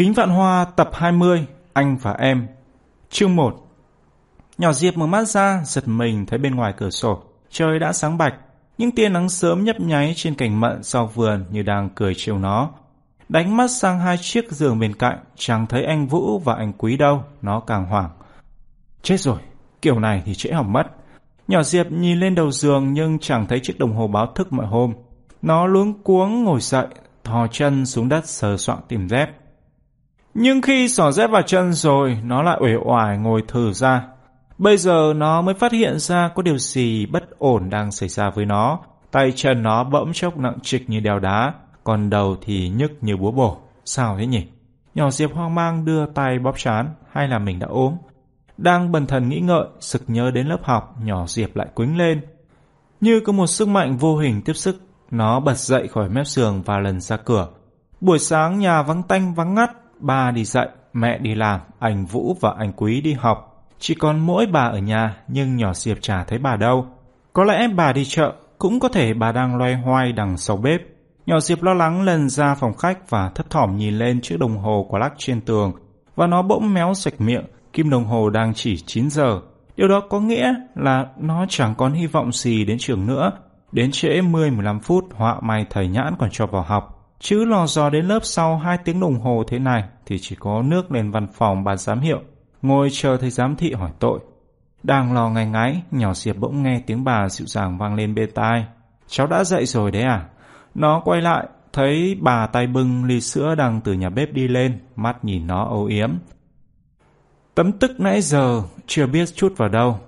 Kính Vạn Hoa tập 20 Anh và Em. Chương 1 Nhỏ Diệp mở mắt ra giật mình thấy bên ngoài cửa sổ Trời đã sáng bạch. Những tia nắng sớm nhấp nháy trên cành mận sau vườn như đang cười chiều nó. Đánh mắt sang hai chiếc giường bên cạnh Chẳng thấy anh Vũ và anh Quý đâu Nó càng hoảng. Chết rồi, kiểu này thì trễ hỏng mất. Nhỏ Diệp nhìn lên đầu giường nhưng chẳng thấy chiếc đồng hồ báo thức mọi hôm. Nó luống cuống ngồi dậy Thò chân xuống đất sờ soạn tìm dép nhưng khi xỏ dép vào chân rồi, nó lại uể oải ngồi thử ra. Bây giờ nó mới phát hiện ra có điều gì bất ổn đang xảy ra với nó. Tay chân nó bỗng chốc nặng trịch như đèo đá, còn đầu thì nhức như búa bổ. Sao thế nhỉ? Nhỏ Diệp hoang mang đưa tay bóp chán, hay là mình đã ốm? Đang bần thần nghĩ ngợi, sực nhớ đến lớp học, nhỏ Diệp lại quính lên. Như có một sức mạnh vô hình tiếp sức, nó bật dậy khỏi mép giường và lần ra cửa. Buổi sáng nhà vắng tanh vắng ngắt, Ba đi dạy, mẹ đi làm, anh Vũ và anh Quý đi học. Chỉ còn mỗi bà ở nhà, nhưng nhỏ Diệp chả thấy bà đâu. Có lẽ bà đi chợ, cũng có thể bà đang loay hoay đằng sau bếp. Nhỏ Diệp lo lắng lần ra phòng khách và thấp thỏm nhìn lên chiếc đồng hồ có lắc trên tường. Và nó bỗng méo sạch miệng, kim đồng hồ đang chỉ 9 giờ. Điều đó có nghĩa là nó chẳng còn hy vọng gì đến trường nữa. Đến trễ 10-15 phút, họa may thầy nhãn còn cho vào học. Chứ lò dò đến lớp sau hai tiếng đồng hồ thế này thì chỉ có nước lên văn phòng ban giám hiệu, ngồi chờ thầy giám thị hỏi tội. Đang lò ngày ngáy, nhỏ Diệp bỗng nghe tiếng bà dịu dàng vang lên bên tai. Cháu đã dậy rồi đấy à? Nó quay lại, thấy bà tay bưng ly sữa đang từ nhà bếp đi lên, mắt nhìn nó âu yếm. Tấm tức nãy giờ, chưa biết chút vào đâu.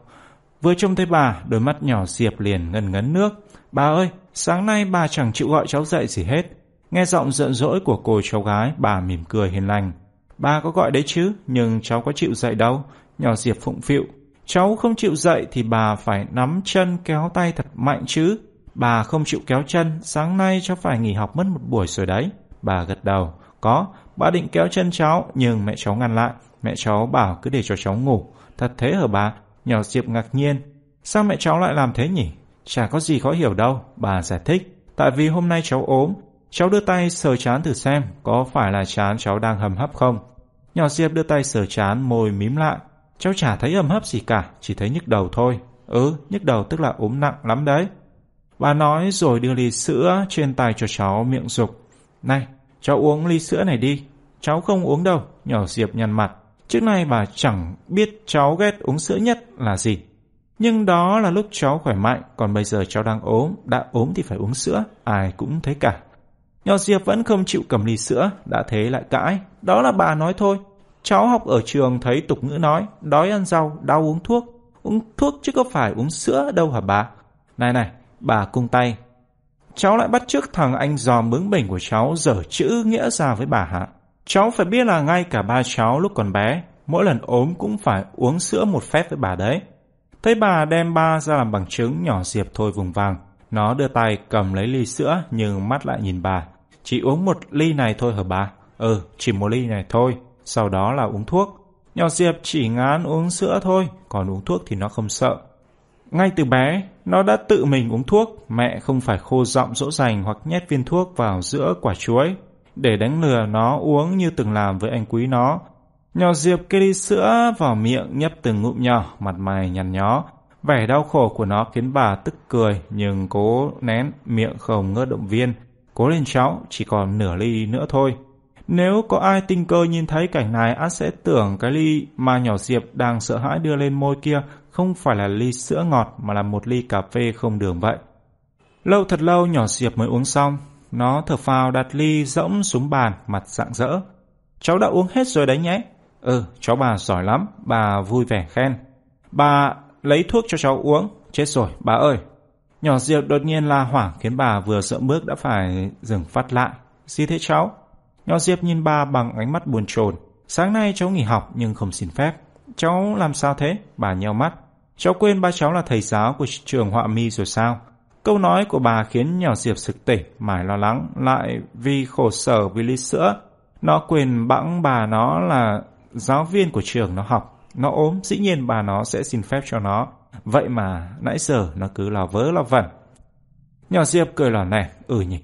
Vừa trông thấy bà, đôi mắt nhỏ Diệp liền ngần ngấn nước. Bà ơi, sáng nay bà chẳng chịu gọi cháu dậy gì hết. Nghe giọng giận dỗi của cô cháu gái, bà mỉm cười hiền lành. Ba có gọi đấy chứ, nhưng cháu có chịu dậy đâu. Nhỏ Diệp phụng phịu. Cháu không chịu dậy thì bà phải nắm chân kéo tay thật mạnh chứ. Bà không chịu kéo chân, sáng nay cháu phải nghỉ học mất một buổi rồi đấy. Bà gật đầu. Có, bà định kéo chân cháu, nhưng mẹ cháu ngăn lại. Mẹ cháu bảo cứ để cho cháu ngủ. Thật thế hả bà? Nhỏ Diệp ngạc nhiên. Sao mẹ cháu lại làm thế nhỉ? Chả có gì khó hiểu đâu, bà giải thích. Tại vì hôm nay cháu ốm, Cháu đưa tay sờ chán thử xem có phải là chán cháu đang hầm hấp không. Nhỏ Diệp đưa tay sờ chán môi mím lại. Cháu chả thấy hầm hấp gì cả, chỉ thấy nhức đầu thôi. Ừ, nhức đầu tức là ốm nặng lắm đấy. Bà nói rồi đưa ly sữa trên tay cho cháu miệng dục. Này, cháu uống ly sữa này đi. Cháu không uống đâu, nhỏ Diệp nhăn mặt. Trước nay bà chẳng biết cháu ghét uống sữa nhất là gì. Nhưng đó là lúc cháu khỏe mạnh, còn bây giờ cháu đang ốm, đã ốm thì phải uống sữa, ai cũng thấy cả. Nhỏ Diệp vẫn không chịu cầm ly sữa, đã thế lại cãi. Đó là bà nói thôi. Cháu học ở trường thấy tục ngữ nói, đói ăn rau, đau uống thuốc. Uống thuốc chứ có phải uống sữa đâu hả bà? Này này, bà cung tay. Cháu lại bắt trước thằng anh giò bướng bỉnh của cháu dở chữ nghĩa ra với bà hả? Cháu phải biết là ngay cả ba cháu lúc còn bé, mỗi lần ốm cũng phải uống sữa một phép với bà đấy. Thấy bà đem ba ra làm bằng chứng nhỏ Diệp thôi vùng vàng. Nó đưa tay cầm lấy ly sữa nhưng mắt lại nhìn bà. Chỉ uống một ly này thôi hả bà? Ừ, chỉ một ly này thôi. Sau đó là uống thuốc. Nhỏ Diệp chỉ ngán uống sữa thôi, còn uống thuốc thì nó không sợ. Ngay từ bé, nó đã tự mình uống thuốc, mẹ không phải khô giọng dỗ dành hoặc nhét viên thuốc vào giữa quả chuối. Để đánh lừa nó uống như từng làm với anh quý nó. Nhỏ Diệp kê ly sữa vào miệng nhấp từng ngụm nhỏ, mặt mày nhăn nhó. Vẻ đau khổ của nó khiến bà tức cười, nhưng cố nén miệng không ngớt động viên. Cố lên cháu, chỉ còn nửa ly nữa thôi. Nếu có ai tình cơ nhìn thấy cảnh này, át sẽ tưởng cái ly mà nhỏ Diệp đang sợ hãi đưa lên môi kia không phải là ly sữa ngọt mà là một ly cà phê không đường vậy. Lâu thật lâu nhỏ Diệp mới uống xong. Nó thở phào đặt ly rỗng xuống bàn, mặt rạng rỡ. Cháu đã uống hết rồi đấy nhé. Ừ, cháu bà giỏi lắm, bà vui vẻ khen. Bà lấy thuốc cho cháu uống. Chết rồi, bà ơi, Nhỏ Diệp đột nhiên la hoảng khiến bà vừa sợ bước đã phải dừng phát lại. Gì thế cháu? Nhỏ Diệp nhìn bà bằng ánh mắt buồn chồn. Sáng nay cháu nghỉ học nhưng không xin phép. Cháu làm sao thế? Bà nheo mắt. Cháu quên ba cháu là thầy giáo của trường họa mi rồi sao? Câu nói của bà khiến nhỏ Diệp sực tỉnh, mải lo lắng, lại vì khổ sở vì ly sữa. Nó quên bẵng bà nó là giáo viên của trường nó học. Nó ốm, dĩ nhiên bà nó sẽ xin phép cho nó. Vậy mà nãy giờ nó cứ lò vớ lò vẩn. Nhỏ Diệp cười lò nè ừ nhỉ.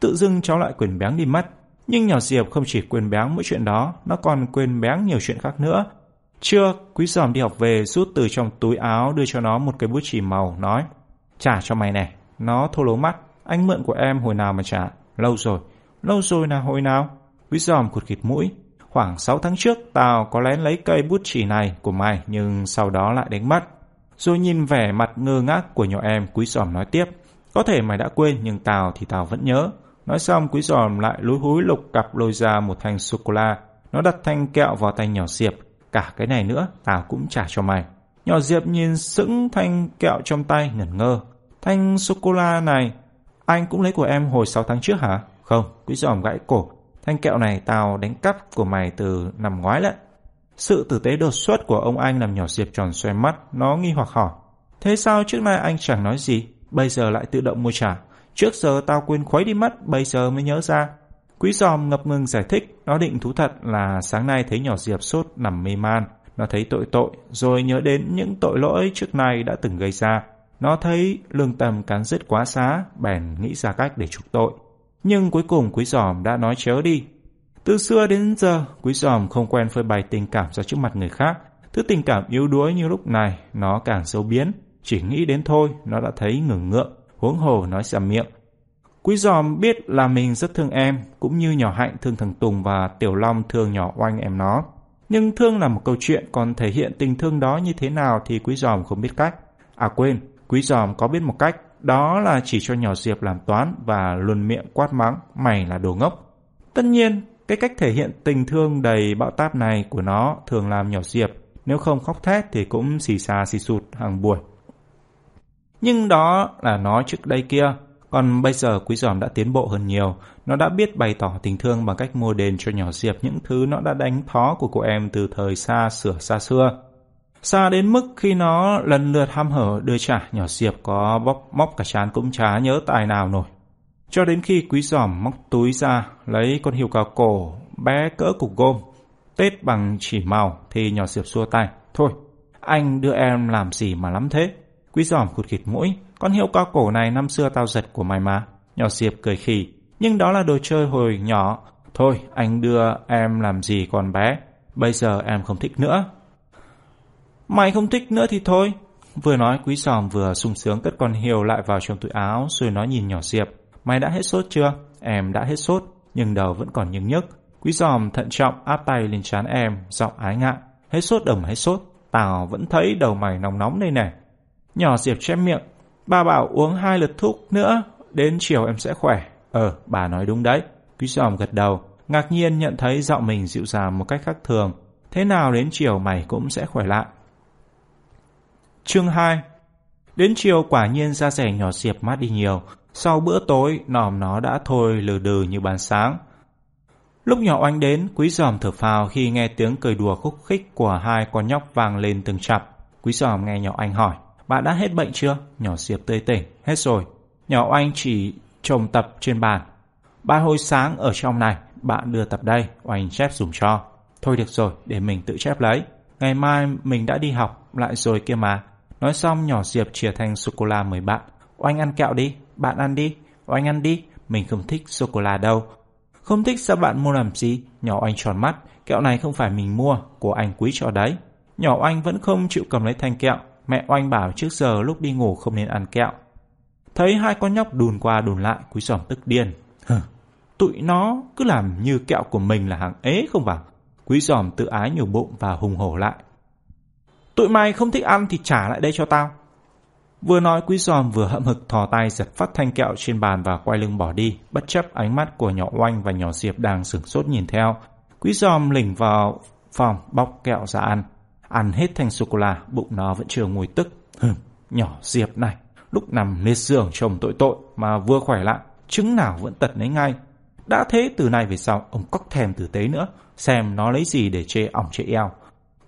Tự dưng cháu lại quyền béng đi mất. Nhưng nhỏ Diệp không chỉ quên béng mỗi chuyện đó, nó còn quên béng nhiều chuyện khác nữa. Trưa, quý giòm đi học về rút từ trong túi áo đưa cho nó một cái bút chì màu, nói Trả cho mày này, nó thô lố mắt, anh mượn của em hồi nào mà trả, lâu rồi. Lâu rồi là hồi nào? Quý giòm cụt khịt mũi. Khoảng 6 tháng trước, tao có lén lấy cây bút chì này của mày nhưng sau đó lại đánh mất. Rồi nhìn vẻ mặt ngơ ngác của nhỏ em, quý giòm nói tiếp. Có thể mày đã quên nhưng tao thì tao vẫn nhớ. Nói xong quý giòm lại lúi húi lục cặp lôi ra một thanh sô-cô-la. Nó đặt thanh kẹo vào tay nhỏ Diệp. Cả cái này nữa tao cũng trả cho mày. Nhỏ Diệp nhìn sững thanh kẹo trong tay ngẩn ngơ. Thanh sô-cô-la này anh cũng lấy của em hồi 6 tháng trước hả? Không, quý giòm gãy cổ. Thanh kẹo này tao đánh cắp của mày từ năm ngoái lận. Sự tử tế đột xuất của ông anh làm nhỏ Diệp tròn xoay mắt, nó nghi hoặc hỏi. Thế sao trước nay anh chẳng nói gì, bây giờ lại tự động mua trả? Trước giờ tao quên khuấy đi mất, bây giờ mới nhớ ra. Quý giòm ngập ngừng giải thích, nó định thú thật là sáng nay thấy nhỏ Diệp sốt nằm mê man. Nó thấy tội tội, rồi nhớ đến những tội lỗi trước nay đã từng gây ra. Nó thấy lương tâm cắn rứt quá xá, bèn nghĩ ra cách để trục tội. Nhưng cuối cùng quý giòm đã nói chớ đi. Từ xưa đến giờ, quý giòm không quen phơi bày tình cảm ra trước mặt người khác. Thứ tình cảm yếu đuối như lúc này, nó càng sâu biến. Chỉ nghĩ đến thôi, nó đã thấy ngừng ngượng, huống hồ nói ra miệng. Quý giòm biết là mình rất thương em, cũng như nhỏ hạnh thương thằng Tùng và Tiểu Long thương nhỏ oanh em nó. Nhưng thương là một câu chuyện, còn thể hiện tình thương đó như thế nào thì quý giòm không biết cách. À quên, quý giòm có biết một cách, đó là chỉ cho nhỏ Diệp làm toán và luôn miệng quát mắng, mày là đồ ngốc. Tất nhiên, cái cách thể hiện tình thương đầy bão táp này của nó thường làm nhỏ Diệp, nếu không khóc thét thì cũng xì xà xì sụt hàng buổi. Nhưng đó là nó trước đây kia, còn bây giờ Quý Giòm đã tiến bộ hơn nhiều. Nó đã biết bày tỏ tình thương bằng cách mua đền cho nhỏ Diệp những thứ nó đã đánh thó của cô em từ thời xa sửa xa xưa. Xa đến mức khi nó lần lượt ham hở đưa trả nhỏ Diệp có bóc móc cả chán cũng chả nhớ tài nào nổi. Cho đến khi quý giòm móc túi ra lấy con hiệu cao cổ bé cỡ cục gôm. Tết bằng chỉ màu thì nhỏ Diệp xua tay. Thôi, anh đưa em làm gì mà lắm thế? Quý giòm khụt khịt mũi. Con hiệu cao cổ này năm xưa tao giật của mày mà. Nhỏ Diệp cười khỉ. Nhưng đó là đồ chơi hồi nhỏ. Thôi, anh đưa em làm gì còn bé. Bây giờ em không thích nữa. Mày không thích nữa thì thôi. Vừa nói quý giòm vừa sung sướng cất con hiều lại vào trong túi áo rồi nó nhìn nhỏ Diệp. Mày đã hết sốt chưa? Em đã hết sốt, nhưng đầu vẫn còn nhức nhức. Quý giòm thận trọng áp tay lên trán em, giọng ái ngại. Hết sốt đồng hết sốt, tao vẫn thấy đầu mày nóng nóng đây này. Nhỏ Diệp chép miệng. Bà bảo uống hai lượt thuốc nữa, đến chiều em sẽ khỏe. Ờ, bà nói đúng đấy. Quý giòm gật đầu, ngạc nhiên nhận thấy giọng mình dịu dàng một cách khác thường. Thế nào đến chiều mày cũng sẽ khỏe lại. Chương 2 Đến chiều quả nhiên da rẻ nhỏ Diệp mát đi nhiều. Sau bữa tối, nòm nó đã thôi lừ đừ như ban sáng. Lúc nhỏ oanh đến, quý giòm thở phào khi nghe tiếng cười đùa khúc khích của hai con nhóc vang lên từng chặp. Quý giòm nghe nhỏ anh hỏi, bạn đã hết bệnh chưa? Nhỏ Diệp tươi tỉnh, hết rồi. Nhỏ oanh chỉ trồng tập trên bàn. Ba hồi sáng ở trong này, bạn đưa tập đây, oanh chép dùm cho. Thôi được rồi, để mình tự chép lấy. Ngày mai mình đã đi học lại rồi kia mà. Nói xong nhỏ Diệp chia thành sô-cô-la mời bạn. Oanh ăn kẹo đi, bạn ăn đi, oanh ăn đi, mình không thích sô-cô-la đâu. Không thích sao bạn mua làm gì? Nhỏ oanh tròn mắt, kẹo này không phải mình mua, của anh quý cho đấy. Nhỏ oanh vẫn không chịu cầm lấy thanh kẹo, mẹ oanh bảo trước giờ lúc đi ngủ không nên ăn kẹo. Thấy hai con nhóc đùn qua đùn lại, quý giòm tức điên. Hừ, tụi nó cứ làm như kẹo của mình là hàng ế không vào. Quý giòm tự ái nhiều bụng và hùng hổ lại. Tụi mày không thích ăn thì trả lại đây cho tao. Vừa nói quý giòm vừa hậm hực thò tay giật phát thanh kẹo trên bàn và quay lưng bỏ đi, bất chấp ánh mắt của nhỏ oanh và nhỏ diệp đang sửng sốt nhìn theo. Quý giòm lỉnh vào phòng bóc kẹo ra ăn. Ăn hết thanh sô-cô-la, bụng nó vẫn chưa ngồi tức. Hừm, nhỏ diệp này, lúc nằm liệt giường chồng tội tội mà vừa khỏe lại, chứng nào vẫn tật lấy ngay. Đã thế từ nay về sau, ông cóc thèm tử tế nữa, xem nó lấy gì để chê ỏng chê eo.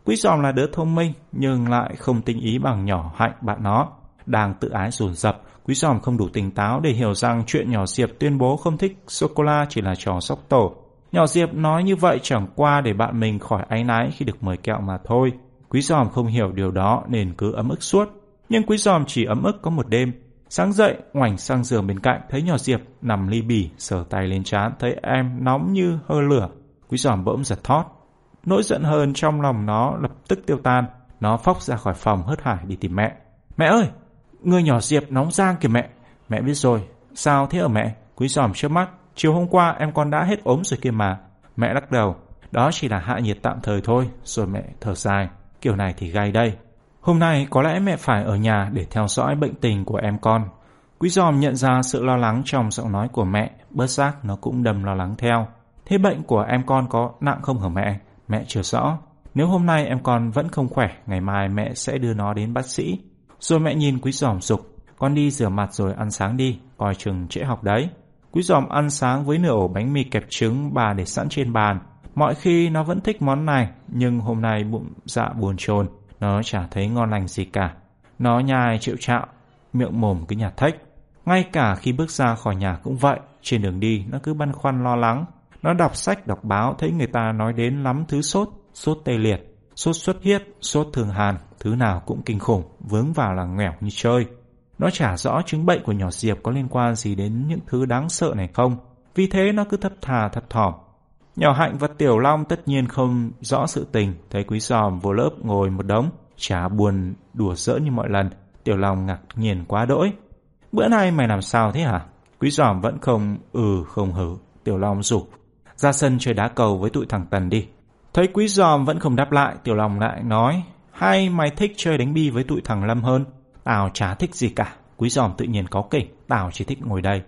Quý giòm là đứa thông minh, nhưng lại không tinh ý bằng nhỏ hạnh bạn nó. Đang tự ái dồn dập, quý giòm không đủ tỉnh táo để hiểu rằng chuyện nhỏ Diệp tuyên bố không thích sô-cô-la chỉ là trò sóc tổ. Nhỏ Diệp nói như vậy chẳng qua để bạn mình khỏi áy náy khi được mời kẹo mà thôi. Quý giòm không hiểu điều đó nên cứ ấm ức suốt. Nhưng quý giòm chỉ ấm ức có một đêm. Sáng dậy, ngoảnh sang giường bên cạnh, thấy nhỏ Diệp nằm ly bì, sờ tay lên trán, thấy em nóng như hơ lửa. Quý giòm bỗng giật thót. Nỗi giận hơn trong lòng nó lập tức tiêu tan. Nó phóc ra khỏi phòng hớt hải đi tìm mẹ. Mẹ ơi! Người nhỏ Diệp nóng giang kìa mẹ. Mẹ biết rồi. Sao thế ở mẹ? Quý giòm trước mắt. Chiều hôm qua em con đã hết ốm rồi kia mà. Mẹ lắc đầu. Đó chỉ là hạ nhiệt tạm thời thôi. Rồi mẹ thở dài. Kiểu này thì gay đây. Hôm nay có lẽ mẹ phải ở nhà để theo dõi bệnh tình của em con. Quý giòm nhận ra sự lo lắng trong giọng nói của mẹ, bớt giác nó cũng đầm lo lắng theo. Thế bệnh của em con có nặng không hả mẹ? Mẹ chưa rõ. Nếu hôm nay em con vẫn không khỏe, ngày mai mẹ sẽ đưa nó đến bác sĩ. Rồi mẹ nhìn quý giòm dục, con đi rửa mặt rồi ăn sáng đi, coi chừng trễ học đấy. Quý giòm ăn sáng với nửa ổ bánh mì kẹp trứng bà để sẵn trên bàn. Mọi khi nó vẫn thích món này, nhưng hôm nay bụng dạ buồn chồn, nó chả thấy ngon lành gì cả. Nó nhai chịu chạo, miệng mồm cứ nhạt thách. Ngay cả khi bước ra khỏi nhà cũng vậy, trên đường đi nó cứ băn khoăn lo lắng. Nó đọc sách đọc báo thấy người ta nói đến lắm thứ sốt, sốt tê liệt, sốt xuất huyết, sốt thường hàn, thứ nào cũng kinh khủng, vướng vào là nghèo như chơi. Nó chả rõ chứng bệnh của nhỏ Diệp có liên quan gì đến những thứ đáng sợ này không, vì thế nó cứ thấp thà thấp thỏm. Nhỏ Hạnh và Tiểu Long tất nhiên không rõ sự tình, thấy Quý Giòm vô lớp ngồi một đống, chả buồn đùa giỡn như mọi lần, Tiểu Long ngạc nhiên quá đỗi. Bữa nay mày làm sao thế hả? Quý Giòm vẫn không ừ không hử, Tiểu Long rục. Ra sân chơi đá cầu với tụi thằng Tần đi. Thấy Quý Giòm vẫn không đáp lại, Tiểu Long lại nói, hay mày thích chơi đánh bi với tụi thằng Lâm hơn? Tao chả thích gì cả. Quý Giòm tự nhiên có kỉnh, tao chỉ thích ngồi đây.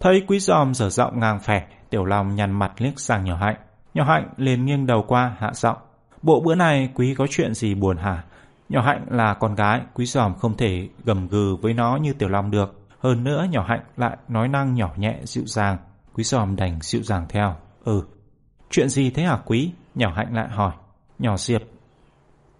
Thấy Quý Giòm dở giọng ngang phẻ, Tiểu Long nhăn mặt liếc sang nhỏ Hạnh. Nhỏ Hạnh liền nghiêng đầu qua hạ giọng. Bộ bữa này Quý có chuyện gì buồn hả? Nhỏ Hạnh là con gái, Quý Giòm không thể gầm gừ với nó như Tiểu Long được. Hơn nữa nhỏ Hạnh lại nói năng nhỏ nhẹ dịu dàng. Quý Giòm đành dịu dàng theo. Ừ. Chuyện gì thế hả Quý? Nhỏ Hạnh lại hỏi. Nhỏ Diệp.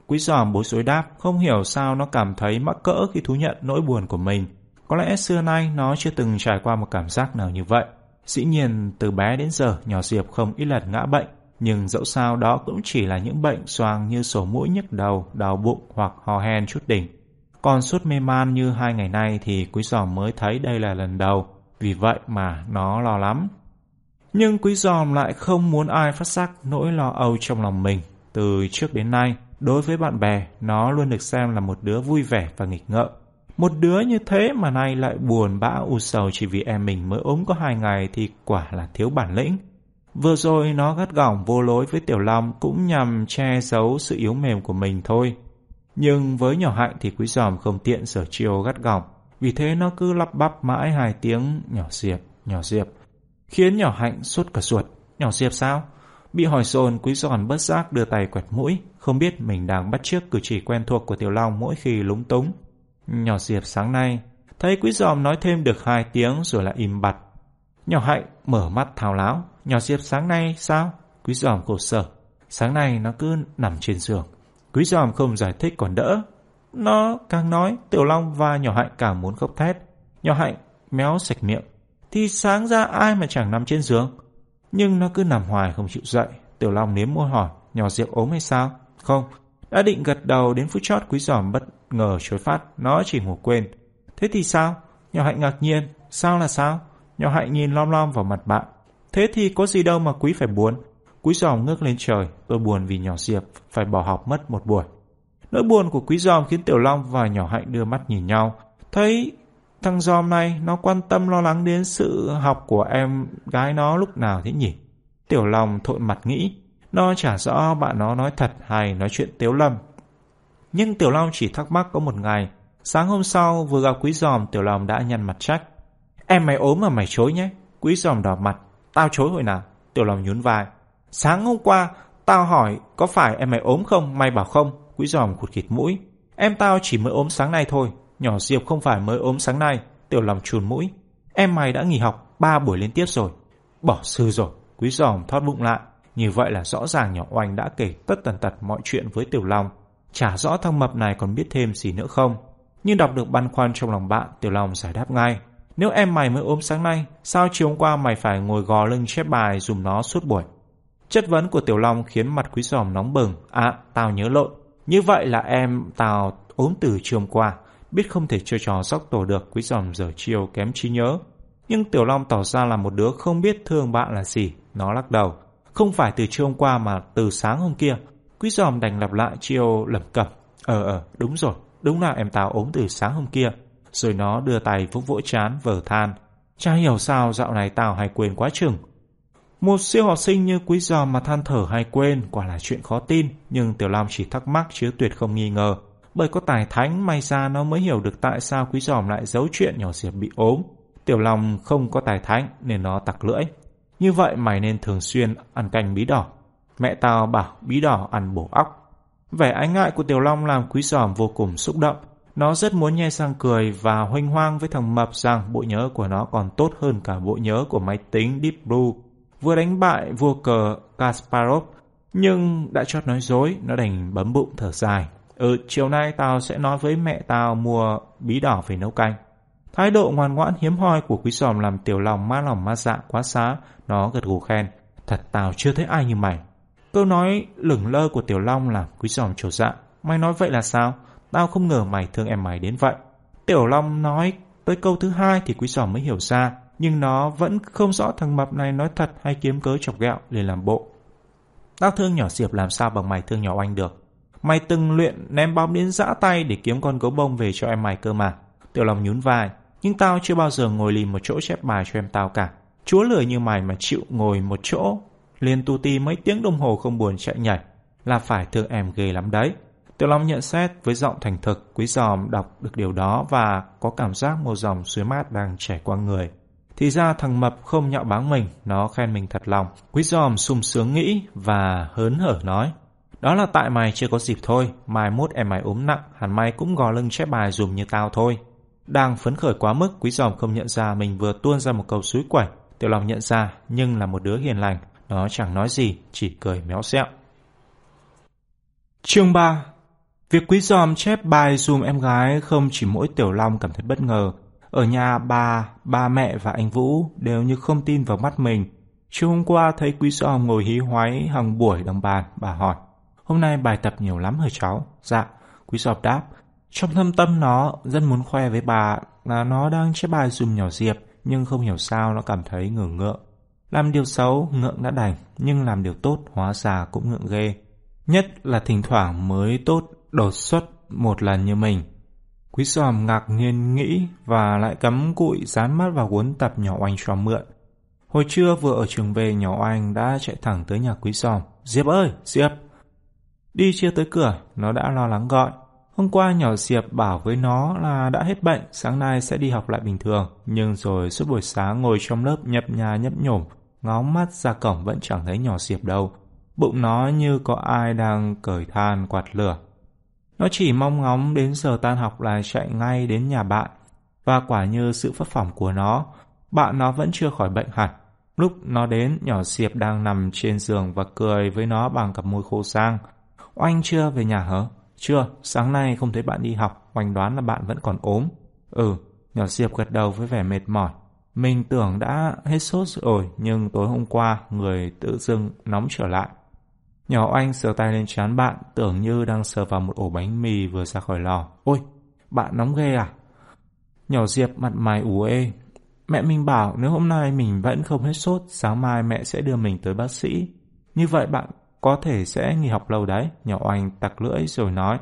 Quý Giòm bối rối đáp, không hiểu sao nó cảm thấy mắc cỡ khi thú nhận nỗi buồn của mình. Có lẽ xưa nay nó chưa từng trải qua một cảm giác nào như vậy. Dĩ nhiên, từ bé đến giờ, nhỏ Diệp không ít lần ngã bệnh, nhưng dẫu sao đó cũng chỉ là những bệnh xoang như sổ mũi nhức đầu, đau bụng hoặc ho hen chút đỉnh. Còn suốt mê man như hai ngày nay thì Quý Giòm mới thấy đây là lần đầu, vì vậy mà nó lo lắm. Nhưng Quý Giòm lại không muốn ai phát giác nỗi lo âu trong lòng mình. Từ trước đến nay, đối với bạn bè, nó luôn được xem là một đứa vui vẻ và nghịch ngợm. Một đứa như thế mà nay lại buồn bã u sầu chỉ vì em mình mới ốm có hai ngày thì quả là thiếu bản lĩnh. Vừa rồi nó gắt gỏng vô lối với Tiểu Long cũng nhằm che giấu sự yếu mềm của mình thôi. Nhưng với nhỏ hạnh thì quý giòm không tiện sở chiều gắt gỏng, vì thế nó cứ lắp bắp mãi hai tiếng nhỏ diệp, nhỏ diệp, khiến nhỏ hạnh sốt cả ruột. Nhỏ diệp sao? Bị hỏi dồn quý giòn bất giác đưa tay quẹt mũi, không biết mình đang bắt chước cử chỉ quen thuộc của Tiểu Long mỗi khi lúng túng. Nhỏ Diệp sáng nay, thấy quý giòm nói thêm được hai tiếng rồi lại im bặt. Nhỏ Hạnh mở mắt thao láo. Nhỏ Diệp sáng nay sao? Quý giòm khổ sở. Sáng nay nó cứ nằm trên giường. Quý giòm không giải thích còn đỡ. Nó càng nói, Tiểu Long và nhỏ Hạnh càng muốn khóc thét. Nhỏ Hạnh méo sạch miệng. Thì sáng ra ai mà chẳng nằm trên giường? Nhưng nó cứ nằm hoài không chịu dậy. Tiểu Long nếm môi hỏi, nhỏ Diệp ốm hay sao? Không, đã định gật đầu đến phút chót quý giòm bất ngờ chối phát, nó chỉ ngủ quên. Thế thì sao? Nhỏ hạnh ngạc nhiên, sao là sao? Nhỏ hạnh nhìn lom lom vào mặt bạn. Thế thì có gì đâu mà quý phải buồn. Quý giòm ngước lên trời, tôi buồn vì nhỏ Diệp phải bỏ học mất một buổi. Nỗi buồn của quý giòm khiến Tiểu Long và nhỏ hạnh đưa mắt nhìn nhau. Thấy thằng giòm này nó quan tâm lo lắng đến sự học của em gái nó lúc nào thế nhỉ? Tiểu lòng thộn mặt nghĩ, nó chả rõ bạn nó nói thật hay nói chuyện tiếu lâm. Nhưng Tiểu Long chỉ thắc mắc có một ngày. Sáng hôm sau vừa gặp Quý Giòm Tiểu Long đã nhăn mặt trách. Em mày ốm mà mày chối nhé. Quý Giòm đỏ mặt. Tao chối hồi nào? Tiểu Long nhún vai. Sáng hôm qua tao hỏi có phải em mày ốm không? Mày bảo không. Quý Giòm khụt khịt mũi. Em tao chỉ mới ốm sáng nay thôi. Nhỏ Diệp không phải mới ốm sáng nay. Tiểu Long chùn mũi. Em mày đã nghỉ học ba buổi liên tiếp rồi. Bỏ sư rồi. Quý Giòm thoát bụng lại. Như vậy là rõ ràng nhỏ oanh đã kể tất tần tật mọi chuyện với Tiểu Long. Chả rõ thằng mập này còn biết thêm gì nữa không. Nhưng đọc được băn khoăn trong lòng bạn, Tiểu Long giải đáp ngay. Nếu em mày mới ốm sáng nay, sao chiều hôm qua mày phải ngồi gò lưng chép bài dùm nó suốt buổi? Chất vấn của Tiểu Long khiến mặt quý giòm nóng bừng. À, tao nhớ lộn. Như vậy là em tao ốm từ chiều hôm qua biết không thể chơi trò sóc tổ được quý dòm giờ chiều kém trí nhớ. Nhưng Tiểu Long tỏ ra là một đứa không biết thương bạn là gì, nó lắc đầu. Không phải từ chiều hôm qua mà từ sáng hôm kia. Quý dòm đành lặp lại chiều lẩm cẩm. Ờ ờ, đúng rồi, đúng là em tao ốm từ sáng hôm kia. Rồi nó đưa tay vỗ vỗ chán vờ than. Chả hiểu sao dạo này tao hay quên quá chừng. Một siêu học sinh như quý giòm mà than thở hay quên quả là chuyện khó tin, nhưng Tiểu Long chỉ thắc mắc chứ tuyệt không nghi ngờ. Bởi có tài thánh may ra nó mới hiểu được tại sao quý giòm lại giấu chuyện nhỏ Diệp bị ốm. Tiểu Long không có tài thánh nên nó tặc lưỡi. Như vậy mày nên thường xuyên ăn canh bí đỏ. Mẹ tao bảo bí đỏ ăn bổ óc. Vẻ ái ngại của Tiểu Long làm quý giòm vô cùng xúc động. Nó rất muốn nhe sang cười và hoanh hoang với thằng Mập rằng bộ nhớ của nó còn tốt hơn cả bộ nhớ của máy tính Deep Blue. Vừa đánh bại vua cờ Kasparov, nhưng đã chót nói dối, nó đành bấm bụng thở dài. Ừ, chiều nay tao sẽ nói với mẹ tao mua bí đỏ về nấu canh. Thái độ ngoan ngoãn hiếm hoi của quý giòm làm tiểu lòng ma lòng ma dạ quá xá. Nó gật gù khen. Thật tao chưa thấy ai như mày. Câu nói lửng lơ của tiểu long làm quý giòm trổ dạ. Mày nói vậy là sao? Tao không ngờ mày thương em mày đến vậy. Tiểu long nói tới câu thứ hai thì quý giòm mới hiểu ra. Nhưng nó vẫn không rõ thằng mập này nói thật hay kiếm cớ chọc ghẹo để làm bộ. Tao thương nhỏ Diệp làm sao bằng mày thương nhỏ anh được. Mày từng luyện ném bom đến dã tay để kiếm con gấu bông về cho em mày cơ mà. Tiểu Long nhún vai. Nhưng tao chưa bao giờ ngồi lìm một chỗ chép bài cho em tao cả. Chúa lười như mày mà chịu ngồi một chỗ. Liên tu ti mấy tiếng đồng hồ không buồn chạy nhảy. Là phải thương em ghê lắm đấy. Tiểu Long nhận xét với giọng thành thực, quý giòm đọc được điều đó và có cảm giác một dòng suối mát đang chảy qua người. Thì ra thằng Mập không nhạo báng mình, nó khen mình thật lòng. Quý giòm sung sướng nghĩ và hớn hở nói. Đó là tại mày chưa có dịp thôi, mai mốt em mày ốm nặng, hẳn mày cũng gò lưng chép bài dùm như tao thôi. Đang phấn khởi quá mức, quý giòm không nhận ra mình vừa tuôn ra một câu suối quẩy. Tiểu lòng nhận ra, nhưng là một đứa hiền lành, nó chẳng nói gì, chỉ cười méo xẹo. Chương 3 Việc quý giòm chép bài dùm em gái không chỉ mỗi Tiểu Long cảm thấy bất ngờ. Ở nhà bà, ba mẹ và anh Vũ đều như không tin vào mắt mình. Chiều hôm qua thấy quý giòm ngồi hí hoáy hàng buổi đồng bàn, bà hỏi. Hôm nay bài tập nhiều lắm hả cháu? Dạ, quý giòm đáp. Trong thâm tâm nó, rất muốn khoe với bà là nó đang chép bài dùm nhỏ Diệp, nhưng không hiểu sao nó cảm thấy ngưỡng ngượng. Làm điều xấu, ngượng đã đành, nhưng làm điều tốt hóa ra cũng ngượng ghê. Nhất là thỉnh thoảng mới tốt đột xuất một lần như mình. Quý giòm ngạc nhiên nghĩ và lại cắm cụi dán mắt vào cuốn tập nhỏ oanh cho mượn. Hồi trưa vừa ở trường về nhỏ oanh đã chạy thẳng tới nhà quý giòm. Diệp ơi, Diệp! Đi chưa tới cửa, nó đã lo lắng gọi. Hôm qua nhỏ Diệp bảo với nó là đã hết bệnh, sáng nay sẽ đi học lại bình thường. Nhưng rồi suốt buổi sáng ngồi trong lớp nhập nhà nhấp nhổm, ngó mắt ra cổng vẫn chẳng thấy nhỏ Diệp đâu. Bụng nó như có ai đang cởi than quạt lửa. Nó chỉ mong ngóng đến giờ tan học là chạy ngay đến nhà bạn. Và quả như sự phất phỏng của nó, bạn nó vẫn chưa khỏi bệnh hẳn. Lúc nó đến, nhỏ Diệp đang nằm trên giường và cười với nó bằng cặp môi khô sang. Oanh chưa về nhà hả? Chưa, sáng nay không thấy bạn đi học, Oanh đoán là bạn vẫn còn ốm. Ừ, nhỏ Diệp gật đầu với vẻ mệt mỏi. Mình tưởng đã hết sốt rồi, nhưng tối hôm qua người tự dưng nóng trở lại. Nhỏ Oanh sờ tay lên trán bạn, tưởng như đang sờ vào một ổ bánh mì vừa ra khỏi lò. Ôi, bạn nóng ghê à? Nhỏ Diệp mặt mày ủ ê. Mẹ mình bảo nếu hôm nay mình vẫn không hết sốt, sáng mai mẹ sẽ đưa mình tới bác sĩ. Như vậy bạn có thể sẽ nghỉ học lâu đấy. Nhỏ Oanh tặc lưỡi rồi nói.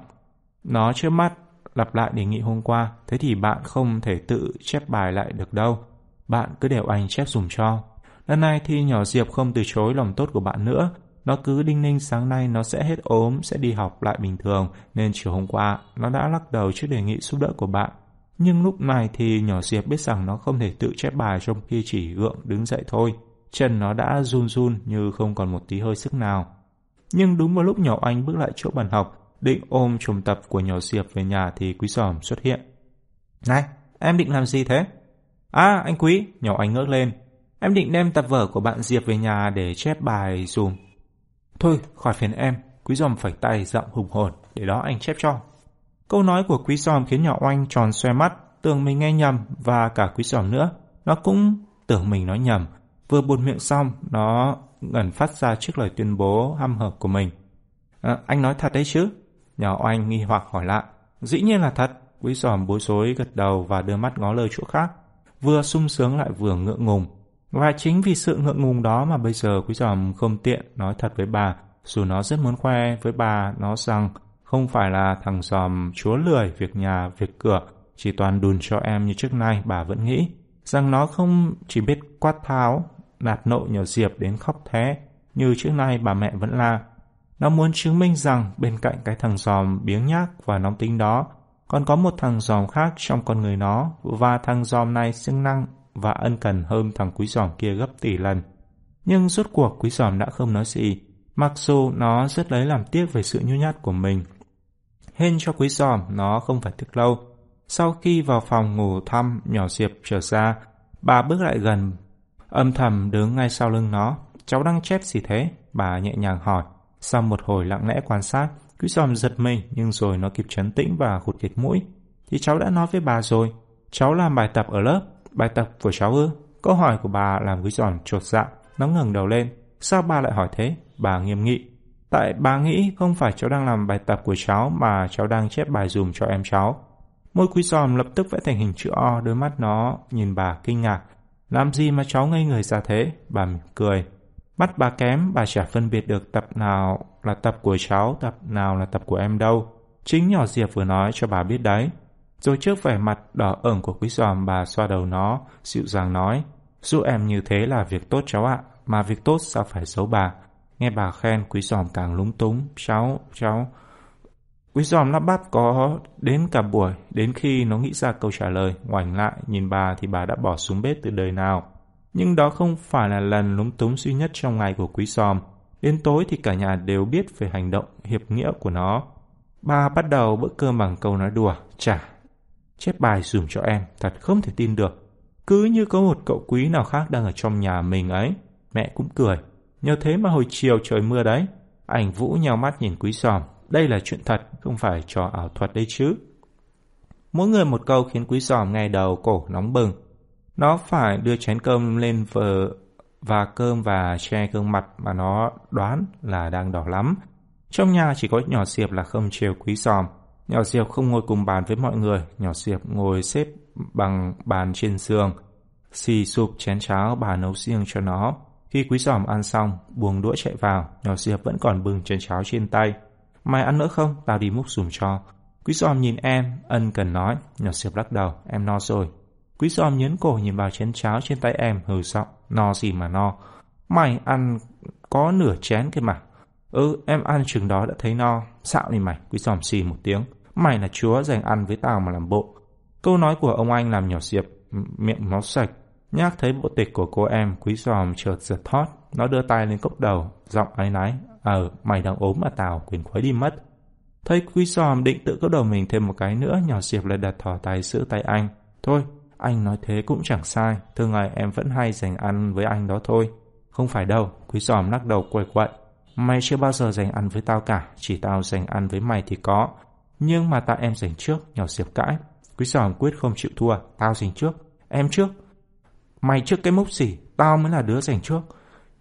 Nó trước mắt lặp lại đề nghị hôm qua, thế thì bạn không thể tự chép bài lại được đâu. Bạn cứ đều anh chép dùm cho. Lần này thì nhỏ Diệp không từ chối lòng tốt của bạn nữa, nó cứ đinh ninh sáng nay nó sẽ hết ốm, sẽ đi học lại bình thường, nên chiều hôm qua nó đã lắc đầu trước đề nghị giúp đỡ của bạn. Nhưng lúc này thì nhỏ Diệp biết rằng nó không thể tự chép bài trong khi chỉ gượng đứng dậy thôi. Chân nó đã run run như không còn một tí hơi sức nào. Nhưng đúng vào lúc nhỏ anh bước lại chỗ bàn học, định ôm trùng tập của nhỏ Diệp về nhà thì quý giòm xuất hiện. Này, em định làm gì thế? À, anh quý, nhỏ anh ngước lên. Em định đem tập vở của bạn Diệp về nhà để chép bài dùm. Thôi, khỏi phiền em, quý giòm phẩy tay giọng hùng hồn, để đó anh chép cho. Câu nói của quý giòm khiến nhỏ oanh tròn xoe mắt, tưởng mình nghe nhầm và cả quý giòm nữa. Nó cũng tưởng mình nói nhầm. Vừa buồn miệng xong, nó ngẩn phát ra trước lời tuyên bố hăm hợp của mình. À, anh nói thật đấy chứ? Nhỏ oanh nghi hoặc hỏi lại. Dĩ nhiên là thật. Quý giòm bối rối gật đầu và đưa mắt ngó lời chỗ khác. Vừa sung sướng lại vừa ngượng ngùng. Và chính vì sự ngượng ngùng đó mà bây giờ quý giòm không tiện nói thật với bà, dù nó rất muốn khoe với bà nó rằng không phải là thằng giòm chúa lười việc nhà, việc cửa, chỉ toàn đùn cho em như trước nay, bà vẫn nghĩ. Rằng nó không chỉ biết quát tháo, nạt nộ nhờ Diệp đến khóc thế, như trước nay bà mẹ vẫn la. Nó muốn chứng minh rằng bên cạnh cái thằng giòm biếng nhác và nóng tính đó, còn có một thằng giòm khác trong con người nó, và thằng giòm này siêng năng và ân cần hơn thằng quý giòm kia gấp tỷ lần. Nhưng rốt cuộc quý giòm đã không nói gì, mặc dù nó rất lấy làm tiếc về sự nhu nhát của mình. Hên cho quý giòm, nó không phải thức lâu. Sau khi vào phòng ngủ thăm nhỏ Diệp trở ra, bà bước lại gần, âm thầm đứng ngay sau lưng nó. Cháu đang chép gì thế? Bà nhẹ nhàng hỏi. Sau một hồi lặng lẽ quan sát, quý giòm giật mình nhưng rồi nó kịp chấn tĩnh và hụt kiệt mũi. Thì cháu đã nói với bà rồi, cháu làm bài tập ở lớp, bài tập của cháu ư? Câu hỏi của bà làm quý giòm trột dạ, nó ngẩng đầu lên. Sao bà lại hỏi thế? Bà nghiêm nghị. Tại bà nghĩ không phải cháu đang làm bài tập của cháu mà cháu đang chép bài dùm cho em cháu. Môi quý giòm lập tức vẽ thành hình chữ O, đôi mắt nó nhìn bà kinh ngạc. Làm gì mà cháu ngây người ra thế? Bà mỉm cười. Mắt bà kém, bà chả phân biệt được tập nào là tập của cháu, tập nào là tập của em đâu. Chính nhỏ Diệp vừa nói cho bà biết đấy. Rồi trước vẻ mặt đỏ ửng của quý giòm bà xoa đầu nó, dịu dàng nói. Giúp em như thế là việc tốt cháu ạ, mà việc tốt sao phải xấu bà. Nghe bà khen quý giòm càng lúng túng. Cháu, cháu... Quý giòm lắp bắp có đến cả buổi, đến khi nó nghĩ ra câu trả lời, ngoảnh lại, nhìn bà thì bà đã bỏ xuống bếp từ đời nào. Nhưng đó không phải là lần lúng túng duy nhất trong ngày của quý giòm. Đến tối thì cả nhà đều biết về hành động hiệp nghĩa của nó. Bà bắt đầu bữa cơm bằng câu nói đùa, chả. Chép bài dùm cho em, thật không thể tin được. Cứ như có một cậu quý nào khác đang ở trong nhà mình ấy. Mẹ cũng cười. Nhờ thế mà hồi chiều trời mưa đấy. Ảnh Vũ nhau mắt nhìn quý giòm. Đây là chuyện thật, không phải trò ảo thuật đấy chứ. Mỗi người một câu khiến quý giòm ngay đầu cổ nóng bừng. Nó phải đưa chén cơm lên vờ và cơm và che gương mặt mà nó đoán là đang đỏ lắm. Trong nhà chỉ có nhỏ Diệp là không chiều quý giòm. Nhỏ Diệp không ngồi cùng bàn với mọi người, nhỏ Diệp ngồi xếp bằng bàn trên giường. Xì sụp chén cháo bà nấu riêng cho nó. Khi quý giòm ăn xong, buông đũa chạy vào, nhỏ Diệp vẫn còn bưng chén cháo trên tay. Mày ăn nữa không? Tao đi múc dùm cho. Quý giòm nhìn em, ân cần nói. Nhỏ siệp lắc đầu, em no rồi. Quý giòm nhấn cổ nhìn vào chén cháo trên tay em, hừ giọng, no gì mà no. Mày ăn có nửa chén kia mà. Ừ, em ăn chừng đó đã thấy no. Xạo đi mày, quý giòm xì một tiếng. Mày là chúa dành ăn với tao mà làm bộ. Câu nói của ông anh làm nhỏ Diệp miệng máu sạch. Nhắc thấy bộ tịch của cô em, quý giòm chợt giật thót. Nó đưa tay lên cốc đầu, giọng áy náy. Ờ, mày đang ốm mà tao, quyền khuấy đi mất. Thấy quý giòm định tự cốc đầu mình thêm một cái nữa, nhỏ Diệp lại đặt thỏ tay giữ tay anh. Thôi, anh nói thế cũng chẳng sai, thường ngày em vẫn hay dành ăn với anh đó thôi. Không phải đâu, quý giòm lắc đầu quậy quậy. Mày chưa bao giờ dành ăn với tao cả, chỉ tao dành ăn với mày thì có. Nhưng mà tại em dành trước, nhỏ Diệp cãi. Quý giòm quyết không chịu thua, tao dành trước, em trước. Mày trước cái mốc gì? tao mới là đứa dành trước.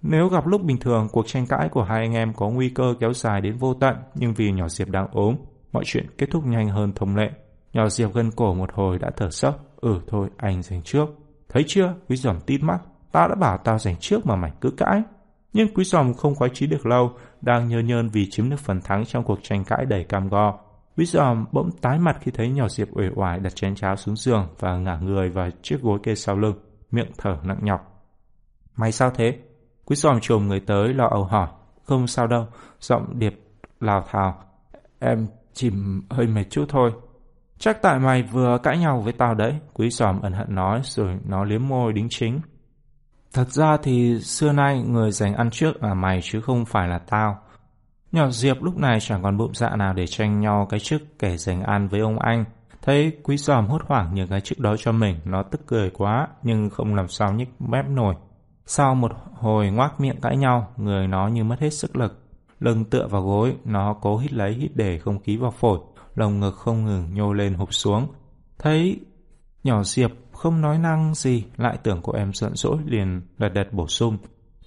Nếu gặp lúc bình thường, cuộc tranh cãi của hai anh em có nguy cơ kéo dài đến vô tận, nhưng vì nhỏ Diệp đang ốm, mọi chuyện kết thúc nhanh hơn thông lệ. Nhỏ Diệp gân cổ một hồi đã thở sốc. Ừ thôi, anh giành trước. Thấy chưa, quý giòm tít mắt. Tao đã bảo tao giành trước mà mày cứ cãi. Nhưng quý giòm không khoái trí được lâu, đang nhơ nhơn vì chiếm được phần thắng trong cuộc tranh cãi đầy cam go. Quý giòm bỗng tái mặt khi thấy nhỏ Diệp uể oải đặt chén cháo xuống giường và ngả người vào chiếc gối kê sau lưng, miệng thở nặng nhọc. Mày sao thế? Quý giòm trồm người tới lo âu hỏi. Không sao đâu, giọng điệp lào thào. Em chỉ hơi mệt chút thôi. Chắc tại mày vừa cãi nhau với tao đấy, quý giòm ẩn hận nói rồi nó liếm môi đính chính. Thật ra thì xưa nay người giành ăn trước là mày chứ không phải là tao. Nhỏ Diệp lúc này chẳng còn bụng dạ nào để tranh nhau cái chức kẻ giành ăn với ông anh. Thấy quý giòm hốt hoảng nhường cái chức đó cho mình, nó tức cười quá nhưng không làm sao nhích mép nổi. Sau một hồi ngoác miệng cãi nhau, người nó như mất hết sức lực. Lưng tựa vào gối, nó cố hít lấy hít để không khí vào phổi, lồng ngực không ngừng nhô lên hụp xuống. Thấy nhỏ Diệp không nói năng gì, lại tưởng cô em giận dỗi liền lật đật bổ sung.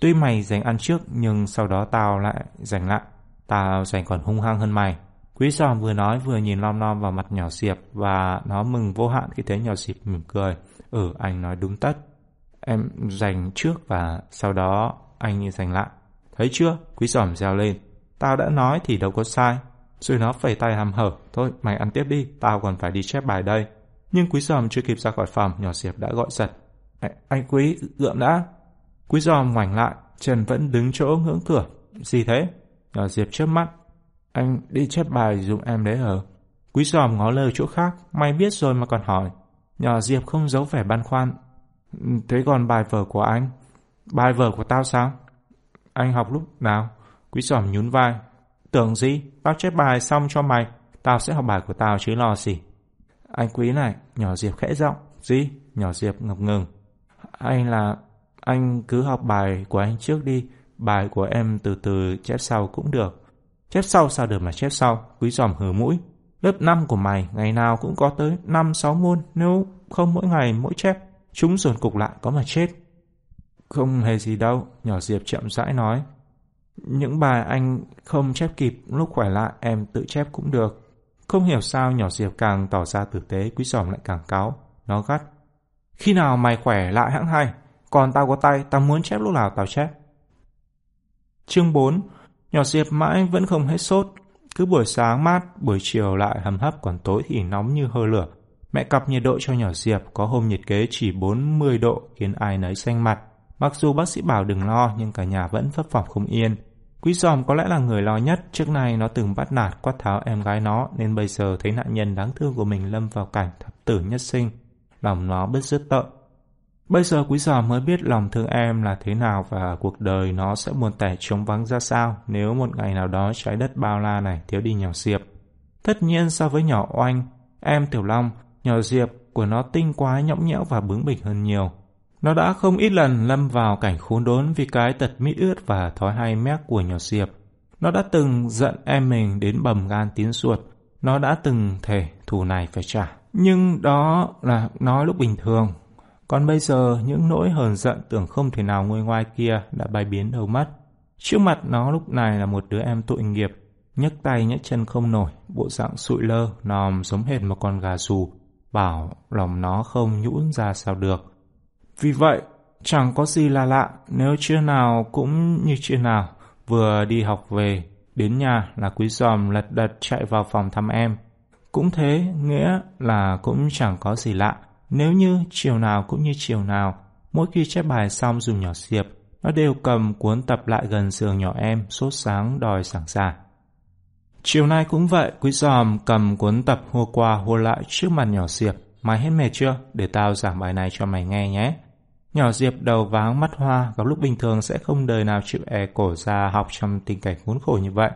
Tuy mày giành ăn trước nhưng sau đó tao lại giành lại. Tao giành còn hung hăng hơn mày. Quý Quý giòm vừa nói vừa nhìn lom lom vào mặt nhỏ Diệp và nó mừng vô hạn khi thấy nhỏ Diệp mỉm cười. Ừ, anh nói đúng tất. Em giành trước và sau đó anh giành lại. Thấy chưa? Quý giỏm reo lên. Tao đã nói thì đâu có sai. Rồi nó phẩy tay hàm hở. Thôi, mày ăn tiếp đi, tao còn phải đi chép bài đây. Nhưng quý giòm chưa kịp ra khỏi phòng, nhỏ Diệp đã gọi giật. Anh quý, gượng đã. Quý giòm ngoảnh lại, Trần vẫn đứng chỗ ngưỡng cửa. Gì thế? Nhỏ Diệp chớp mắt. Anh đi chép bài dùng em đấy hả? Quý giòm ngó lời chỗ khác, mày biết rồi mà còn hỏi. Nhỏ Diệp không giấu vẻ băn khoăn. Thế còn bài vở của anh? Bài vở của tao sao? Anh học lúc nào? Quý giòm nhún vai. Tưởng gì? Tao chép bài xong cho mày. Tao sẽ học bài của tao chứ lo gì. Anh quý này, nhỏ Diệp khẽ giọng. Gì? Nhỏ Diệp ngập ngừng. Anh là... Anh cứ học bài của anh trước đi. Bài của em từ từ chép sau cũng được. Chép sau sao được mà chép sau? Quý giòm hừ mũi. Lớp 5 của mày ngày nào cũng có tới 5-6 môn. Nếu không mỗi ngày mỗi chép, chúng dồn cục lại có mà chết. Không hề gì đâu, nhỏ Diệp chậm rãi nói. Những bài anh không chép kịp lúc khỏe lại em tự chép cũng được. Không hiểu sao nhỏ Diệp càng tỏ ra tử tế, quý giòm lại càng cáo. Nó gắt. Khi nào mày khỏe lại hãng hay, còn tao có tay, tao muốn chép lúc nào tao chép. Chương 4 Nhỏ Diệp mãi vẫn không hết sốt. Cứ buổi sáng mát, buổi chiều lại hầm hấp, còn tối thì nóng như hơi lửa. Mẹ cặp nhiệt độ cho nhỏ Diệp có hôm nhiệt kế chỉ 40 độ khiến ai nấy xanh mặt. Mặc dù bác sĩ bảo đừng lo nhưng cả nhà vẫn phấp phỏng không yên. Quý giòm có lẽ là người lo nhất, trước nay nó từng bắt nạt quát tháo em gái nó nên bây giờ thấy nạn nhân đáng thương của mình lâm vào cảnh thập tử nhất sinh. Lòng nó bứt rứt tợn. Bây giờ quý giòm mới biết lòng thương em là thế nào và cuộc đời nó sẽ buồn tẻ trống vắng ra sao nếu một ngày nào đó trái đất bao la này thiếu đi nhỏ Diệp. Tất nhiên so với nhỏ Oanh, em Tiểu Long, nhỏ Diệp của nó tinh quá nhõng nhẽo và bướng bỉnh hơn nhiều. Nó đã không ít lần lâm vào cảnh khốn đốn vì cái tật mít ướt và thói hay mép của nhỏ Diệp. Nó đã từng giận em mình đến bầm gan tiến ruột. Nó đã từng thể thù này phải trả. Nhưng đó là nói lúc bình thường. Còn bây giờ những nỗi hờn giận tưởng không thể nào nguôi ngoai kia đã bay biến đầu mất. Trước mặt nó lúc này là một đứa em tội nghiệp, nhấc tay nhấc chân không nổi, bộ dạng sụi lơ, nòm giống hệt một con gà rù, bảo lòng nó không nhũn ra sao được. Vì vậy, chẳng có gì là lạ nếu chưa nào cũng như chưa nào, vừa đi học về, đến nhà là quý giòm lật đật chạy vào phòng thăm em. Cũng thế, nghĩa là cũng chẳng có gì lạ, nếu như chiều nào cũng như chiều nào, mỗi khi chép bài xong dùng nhỏ Diệp, nó đều cầm cuốn tập lại gần giường nhỏ em, sốt sáng đòi sảng giả. Chiều nay cũng vậy, quý giòm cầm cuốn tập hô qua hô lại trước mặt nhỏ Diệp. Mày hết mệt chưa? Để tao giảng bài này cho mày nghe nhé. Nhỏ Diệp đầu váng mắt hoa, gặp lúc bình thường sẽ không đời nào chịu e cổ ra học trong tình cảnh khốn khổ như vậy.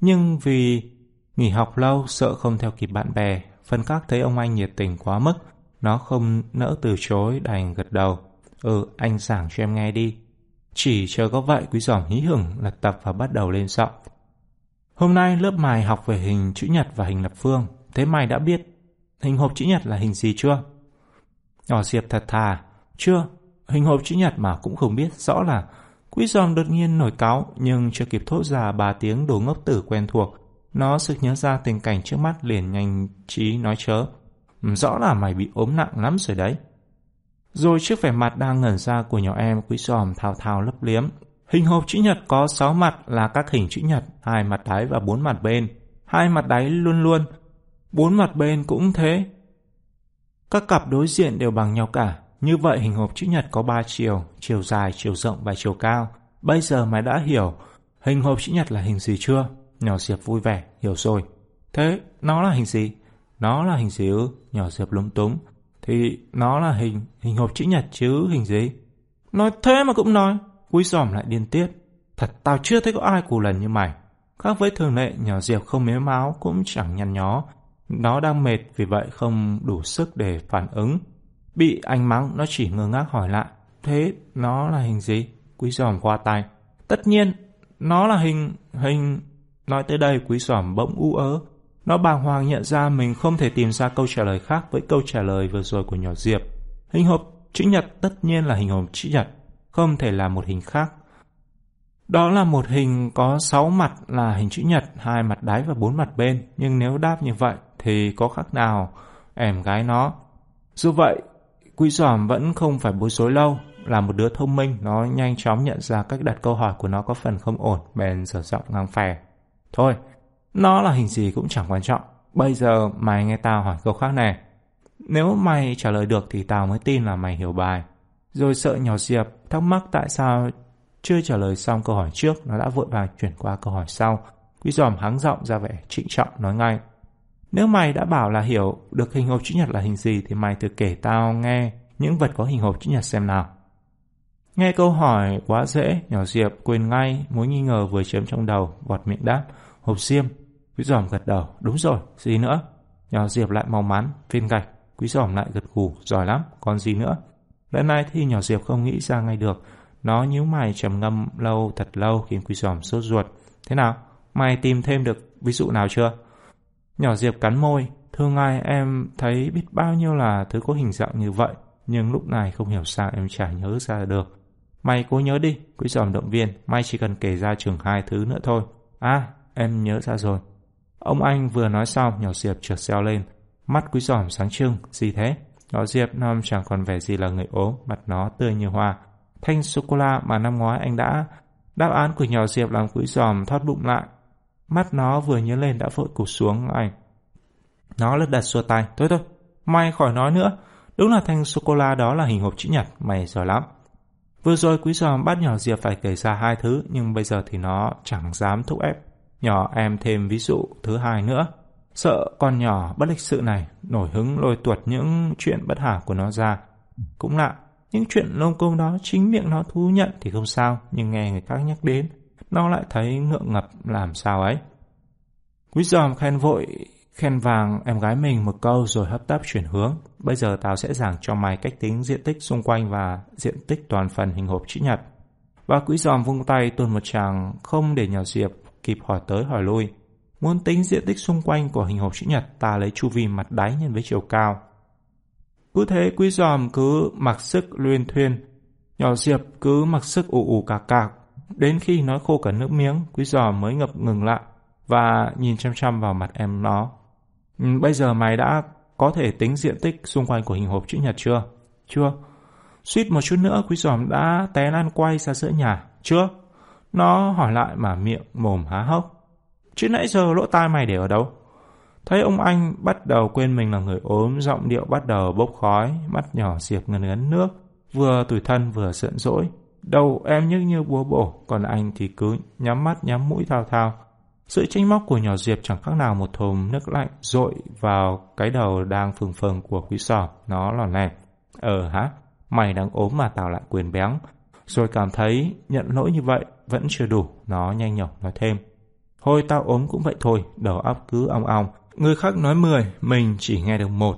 Nhưng vì nghỉ học lâu, sợ không theo kịp bạn bè, phần khác thấy ông anh nhiệt tình quá mức, nó không nỡ từ chối đành gật đầu. Ừ, anh giảng cho em nghe đi. Chỉ chờ có vậy quý giỏm hí hửng lật tập và bắt đầu lên giọng. Hôm nay lớp mày học về hình chữ nhật và hình lập phương. Thế mày đã biết hình hộp chữ nhật là hình gì chưa? Nhỏ Diệp thật thà. Chưa, hình hộp chữ nhật mà cũng không biết rõ là Quý giòm đột nhiên nổi cáo nhưng chưa kịp thốt ra ba tiếng đồ ngốc tử quen thuộc. Nó sực nhớ ra tình cảnh trước mắt liền nhanh trí nói chớ. Rõ là mày bị ốm nặng lắm rồi đấy. Rồi trước vẻ mặt đang ngẩn ra của nhỏ em quý giòm thao thao lấp liếm. Hình hộp chữ nhật có 6 mặt là các hình chữ nhật, hai mặt đáy và bốn mặt bên. Hai mặt đáy luôn luôn, bốn mặt bên cũng thế. Các cặp đối diện đều bằng nhau cả. Như vậy hình hộp chữ nhật có 3 chiều, chiều dài, chiều rộng và chiều cao. Bây giờ mày đã hiểu hình hộp chữ nhật là hình gì chưa? Nhỏ Diệp vui vẻ, hiểu rồi. Thế nó là hình gì? Nó là hình gì ư? Nhỏ Diệp lúng túng. Thì nó là hình, hình hộp chữ nhật chứ hình gì? Nói thế mà cũng nói. Quý giòm lại điên tiết. Thật tao chưa thấy có ai cù lần như mày. Khác với thường lệ, nhỏ Diệp không méo máu cũng chẳng nhăn nhó. Nó đang mệt vì vậy không đủ sức để phản ứng. Bị anh mắng, nó chỉ ngơ ngác hỏi lại. Thế nó là hình gì? Quý giòm qua tay. Tất nhiên, nó là hình... hình... Nói tới đây quý giòm bỗng u ớ. Nó bàng hoàng nhận ra mình không thể tìm ra câu trả lời khác với câu trả lời vừa rồi của nhỏ Diệp. Hình hộp chữ nhật tất nhiên là hình hộp chữ nhật, không thể là một hình khác. Đó là một hình có 6 mặt là hình chữ nhật, hai mặt đáy và bốn mặt bên. Nhưng nếu đáp như vậy thì có khác nào em gái nó. Dù vậy, Quý giòm vẫn không phải bối rối lâu. Là một đứa thông minh, nó nhanh chóng nhận ra cách đặt câu hỏi của nó có phần không ổn, bèn dở giọng ngang phè. Thôi, nó là hình gì cũng chẳng quan trọng. Bây giờ mày nghe tao hỏi câu khác này. Nếu mày trả lời được thì tao mới tin là mày hiểu bài. Rồi sợ nhỏ Diệp thắc mắc tại sao chưa trả lời xong câu hỏi trước, nó đã vội vàng chuyển qua câu hỏi sau. Quý giòm hắng giọng ra vẻ trịnh trọng nói ngay. Nếu mày đã bảo là hiểu được hình hộp chữ nhật là hình gì thì mày thử kể tao nghe những vật có hình hộp chữ nhật xem nào. Nghe câu hỏi quá dễ, nhỏ Diệp quên ngay mối nghi ngờ vừa chiếm trong đầu, vọt miệng đáp, hộp xiêm. Quý giòm gật đầu, đúng rồi, gì nữa? Nhỏ Diệp lại mau mắn, viên gạch, quý giòm lại gật gù, giỏi lắm, còn gì nữa? Lần này thì nhỏ Diệp không nghĩ ra ngay được, nó nhíu mày trầm ngâm lâu thật lâu khiến quý giòm sốt ruột. Thế nào? Mày tìm thêm được ví dụ nào chưa? Nhỏ Diệp cắn môi, thương ai em thấy biết bao nhiêu là thứ có hình dạng như vậy, nhưng lúc này không hiểu sao em chả nhớ ra được. Mày cố nhớ đi, quý giòm động viên, mày chỉ cần kể ra chừng hai thứ nữa thôi. À, em nhớ ra rồi. Ông anh vừa nói xong, nhỏ Diệp trượt xeo lên, mắt quý giòm sáng trưng, gì thế? Nó Diệp năm chẳng còn vẻ gì là người ốm, mặt nó tươi như hoa. Thanh sô-cô-la mà năm ngoái anh đã... Đáp án của nhỏ Diệp làm quý giòm thoát bụng lại, Mắt nó vừa nhớ lên đã vội cụp xuống ảnh. Nó lật đặt xua tay. Thôi thôi, mày khỏi nói nữa. Đúng là thanh sô-cô-la đó là hình hộp chữ nhật. Mày giỏi lắm. Vừa rồi quý giòm bắt nhỏ Diệp phải kể ra hai thứ, nhưng bây giờ thì nó chẳng dám thúc ép. Nhỏ em thêm ví dụ thứ hai nữa. Sợ con nhỏ bất lịch sự này nổi hứng lôi tuột những chuyện bất hảo của nó ra. Cũng lạ, những chuyện lông công đó chính miệng nó thú nhận thì không sao, nhưng nghe người khác nhắc đến nó lại thấy ngượng ngập làm sao ấy. Quý giòm khen vội, khen vàng em gái mình một câu rồi hấp tấp chuyển hướng. Bây giờ tao sẽ giảng cho mày cách tính diện tích xung quanh và diện tích toàn phần hình hộp chữ nhật. Và quý giòm vung tay tuôn một tràng không để nhỏ Diệp kịp hỏi tới hỏi lui. Muốn tính diện tích xung quanh của hình hộp chữ nhật ta lấy chu vi mặt đáy nhân với chiều cao. Cứ thế quý giòm cứ mặc sức luyên thuyên, nhỏ Diệp cứ mặc sức ủ ủ cạc cạc Đến khi nói khô cả nước miếng, quý giò mới ngập ngừng lại và nhìn chăm chăm vào mặt em nó. Ừ, bây giờ mày đã có thể tính diện tích xung quanh của hình hộp chữ nhật chưa? Chưa. Suýt một chút nữa quý giòm đã té lan quay ra giữa nhà. Chưa. Nó hỏi lại mà miệng mồm há hốc. Chứ nãy giờ lỗ tai mày để ở đâu? Thấy ông anh bắt đầu quên mình là người ốm, giọng điệu bắt đầu bốc khói, mắt nhỏ diệp ngân ngấn nước, vừa tủi thân vừa giận dỗi. Đầu em nhức như búa bổ, còn anh thì cứ nhắm mắt nhắm mũi thao thao. Sự tranh móc của nhỏ Diệp chẳng khác nào một thùng nước lạnh rội vào cái đầu đang phừng phừng của quý sò, nó lòn lẹt. Ờ hả, mày đang ốm mà tao lại quyền béng. Rồi cảm thấy nhận lỗi như vậy vẫn chưa đủ, nó nhanh nhọc nói thêm. Thôi tao ốm cũng vậy thôi, đầu óc cứ ong ong. Người khác nói mười, mình chỉ nghe được một.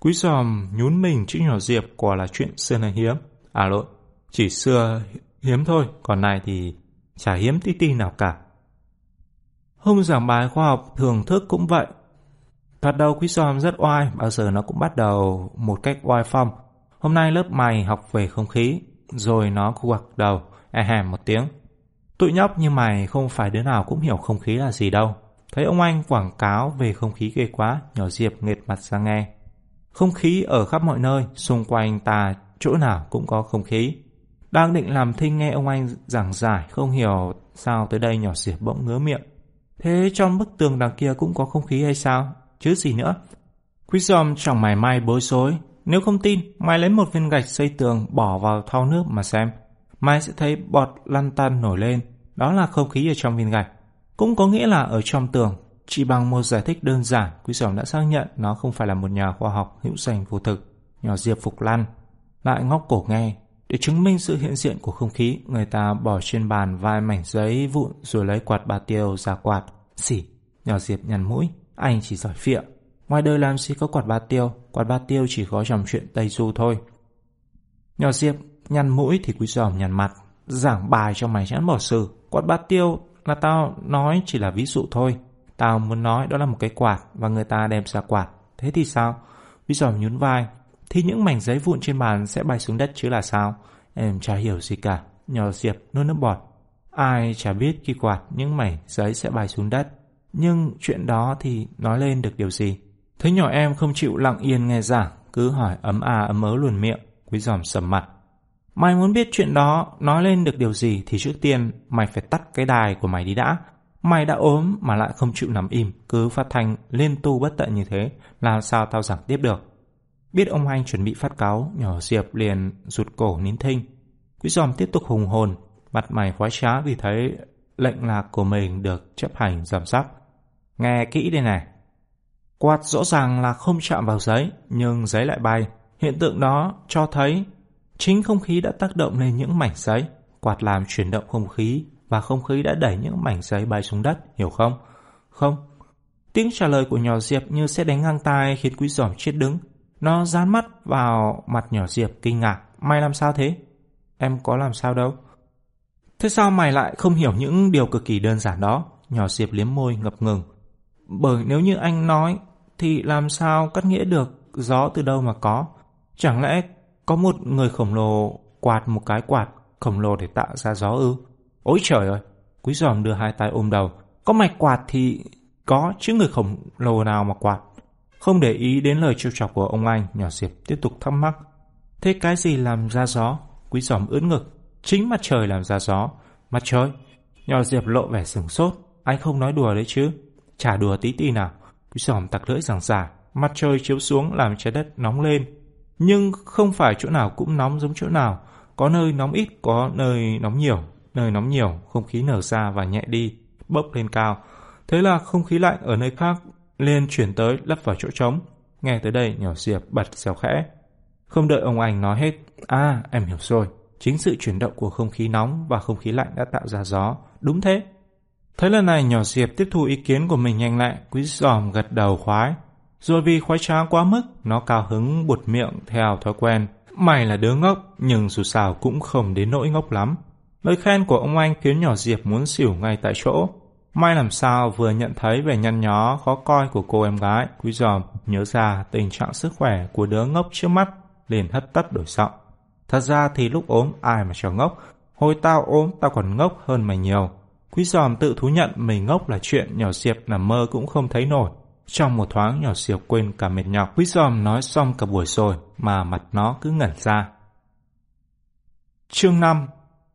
Quý giòm nhún mình chữ nhỏ Diệp quả là chuyện xưa nay hiếm. À lộn, chỉ xưa hiếm thôi, còn này thì chả hiếm tí ti nào cả. Hôm giảng bài khoa học thường thức cũng vậy. Thật đầu quý giòm rất oai, bao giờ nó cũng bắt đầu một cách oai phong. Hôm nay lớp mày học về không khí, rồi nó khu đầu, e hèm một tiếng. Tụi nhóc như mày không phải đứa nào cũng hiểu không khí là gì đâu. Thấy ông anh quảng cáo về không khí ghê quá, nhỏ Diệp nghệt mặt ra nghe. Không khí ở khắp mọi nơi, xung quanh ta chỗ nào cũng có không khí. Đang định làm thinh nghe ông anh giảng giải không hiểu sao tới đây nhỏ diệp bỗng ngứa miệng. Thế trong bức tường đằng kia cũng có không khí hay sao? Chứ gì nữa? Quý giòm chẳng mày may bối rối. Nếu không tin, mày lấy một viên gạch xây tường bỏ vào thau nước mà xem mai sẽ thấy bọt lăn tăn nổi lên. Đó là không khí ở trong viên gạch. Cũng có nghĩa là ở trong tường. Chỉ bằng một giải thích đơn giản, Quý giòm đã xác nhận nó không phải là một nhà khoa học hữu danh vô thực. Nhỏ Diệp phục lăn. Lại ngóc cổ nghe, để chứng minh sự hiện diện của không khí, người ta bỏ trên bàn vài mảnh giấy vụn rồi lấy quạt ba tiêu ra quạt. Xỉ, nhỏ Diệp nhằn mũi, anh chỉ giỏi phịa. Ngoài đời làm gì có quạt ba tiêu, quạt ba tiêu chỉ có trong chuyện Tây Du thôi. Nhỏ Diệp nhăn mũi thì quý giòm nhăn mặt. Giảng bài cho mày chán bỏ sự. Quạt ba tiêu là tao nói chỉ là ví dụ thôi. Tao muốn nói đó là một cái quạt và người ta đem ra quạt. Thế thì sao? Quý giòm nhún vai thì những mảnh giấy vụn trên bàn sẽ bay xuống đất chứ là sao? Em chả hiểu gì cả. Nhỏ Diệp nuốt nước bọt. Ai chả biết khi quạt những mảnh giấy sẽ bay xuống đất. Nhưng chuyện đó thì nói lên được điều gì? Thấy nhỏ em không chịu lặng yên nghe giảng, cứ hỏi ấm à ấm ớ luồn miệng, quý giòm sầm mặt. Mày muốn biết chuyện đó nói lên được điều gì thì trước tiên mày phải tắt cái đài của mày đi đã. Mày đã ốm mà lại không chịu nằm im, cứ phát thanh liên tu bất tận như thế, làm sao tao giảng tiếp được. Biết ông anh chuẩn bị phát cáo, nhỏ Diệp liền rụt cổ nín thinh. Quý giòm tiếp tục hùng hồn, mặt mày khoái trá vì thấy lệnh lạc của mình được chấp hành giảm sắc Nghe kỹ đây này. Quạt rõ ràng là không chạm vào giấy, nhưng giấy lại bay. Hiện tượng đó cho thấy chính không khí đã tác động lên những mảnh giấy. Quạt làm chuyển động không khí và không khí đã đẩy những mảnh giấy bay xuống đất, hiểu không? Không. Tiếng trả lời của nhỏ Diệp như sẽ đánh ngang tai khiến quý giòm chết đứng. Nó dán mắt vào mặt nhỏ Diệp kinh ngạc. Mày làm sao thế? Em có làm sao đâu. Thế sao mày lại không hiểu những điều cực kỳ đơn giản đó? Nhỏ Diệp liếm môi ngập ngừng. Bởi nếu như anh nói thì làm sao cắt nghĩa được gió từ đâu mà có? Chẳng lẽ có một người khổng lồ quạt một cái quạt khổng lồ để tạo ra gió ư? Ôi trời ơi! Quý giòm đưa hai tay ôm đầu. Có mạch quạt thì có chứ người khổng lồ nào mà quạt. Không để ý đến lời trêu chọc của ông anh, nhỏ Diệp tiếp tục thắc mắc. Thế cái gì làm ra gió? Quý giòm ướt ngực. Chính mặt trời làm ra gió. Mặt trời? Nhỏ Diệp lộ vẻ sừng sốt. Anh không nói đùa đấy chứ. Chả đùa tí tí nào. Quý giòm tặc lưỡi giảng giả. Mặt trời chiếu xuống làm trái đất nóng lên. Nhưng không phải chỗ nào cũng nóng giống chỗ nào. Có nơi nóng ít, có nơi nóng nhiều. Nơi nóng nhiều, không khí nở ra và nhẹ đi, bốc lên cao. Thế là không khí lạnh ở nơi khác lên chuyển tới lấp vào chỗ trống. Nghe tới đây nhỏ Diệp bật xèo khẽ. Không đợi ông anh nói hết. À, em hiểu rồi. Chính sự chuyển động của không khí nóng và không khí lạnh đã tạo ra gió. Đúng thế. Thế lần này nhỏ Diệp tiếp thu ý kiến của mình nhanh lại, quý giòm gật đầu khoái. Rồi vì khoái trá quá mức, nó cao hứng bụt miệng theo thói quen. Mày là đứa ngốc, nhưng dù sao cũng không đến nỗi ngốc lắm. Lời khen của ông anh khiến nhỏ Diệp muốn xỉu ngay tại chỗ. May làm sao vừa nhận thấy vẻ nhăn nhó khó coi của cô em gái, quý giòm nhớ ra tình trạng sức khỏe của đứa ngốc trước mắt, liền hất tấp đổi giọng. Thật ra thì lúc ốm ai mà cho ngốc, hồi tao ốm tao còn ngốc hơn mày nhiều. Quý giòm tự thú nhận mình ngốc là chuyện nhỏ Diệp nằm mơ cũng không thấy nổi. Trong một thoáng nhỏ xíu quên cả mệt nhọc, quý giòm nói xong cả buổi rồi mà mặt nó cứ ngẩn ra. Chương 5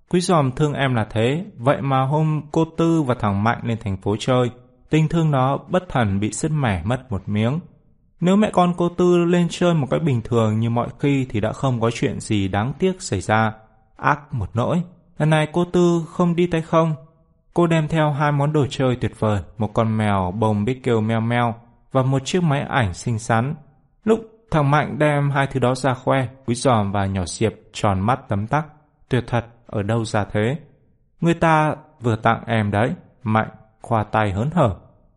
Quý giòm thương em là thế, vậy mà hôm cô Tư và thằng Mạnh lên thành phố chơi, tình thương nó bất thần bị sứt mẻ mất một miếng. Nếu mẹ con cô Tư lên chơi một cách bình thường như mọi khi thì đã không có chuyện gì đáng tiếc xảy ra. Ác một nỗi. Lần này cô Tư không đi tay không. Cô đem theo hai món đồ chơi tuyệt vời, một con mèo bông biết kêu meo meo và một chiếc máy ảnh xinh xắn. Lúc thằng Mạnh đem hai thứ đó ra khoe, quý giòm và nhỏ xiệp, tròn mắt tấm tắc. Tuyệt thật, ở đâu ra thế? Người ta vừa tặng em đấy, Mạnh khoa tay hớn hở.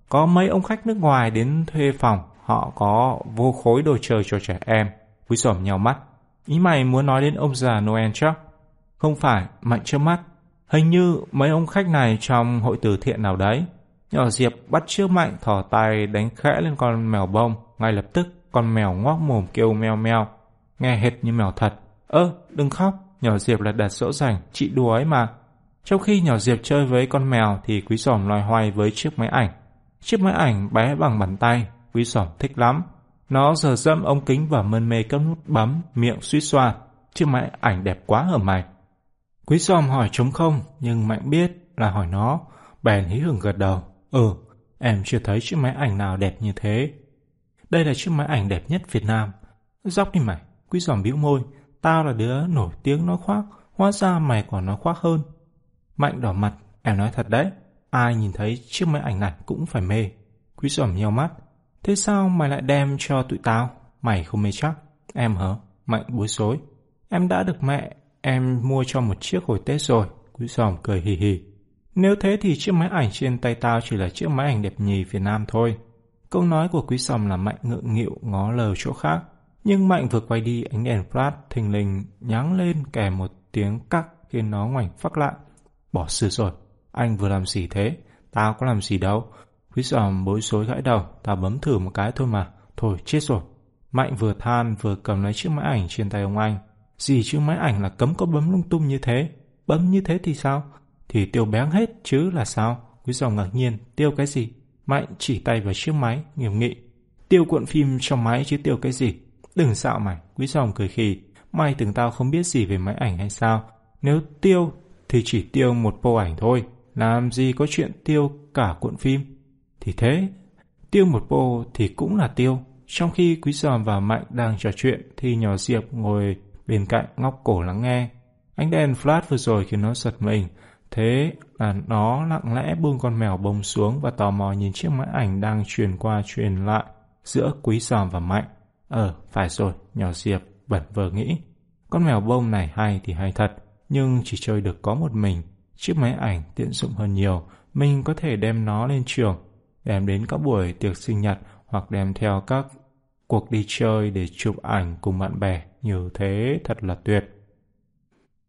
Có mấy ông khách nước ngoài đến thuê phòng, họ có vô khối đồ chơi cho trẻ em. Quý giòm nhau mắt. Ý mày muốn nói đến ông già Noel chắc? Không phải, Mạnh trước mắt. Hình như mấy ông khách này trong hội từ thiện nào đấy. Nhỏ Diệp bắt chiếc Mạnh thỏ tay đánh khẽ lên con mèo bông. Ngay lập tức, con mèo ngoác mồm kêu meo meo. Nghe hệt như mèo thật. Ơ, đừng khóc. Nhỏ Diệp là đặt dỗ dành, chị đùa ấy mà. Trong khi nhỏ Diệp chơi với con mèo thì quý giòm loài hoài với chiếc máy ảnh. Chiếc máy ảnh bé bằng bàn tay, quý giòm thích lắm. Nó giờ dẫm ống kính và mân mê các nút bấm, miệng suýt xoa. Chiếc máy ảnh đẹp quá hở mày. Quý giòm hỏi trống không, nhưng Mạnh biết là hỏi nó. Bèn hí hưởng gật đầu. Ừ, em chưa thấy chiếc máy ảnh nào đẹp như thế. Đây là chiếc máy ảnh đẹp nhất Việt Nam. Dóc đi mày, quý giòm bĩu môi. Tao là đứa nổi tiếng nói khoác, hóa ra mày còn nói khoác hơn. Mạnh đỏ mặt, em nói thật đấy, ai nhìn thấy chiếc máy ảnh này cũng phải mê. Quý giòm nheo mắt, thế sao mày lại đem cho tụi tao? Mày không mê chắc. Em hả? Mạnh bối rối. Em đã được mẹ, em mua cho một chiếc hồi Tết rồi. Quý giòm cười hì hì. Nếu thế thì chiếc máy ảnh trên tay tao chỉ là chiếc máy ảnh đẹp nhì Việt Nam thôi. Câu nói của quý sòm làm mạnh ngượng nghịu ngó lờ chỗ khác. Nhưng Mạnh vừa quay đi ánh đèn flash thình lình nháng lên kèm một tiếng cắc khiến nó ngoảnh phắc lại. Bỏ sự rồi, anh vừa làm gì thế? Tao có làm gì đâu. Quý sòm bối rối gãi đầu, tao bấm thử một cái thôi mà. Thôi chết rồi. Mạnh vừa than vừa cầm lấy chiếc máy ảnh trên tay ông anh. Gì chứ máy ảnh là cấm có bấm lung tung như thế? Bấm như thế thì sao? thì tiêu béng hết chứ là sao? Quý dòng ngạc nhiên, tiêu cái gì? Mạnh chỉ tay vào chiếc máy, nghiêm nghị. Tiêu cuộn phim trong máy chứ tiêu cái gì? Đừng xạo mày, quý dòng cười khì. Mày tưởng tao không biết gì về máy ảnh hay sao? Nếu tiêu thì chỉ tiêu một bộ ảnh thôi. Làm gì có chuyện tiêu cả cuộn phim? Thì thế, tiêu một bộ thì cũng là tiêu. Trong khi Quý Giòm và Mạnh đang trò chuyện thì nhỏ Diệp ngồi bên cạnh ngóc cổ lắng nghe. Ánh đèn flash vừa rồi khiến nó giật mình. Thế là nó lặng lẽ buông con mèo bông xuống và tò mò nhìn chiếc máy ảnh đang truyền qua truyền lại giữa Quý Giòm và Mạnh. Ờ, phải rồi, nhỏ Diệp bẩn vờ nghĩ. Con mèo bông này hay thì hay thật, nhưng chỉ chơi được có một mình. Chiếc máy ảnh tiện dụng hơn nhiều, mình có thể đem nó lên trường, đem đến các buổi tiệc sinh nhật hoặc đem theo các cuộc đi chơi để chụp ảnh cùng bạn bè. Như thế thật là tuyệt.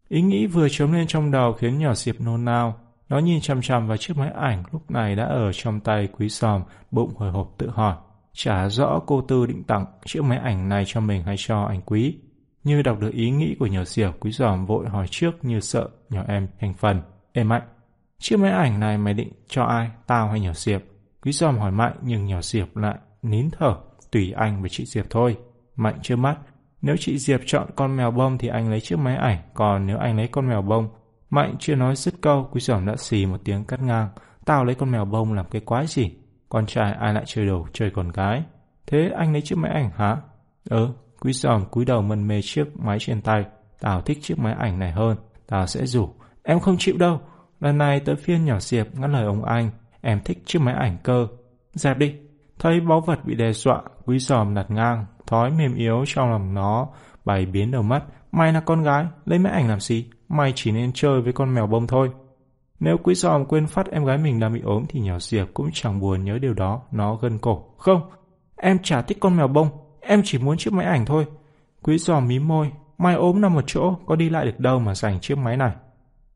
Ý nghĩ vừa trống lên trong đầu khiến nhỏ Diệp nôn nao. Nó nhìn chằm chằm vào chiếc máy ảnh lúc này đã ở trong tay quý sòm, bụng hồi hộp tự hỏi. Chả rõ cô Tư định tặng chiếc máy ảnh này cho mình hay cho anh quý. Như đọc được ý nghĩ của nhỏ Diệp, quý giòm vội hỏi trước như sợ nhỏ em thành phần. Ê Mạnh, chiếc máy ảnh này mày định cho ai, tao hay nhỏ Diệp? Quý giòm hỏi Mạnh nhưng nhỏ Diệp lại nín thở, tùy anh với chị Diệp thôi. Mạnh chưa mắt, nếu chị Diệp chọn con mèo bông thì anh lấy chiếc máy ảnh, còn nếu anh lấy con mèo bông, Mạnh chưa nói dứt câu, quý Giỏm đã xì một tiếng cắt ngang. Tao lấy con mèo bông làm cái quái gì? Con trai ai lại chơi đồ, chơi con gái? Thế anh lấy chiếc máy ảnh hả? Ừ, quý Giỏm cúi đầu mân mê chiếc máy trên tay. Tao thích chiếc máy ảnh này hơn. Tao sẽ rủ. Em không chịu đâu. Lần này tới phiên nhỏ Diệp ngắt lời ông anh. Em thích chiếc máy ảnh cơ. Dẹp đi. Thấy báu vật bị đe dọa, quý giòm đặt ngang, thói mềm yếu trong lòng nó, bày biến đầu mắt. Mày là con gái, lấy máy ảnh làm gì? Mày chỉ nên chơi với con mèo bông thôi. Nếu quý giòm quên phát em gái mình đang bị ốm thì nhỏ Diệp cũng chẳng buồn nhớ điều đó, nó gân cổ. Không, em chả thích con mèo bông, em chỉ muốn chiếc máy ảnh thôi. Quý giòm mím môi, mai ốm nằm một chỗ, có đi lại được đâu mà dành chiếc máy này.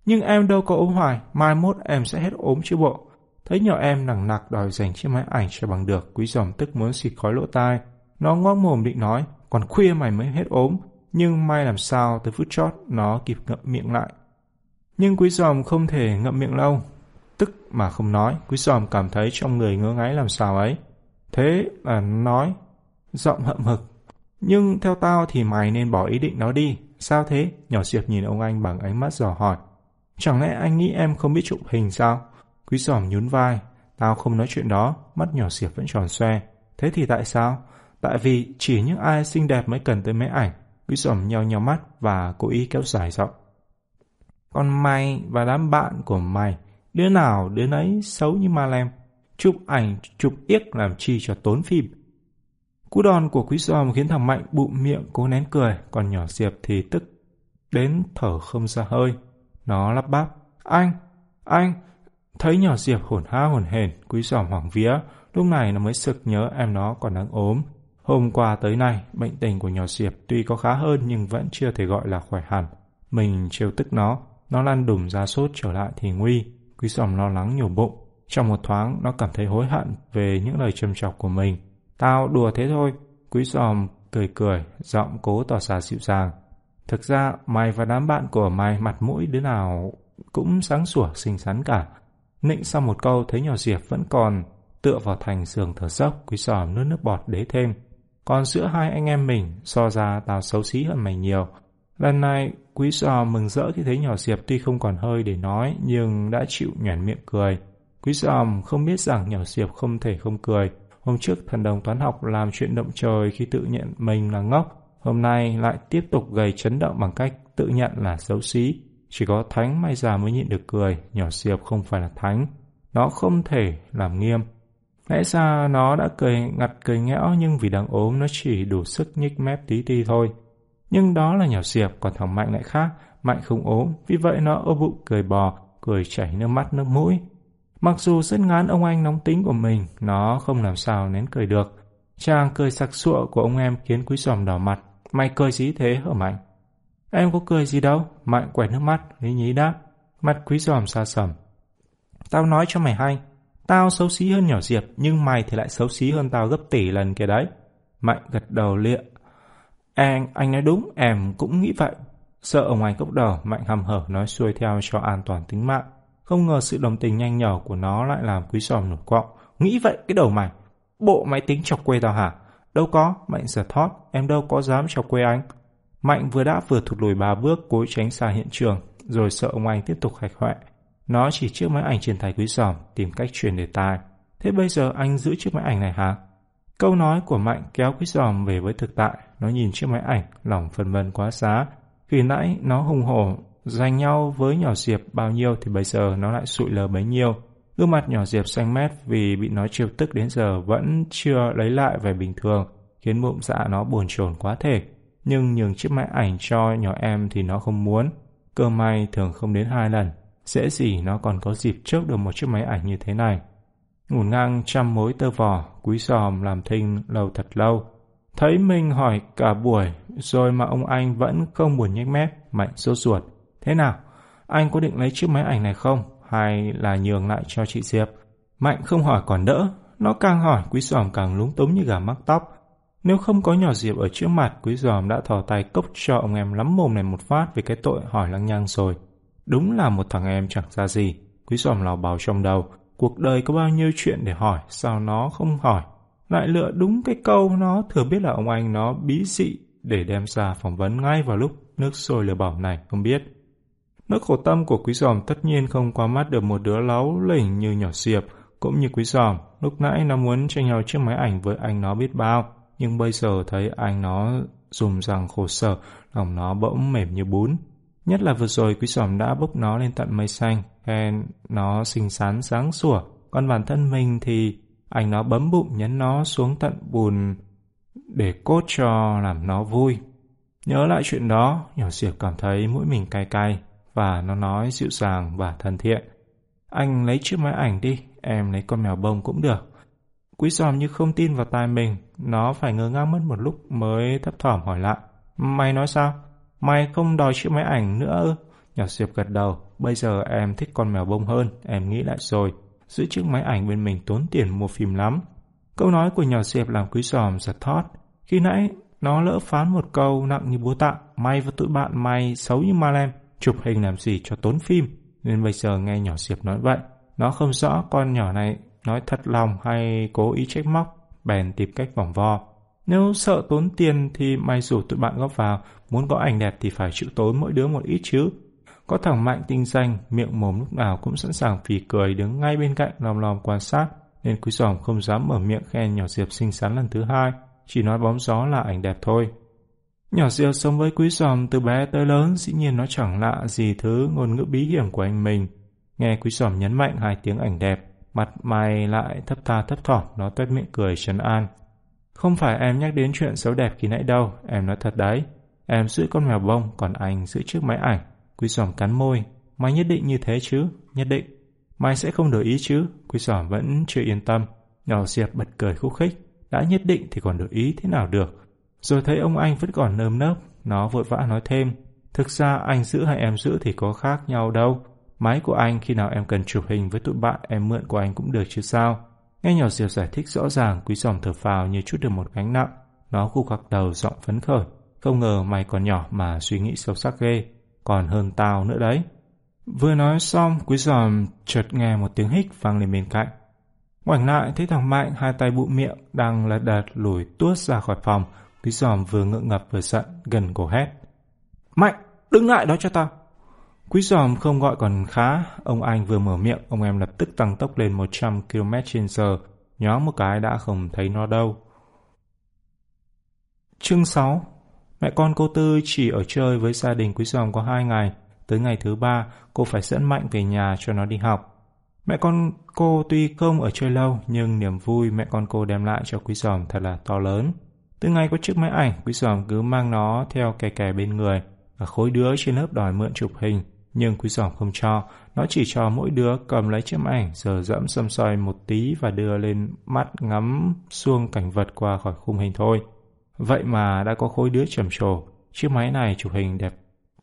Nhưng em đâu có ốm hoài, mai mốt em sẽ hết ốm chứ bộ. Thấy nhỏ em nặng nặc đòi dành chiếc máy ảnh cho bằng được, quý giòm tức muốn xịt khói lỗ tai. Nó ngoác mồm định nói, còn khuya mày mới hết ốm, nhưng may làm sao tới phút chót nó kịp ngậm miệng lại. Nhưng quý giòm không thể ngậm miệng lâu. Tức mà không nói, quý giòm cảm thấy trong người ngứa ngáy làm sao ấy. Thế là nói, giọng hậm hực. Nhưng theo tao thì mày nên bỏ ý định nó đi. Sao thế? Nhỏ Diệp nhìn ông anh bằng ánh mắt dò hỏi. Chẳng lẽ anh nghĩ em không biết chụp hình sao? Quý giòm nhún vai. Tao không nói chuyện đó, mắt nhỏ Diệp vẫn tròn xoe. Thế thì tại sao? Tại vì chỉ những ai xinh đẹp mới cần tới máy ảnh. Quý sổm nheo nheo mắt và cố ý kéo dài giọng. Còn mày và đám bạn của mày, đứa nào đứa nấy xấu như ma lem. Chụp ảnh, chụp yếc làm chi cho tốn phim. Cú đòn của quý giòm khiến thằng Mạnh bụng miệng cố nén cười, còn nhỏ Diệp thì tức đến thở không ra hơi. Nó lắp bắp. Anh, anh, thấy nhỏ Diệp hồn ha hồn hển, quý giòm hoảng vía, lúc này nó mới sực nhớ em nó còn đang ốm. Hôm qua tới nay, bệnh tình của nhỏ Diệp tuy có khá hơn nhưng vẫn chưa thể gọi là khỏe hẳn. Mình trêu tức nó, nó lăn đùng ra sốt trở lại thì nguy. Quý sòm lo lắng nhiều bụng. Trong một thoáng, nó cảm thấy hối hận về những lời châm chọc của mình. Tao đùa thế thôi. Quý sòm cười cười, giọng cố tỏ ra dịu dàng. Thực ra, mày và đám bạn của mày mặt mũi đứa nào cũng sáng sủa xinh xắn cả. Nịnh sau một câu thấy nhỏ Diệp vẫn còn tựa vào thành giường thở dốc, quý giòm nước nước bọt đế thêm. Còn giữa hai anh em mình, so ra tao xấu xí hơn mày nhiều. Lần này, quý giò mừng rỡ khi thấy nhỏ Diệp tuy không còn hơi để nói, nhưng đã chịu nhoẻn miệng cười. Quý giòm không biết rằng nhỏ Diệp không thể không cười. Hôm trước thần đồng toán học làm chuyện động trời khi tự nhận mình là ngốc. Hôm nay lại tiếp tục gây chấn động bằng cách tự nhận là xấu xí. Chỉ có thánh may già mới nhịn được cười, nhỏ Diệp không phải là thánh. Nó không thể làm nghiêm. Lẽ ra nó đã cười ngặt cười nghẽo nhưng vì đang ốm nó chỉ đủ sức nhích mép tí ti thôi. Nhưng đó là nhỏ Diệp, còn thằng Mạnh lại khác. Mạnh không ốm, vì vậy nó ôm bụng cười bò, cười chảy nước mắt nước mũi. Mặc dù rất ngán ông anh nóng tính của mình, nó không làm sao nén cười được. Chàng cười sặc sụa của ông em khiến quý giòm đỏ mặt. Mày cười gì thế hả Mạnh? Em có cười gì đâu. Mạnh quẹt nước mắt, lý nhí đáp. Mặt quý giòm xa sầm. Tao nói cho mày hay. Tao xấu xí hơn nhỏ Diệp, nhưng mày thì lại xấu xí hơn tao gấp tỷ lần kia đấy. Mạnh gật đầu lịa, anh, anh nói đúng, em cũng nghĩ vậy. Sợ ông anh cốc đầu, Mạnh hầm hở nói xuôi theo cho an toàn tính mạng. Không ngờ sự đồng tình nhanh nhỏ của nó lại làm quý giòm nổi quọng. Nghĩ vậy cái đầu mày. Bộ máy tính chọc quê tao hả? Đâu có, Mạnh giật thót, em đâu có dám chọc quê anh. Mạnh vừa đã vừa thụt lùi ba bước cố tránh xa hiện trường, rồi sợ ông anh tiếp tục hạch hoẹ. Nó chỉ chiếc máy ảnh trên tay quý giòm tìm cách truyền đề tài. Thế bây giờ anh giữ chiếc máy ảnh này hả? Câu nói của Mạnh kéo quý giòm về với thực tại. Nó nhìn chiếc máy ảnh, lòng phân vân quá giá. Khi nãy nó hùng hổ giành nhau với nhỏ Diệp bao nhiêu thì bây giờ nó lại sụi lờ bấy nhiêu. Gương mặt nhỏ Diệp xanh mét vì bị nói trêu tức đến giờ vẫn chưa lấy lại vẻ bình thường, khiến bụng dạ nó buồn chồn quá thể. Nhưng nhường chiếc máy ảnh cho nhỏ em thì nó không muốn. Cơ may thường không đến hai lần, dễ gì nó còn có dịp chớp được một chiếc máy ảnh như thế này. Ngủ ngang trăm mối tơ vò, quý giòm làm thinh lâu thật lâu. Thấy mình hỏi cả buổi, rồi mà ông anh vẫn không buồn nhếch mép, mạnh sốt ruột. Thế nào? Anh có định lấy chiếc máy ảnh này không? Hay là nhường lại cho chị Diệp? Mạnh không hỏi còn đỡ. Nó càng hỏi, quý giòm càng lúng túng như gà mắc tóc. Nếu không có nhỏ Diệp ở trước mặt, quý giòm đã thò tay cốc cho ông em lắm mồm này một phát về cái tội hỏi lăng nhăng rồi. Đúng là một thằng em chẳng ra gì. Quý giòm lào bào trong đầu. Cuộc đời có bao nhiêu chuyện để hỏi, sao nó không hỏi? Lại lựa đúng cái câu nó thừa biết là ông anh nó bí dị để đem ra phỏng vấn ngay vào lúc nước sôi lửa bỏng này, không biết. Nỗi khổ tâm của quý giòm tất nhiên không qua mắt được một đứa láu lỉnh như nhỏ Diệp, cũng như quý giòm. Lúc nãy nó muốn tranh nhau chiếc máy ảnh với anh nó biết bao, nhưng bây giờ thấy anh nó dùng rằng khổ sở, lòng nó bỗng mềm như bún. Nhất là vừa rồi quý sòm đã bốc nó lên tận mây xanh, khen nó xinh xắn sáng sủa, còn bản thân mình thì anh nó bấm bụng nhấn nó xuống tận bùn để cốt cho làm nó vui. Nhớ lại chuyện đó, nhỏ Diệp cảm thấy mũi mình cay cay và nó nói dịu dàng và thân thiện. Anh lấy chiếc máy ảnh đi, em lấy con mèo bông cũng được. Quý giòm như không tin vào tai mình, nó phải ngơ ngác mất một lúc mới thấp thỏm hỏi lại. Mày nói sao? Mày không đòi chiếc máy ảnh nữa ư? Nhỏ Diệp gật đầu, bây giờ em thích con mèo bông hơn, em nghĩ lại rồi. Giữ chiếc máy ảnh bên mình tốn tiền mua phim lắm. Câu nói của nhỏ Diệp làm quý giòm giật thót. Khi nãy, nó lỡ phán một câu nặng như búa tạ, mày và tụi bạn mày xấu như ma lem, chụp hình làm gì cho tốn phim. Nên bây giờ nghe nhỏ Diệp nói vậy, nó không rõ con nhỏ này nói thật lòng hay cố ý trách móc, bèn tìm cách vòng vo. Nếu sợ tốn tiền thì mày rủ tụi bạn góp vào, muốn có ảnh đẹp thì phải chịu tối mỗi đứa một ít chứ. Có thằng Mạnh tinh danh, miệng mồm lúc nào cũng sẵn sàng phì cười đứng ngay bên cạnh lòm lòm quan sát, nên quý giòm không dám mở miệng khen nhỏ Diệp xinh xắn lần thứ hai, chỉ nói bóng gió là ảnh đẹp thôi. Nhỏ Diệp sống với quý giòm từ bé tới lớn, dĩ nhiên nó chẳng lạ gì thứ ngôn ngữ bí hiểm của anh mình. Nghe quý giòm nhấn mạnh hai tiếng ảnh đẹp, mặt mày lại thấp tha thấp thỏm, nó tuét miệng cười trấn an. Không phải em nhắc đến chuyện xấu đẹp khi nãy đâu, em nói thật đấy. Em giữ con mèo bông, còn anh giữ chiếc máy ảnh. Quý giòm cắn môi. Mày nhất định như thế chứ? Nhất định. Mày sẽ không đổi ý chứ? Quý giòm vẫn chưa yên tâm. Nhỏ Diệp bật cười khúc khích. Đã nhất định thì còn đổi ý thế nào được? Rồi thấy ông anh vẫn còn nơm nớp. Nó vội vã nói thêm. Thực ra anh giữ hay em giữ thì có khác nhau đâu. Máy của anh khi nào em cần chụp hình với tụi bạn em mượn của anh cũng được chứ sao. Nghe nhỏ Diệp giải thích rõ ràng, quý giòm thở phào như chút được một gánh nặng. Nó khu khắc đầu giọng phấn khởi. Không ngờ mày còn nhỏ mà suy nghĩ sâu sắc ghê còn hơn tao nữa đấy. Vừa nói xong, quý giòm chợt nghe một tiếng hích vang lên bên cạnh. Ngoảnh lại thấy thằng Mạnh hai tay bụng miệng đang lật đật lùi tuốt ra khỏi phòng. Quý giòm vừa ngượng ngập vừa giận, gần cổ hét. Mạnh, đứng lại đó cho tao. Quý giòm không gọi còn khá, ông anh vừa mở miệng, ông em lập tức tăng tốc lên 100 km h nhó một cái đã không thấy nó đâu. Chương 6 Mẹ con cô Tư chỉ ở chơi với gia đình Quý Giòm có hai ngày. Tới ngày thứ ba, cô phải dẫn Mạnh về nhà cho nó đi học. Mẹ con cô tuy không ở chơi lâu, nhưng niềm vui mẹ con cô đem lại cho Quý Giòm thật là to lớn. Từ ngày có chiếc máy ảnh, Quý Giòm cứ mang nó theo kè kè bên người. Và khối đứa trên lớp đòi mượn chụp hình, nhưng Quý Giòm không cho. Nó chỉ cho mỗi đứa cầm lấy chiếc máy ảnh, giờ dẫm xăm soi một tí và đưa lên mắt ngắm xuông cảnh vật qua khỏi khung hình thôi. Vậy mà đã có khối đứa trầm trồ, chiếc máy này chụp hình đẹp,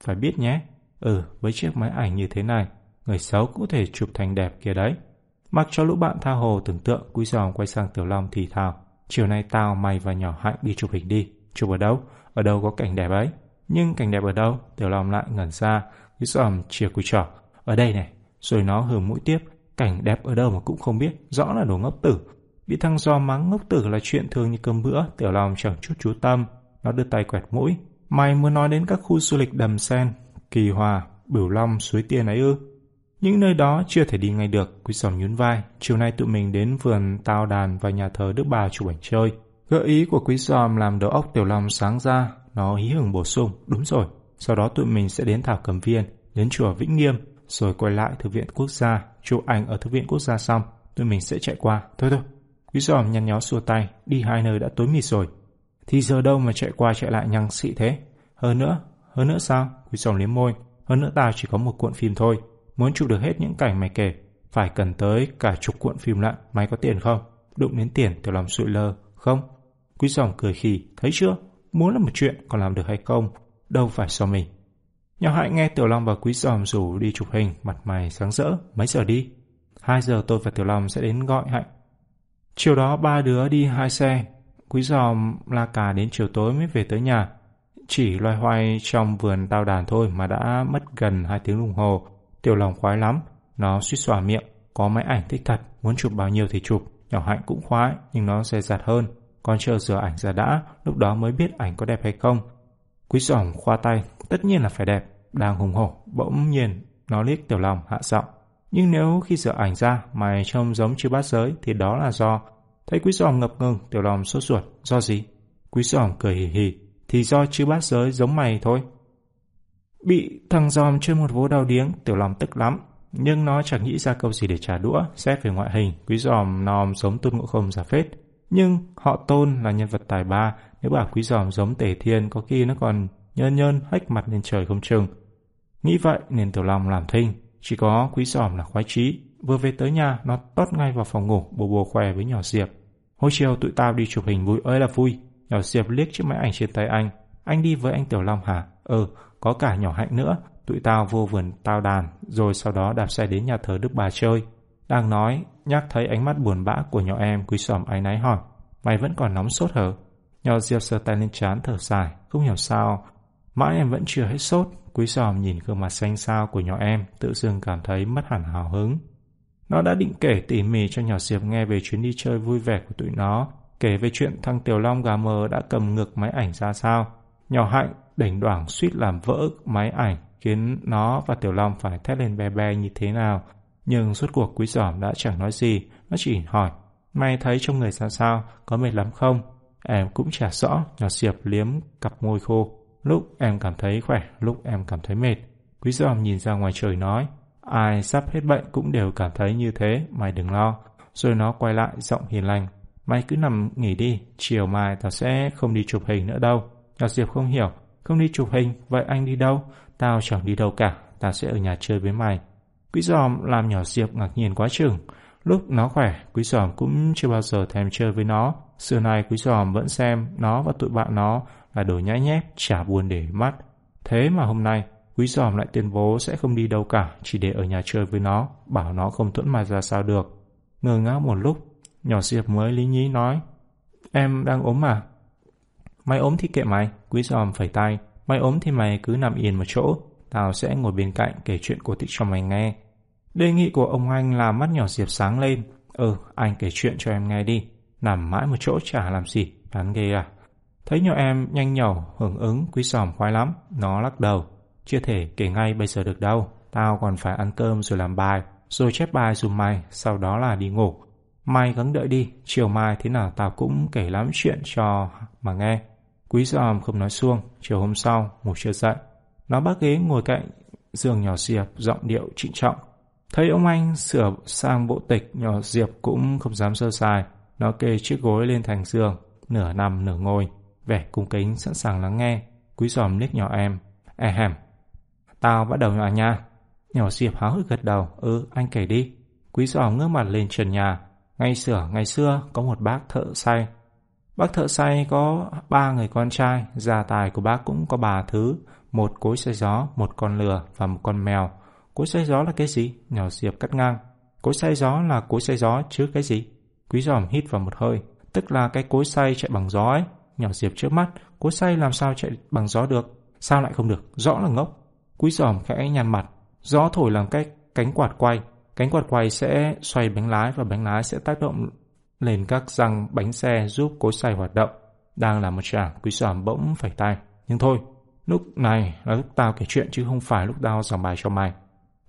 phải biết nhé. Ừ, với chiếc máy ảnh như thế này, người xấu cũng có thể chụp thành đẹp kia đấy. Mặc cho lũ bạn tha hồ tưởng tượng, cúi Giòm quay sang Tiểu Long thì thào. Chiều nay tao, mày và nhỏ Hạnh đi chụp hình đi. Chụp ở đâu? Ở đâu có cảnh đẹp ấy? Nhưng cảnh đẹp ở đâu? Tiểu Long lại ngẩn ra, cúi Giòm chìa cùi trỏ. Ở đây này. Rồi nó hừ mũi tiếp, cảnh đẹp ở đâu mà cũng không biết, rõ là đồ ngốc tử. Bị thằng do mắng ngốc tử là chuyện thường như cơm bữa, tiểu lòng chẳng chút chú tâm. Nó đưa tay quẹt mũi. Mày muốn nói đến các khu du lịch đầm sen, kỳ hòa, bửu long, suối tiên ấy ư? Những nơi đó chưa thể đi ngay được, quý sòm nhún vai. Chiều nay tụi mình đến vườn tao đàn và nhà thờ Đức Bà chụp ảnh chơi. Gợi ý của quý sòm làm đầu óc tiểu long sáng ra. Nó hí hửng bổ sung, đúng rồi. Sau đó tụi mình sẽ đến Thảo Cầm Viên, đến chùa Vĩnh Nghiêm, rồi quay lại Thư viện Quốc gia, chụp ảnh ở Thư viện Quốc gia xong, tụi mình sẽ chạy qua. Thôi thôi, quý giòm nhăn nhó xua tay, đi hai nơi đã tối mịt rồi. Thì giờ đâu mà chạy qua chạy lại nhăng xị thế? Hơn nữa, hơn nữa sao? Quý giòm liếm môi, hơn nữa tao chỉ có một cuộn phim thôi. Muốn chụp được hết những cảnh mày kể, phải cần tới cả chục cuộn phim lận, mày có tiền không? Đụng đến tiền tiểu lòng sụi lơ, không? Quý giòm cười khì, thấy chưa? Muốn là một chuyện còn làm được hay không? Đâu phải so mình. Nhỏ hại nghe Tiểu Long và Quý Giòm rủ đi chụp hình, mặt mày sáng rỡ, mấy giờ đi? Hai giờ tôi và Tiểu Long sẽ đến gọi Hạnh. Chiều đó ba đứa đi hai xe, Quý Giòm la cà đến chiều tối mới về tới nhà. Chỉ loay hoay trong vườn tao đàn thôi mà đã mất gần hai tiếng đồng hồ. Tiểu lòng khoái lắm, nó suýt xòa miệng, có máy ảnh thích thật, muốn chụp bao nhiêu thì chụp. Nhỏ Hạnh cũng khoái, nhưng nó dè dặt hơn. Con chờ rửa ảnh ra đã, lúc đó mới biết ảnh có đẹp hay không. Quý giòm khoa tay, tất nhiên là phải đẹp. Đang hùng hổ, bỗng nhiên, nó liếc tiểu lòng hạ giọng. Nhưng nếu khi sửa ảnh ra mày trông giống chư bát giới thì đó là do. Thấy quý giòm ngập ngừng, tiểu lòng sốt ruột. Do gì? Quý giòm cười hì hì. Thì do chư bát giới giống mày thôi. Bị thằng giòm chơi một vố đau điếng, tiểu lòng tức lắm. Nhưng nó chẳng nghĩ ra câu gì để trả đũa. Xét về ngoại hình, quý giòm nòm giống tôn ngộ không giả phết. Nhưng họ tôn là nhân vật tài ba, nếu bảo quý giòm giống tể thiên có khi nó còn nhơn nhơn hách mặt lên trời không chừng. Nghĩ vậy nên Tiểu Long làm thinh, chỉ có quý giòm là khoái trí. Vừa về tới nhà, nó tót ngay vào phòng ngủ, bồ bồ khoe với nhỏ Diệp. Hồi chiều tụi tao đi chụp hình vui ơi là vui. Nhỏ Diệp liếc chiếc máy ảnh trên tay anh. Anh đi với anh Tiểu Long hả? Ừ, có cả nhỏ hạnh nữa. Tụi tao vô vườn tao đàn, rồi sau đó đạp xe đến nhà thờ Đức Bà chơi. Đang nói, nhắc thấy ánh mắt buồn bã của nhỏ em quý sòm ái náy hỏi. Mày vẫn còn nóng sốt hở? Nhỏ Diệp sờ tay lên trán thở dài, không hiểu sao. Mãi em vẫn chưa hết sốt, quý sòm nhìn gương mặt xanh xao của nhỏ em, tự dưng cảm thấy mất hẳn hào hứng. Nó đã định kể tỉ mỉ cho nhỏ Diệp nghe về chuyến đi chơi vui vẻ của tụi nó, kể về chuyện thằng Tiểu Long gà mờ đã cầm ngược máy ảnh ra sao. Nhỏ Hạnh đỉnh đoảng suýt làm vỡ máy ảnh, khiến nó và Tiểu Long phải thét lên be be như thế nào. Nhưng suốt cuộc quý giỏm đã chẳng nói gì, nó chỉ hỏi, mày thấy trong người ra sao, có mệt lắm không? Em cũng chả rõ, nhỏ Diệp liếm cặp môi khô. Lúc em cảm thấy khỏe, lúc em cảm thấy mệt. Quý giòm nhìn ra ngoài trời nói, ai sắp hết bệnh cũng đều cảm thấy như thế, mày đừng lo. Rồi nó quay lại giọng hiền lành, mày cứ nằm nghỉ đi, chiều mai tao sẽ không đi chụp hình nữa đâu. Nhỏ Diệp không hiểu, không đi chụp hình, vậy anh đi đâu? Tao chẳng đi đâu cả, tao sẽ ở nhà chơi với mày. Quý giòm làm nhỏ Diệp ngạc nhiên quá chừng. Lúc nó khỏe, quý giòm cũng chưa bao giờ thèm chơi với nó. Xưa nay quý giòm vẫn xem nó và tụi bạn nó là đồ nhãi nhép, chả buồn để mắt. Thế mà hôm nay, quý giòm lại tuyên bố sẽ không đi đâu cả, chỉ để ở nhà chơi với nó, bảo nó không thuẫn mà ra sao được. Ngờ ngác một lúc, nhỏ Diệp mới lý nhí nói, Em đang ốm mà. Mày ốm thì kệ mày, quý giòm phẩy tay. Mày ốm thì mày cứ nằm yên một chỗ, tao sẽ ngồi bên cạnh kể chuyện cổ tích cho mày nghe. Đề nghị của ông anh làm mắt nhỏ Diệp sáng lên. Ừ, anh kể chuyện cho em nghe đi. Nằm mãi một chỗ chả làm gì, đáng ghê à. Thấy nhỏ em nhanh nhẩu, hưởng ứng, quý sòm khoái lắm. Nó lắc đầu. Chưa thể kể ngay bây giờ được đâu. Tao còn phải ăn cơm rồi làm bài, rồi chép bài dùm mày, sau đó là đi ngủ. Mày gắng đợi đi, chiều mai thế nào tao cũng kể lắm chuyện cho mà nghe. Quý giòm không nói xuông, chiều hôm sau, ngủ chưa dậy. Nó bác ghế ngồi cạnh giường nhỏ Diệp, giọng điệu trịnh trọng. Thấy ông anh sửa sang bộ tịch, nhỏ Diệp cũng không dám sơ sài. Nó kê chiếc gối lên thành giường, nửa nằm nửa ngồi, vẻ cung kính sẵn sàng lắng nghe. Quý giòm liếc nhỏ em. E hèm, tao bắt đầu nhỏ nha. Nhỏ Diệp háo hức gật đầu. Ừ, anh kể đi. Quý giòm ngước mặt lên trần nhà. Ngay sửa, ngày xưa có một bác thợ say. Bác thợ say có ba người con trai, gia tài của bác cũng có ba thứ, một cối xay gió, một con lừa và một con mèo. Cối xay gió là cái gì? Nhỏ Diệp cắt ngang. Cối xay gió là cối xay gió chứ cái gì? Quý giòm hít vào một hơi, tức là cái cối xay chạy bằng gió ấy. Nhỏ Diệp trước mắt, cố say làm sao chạy bằng gió được? Sao lại không được? Rõ là ngốc. Quý giòm khẽ nhăn mặt, gió thổi làm cách cánh quạt quay. Cánh quạt quay sẽ xoay bánh lái và bánh lái sẽ tác động lên các răng bánh xe giúp cối xay hoạt động. Đang là một chàng, quý giòm bỗng phải tay. Nhưng thôi, lúc này là lúc tao kể chuyện chứ không phải lúc tao giảng bài cho mày.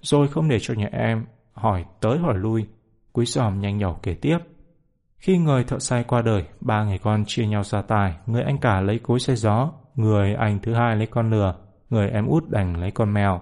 Rồi không để cho nhà em hỏi tới hỏi lui, quý giòm nhanh nhẩu kể tiếp. Khi người thợ say qua đời, ba người con chia nhau ra tài, người anh cả lấy cối xe gió, người anh thứ hai lấy con lừa, người em út đành lấy con mèo.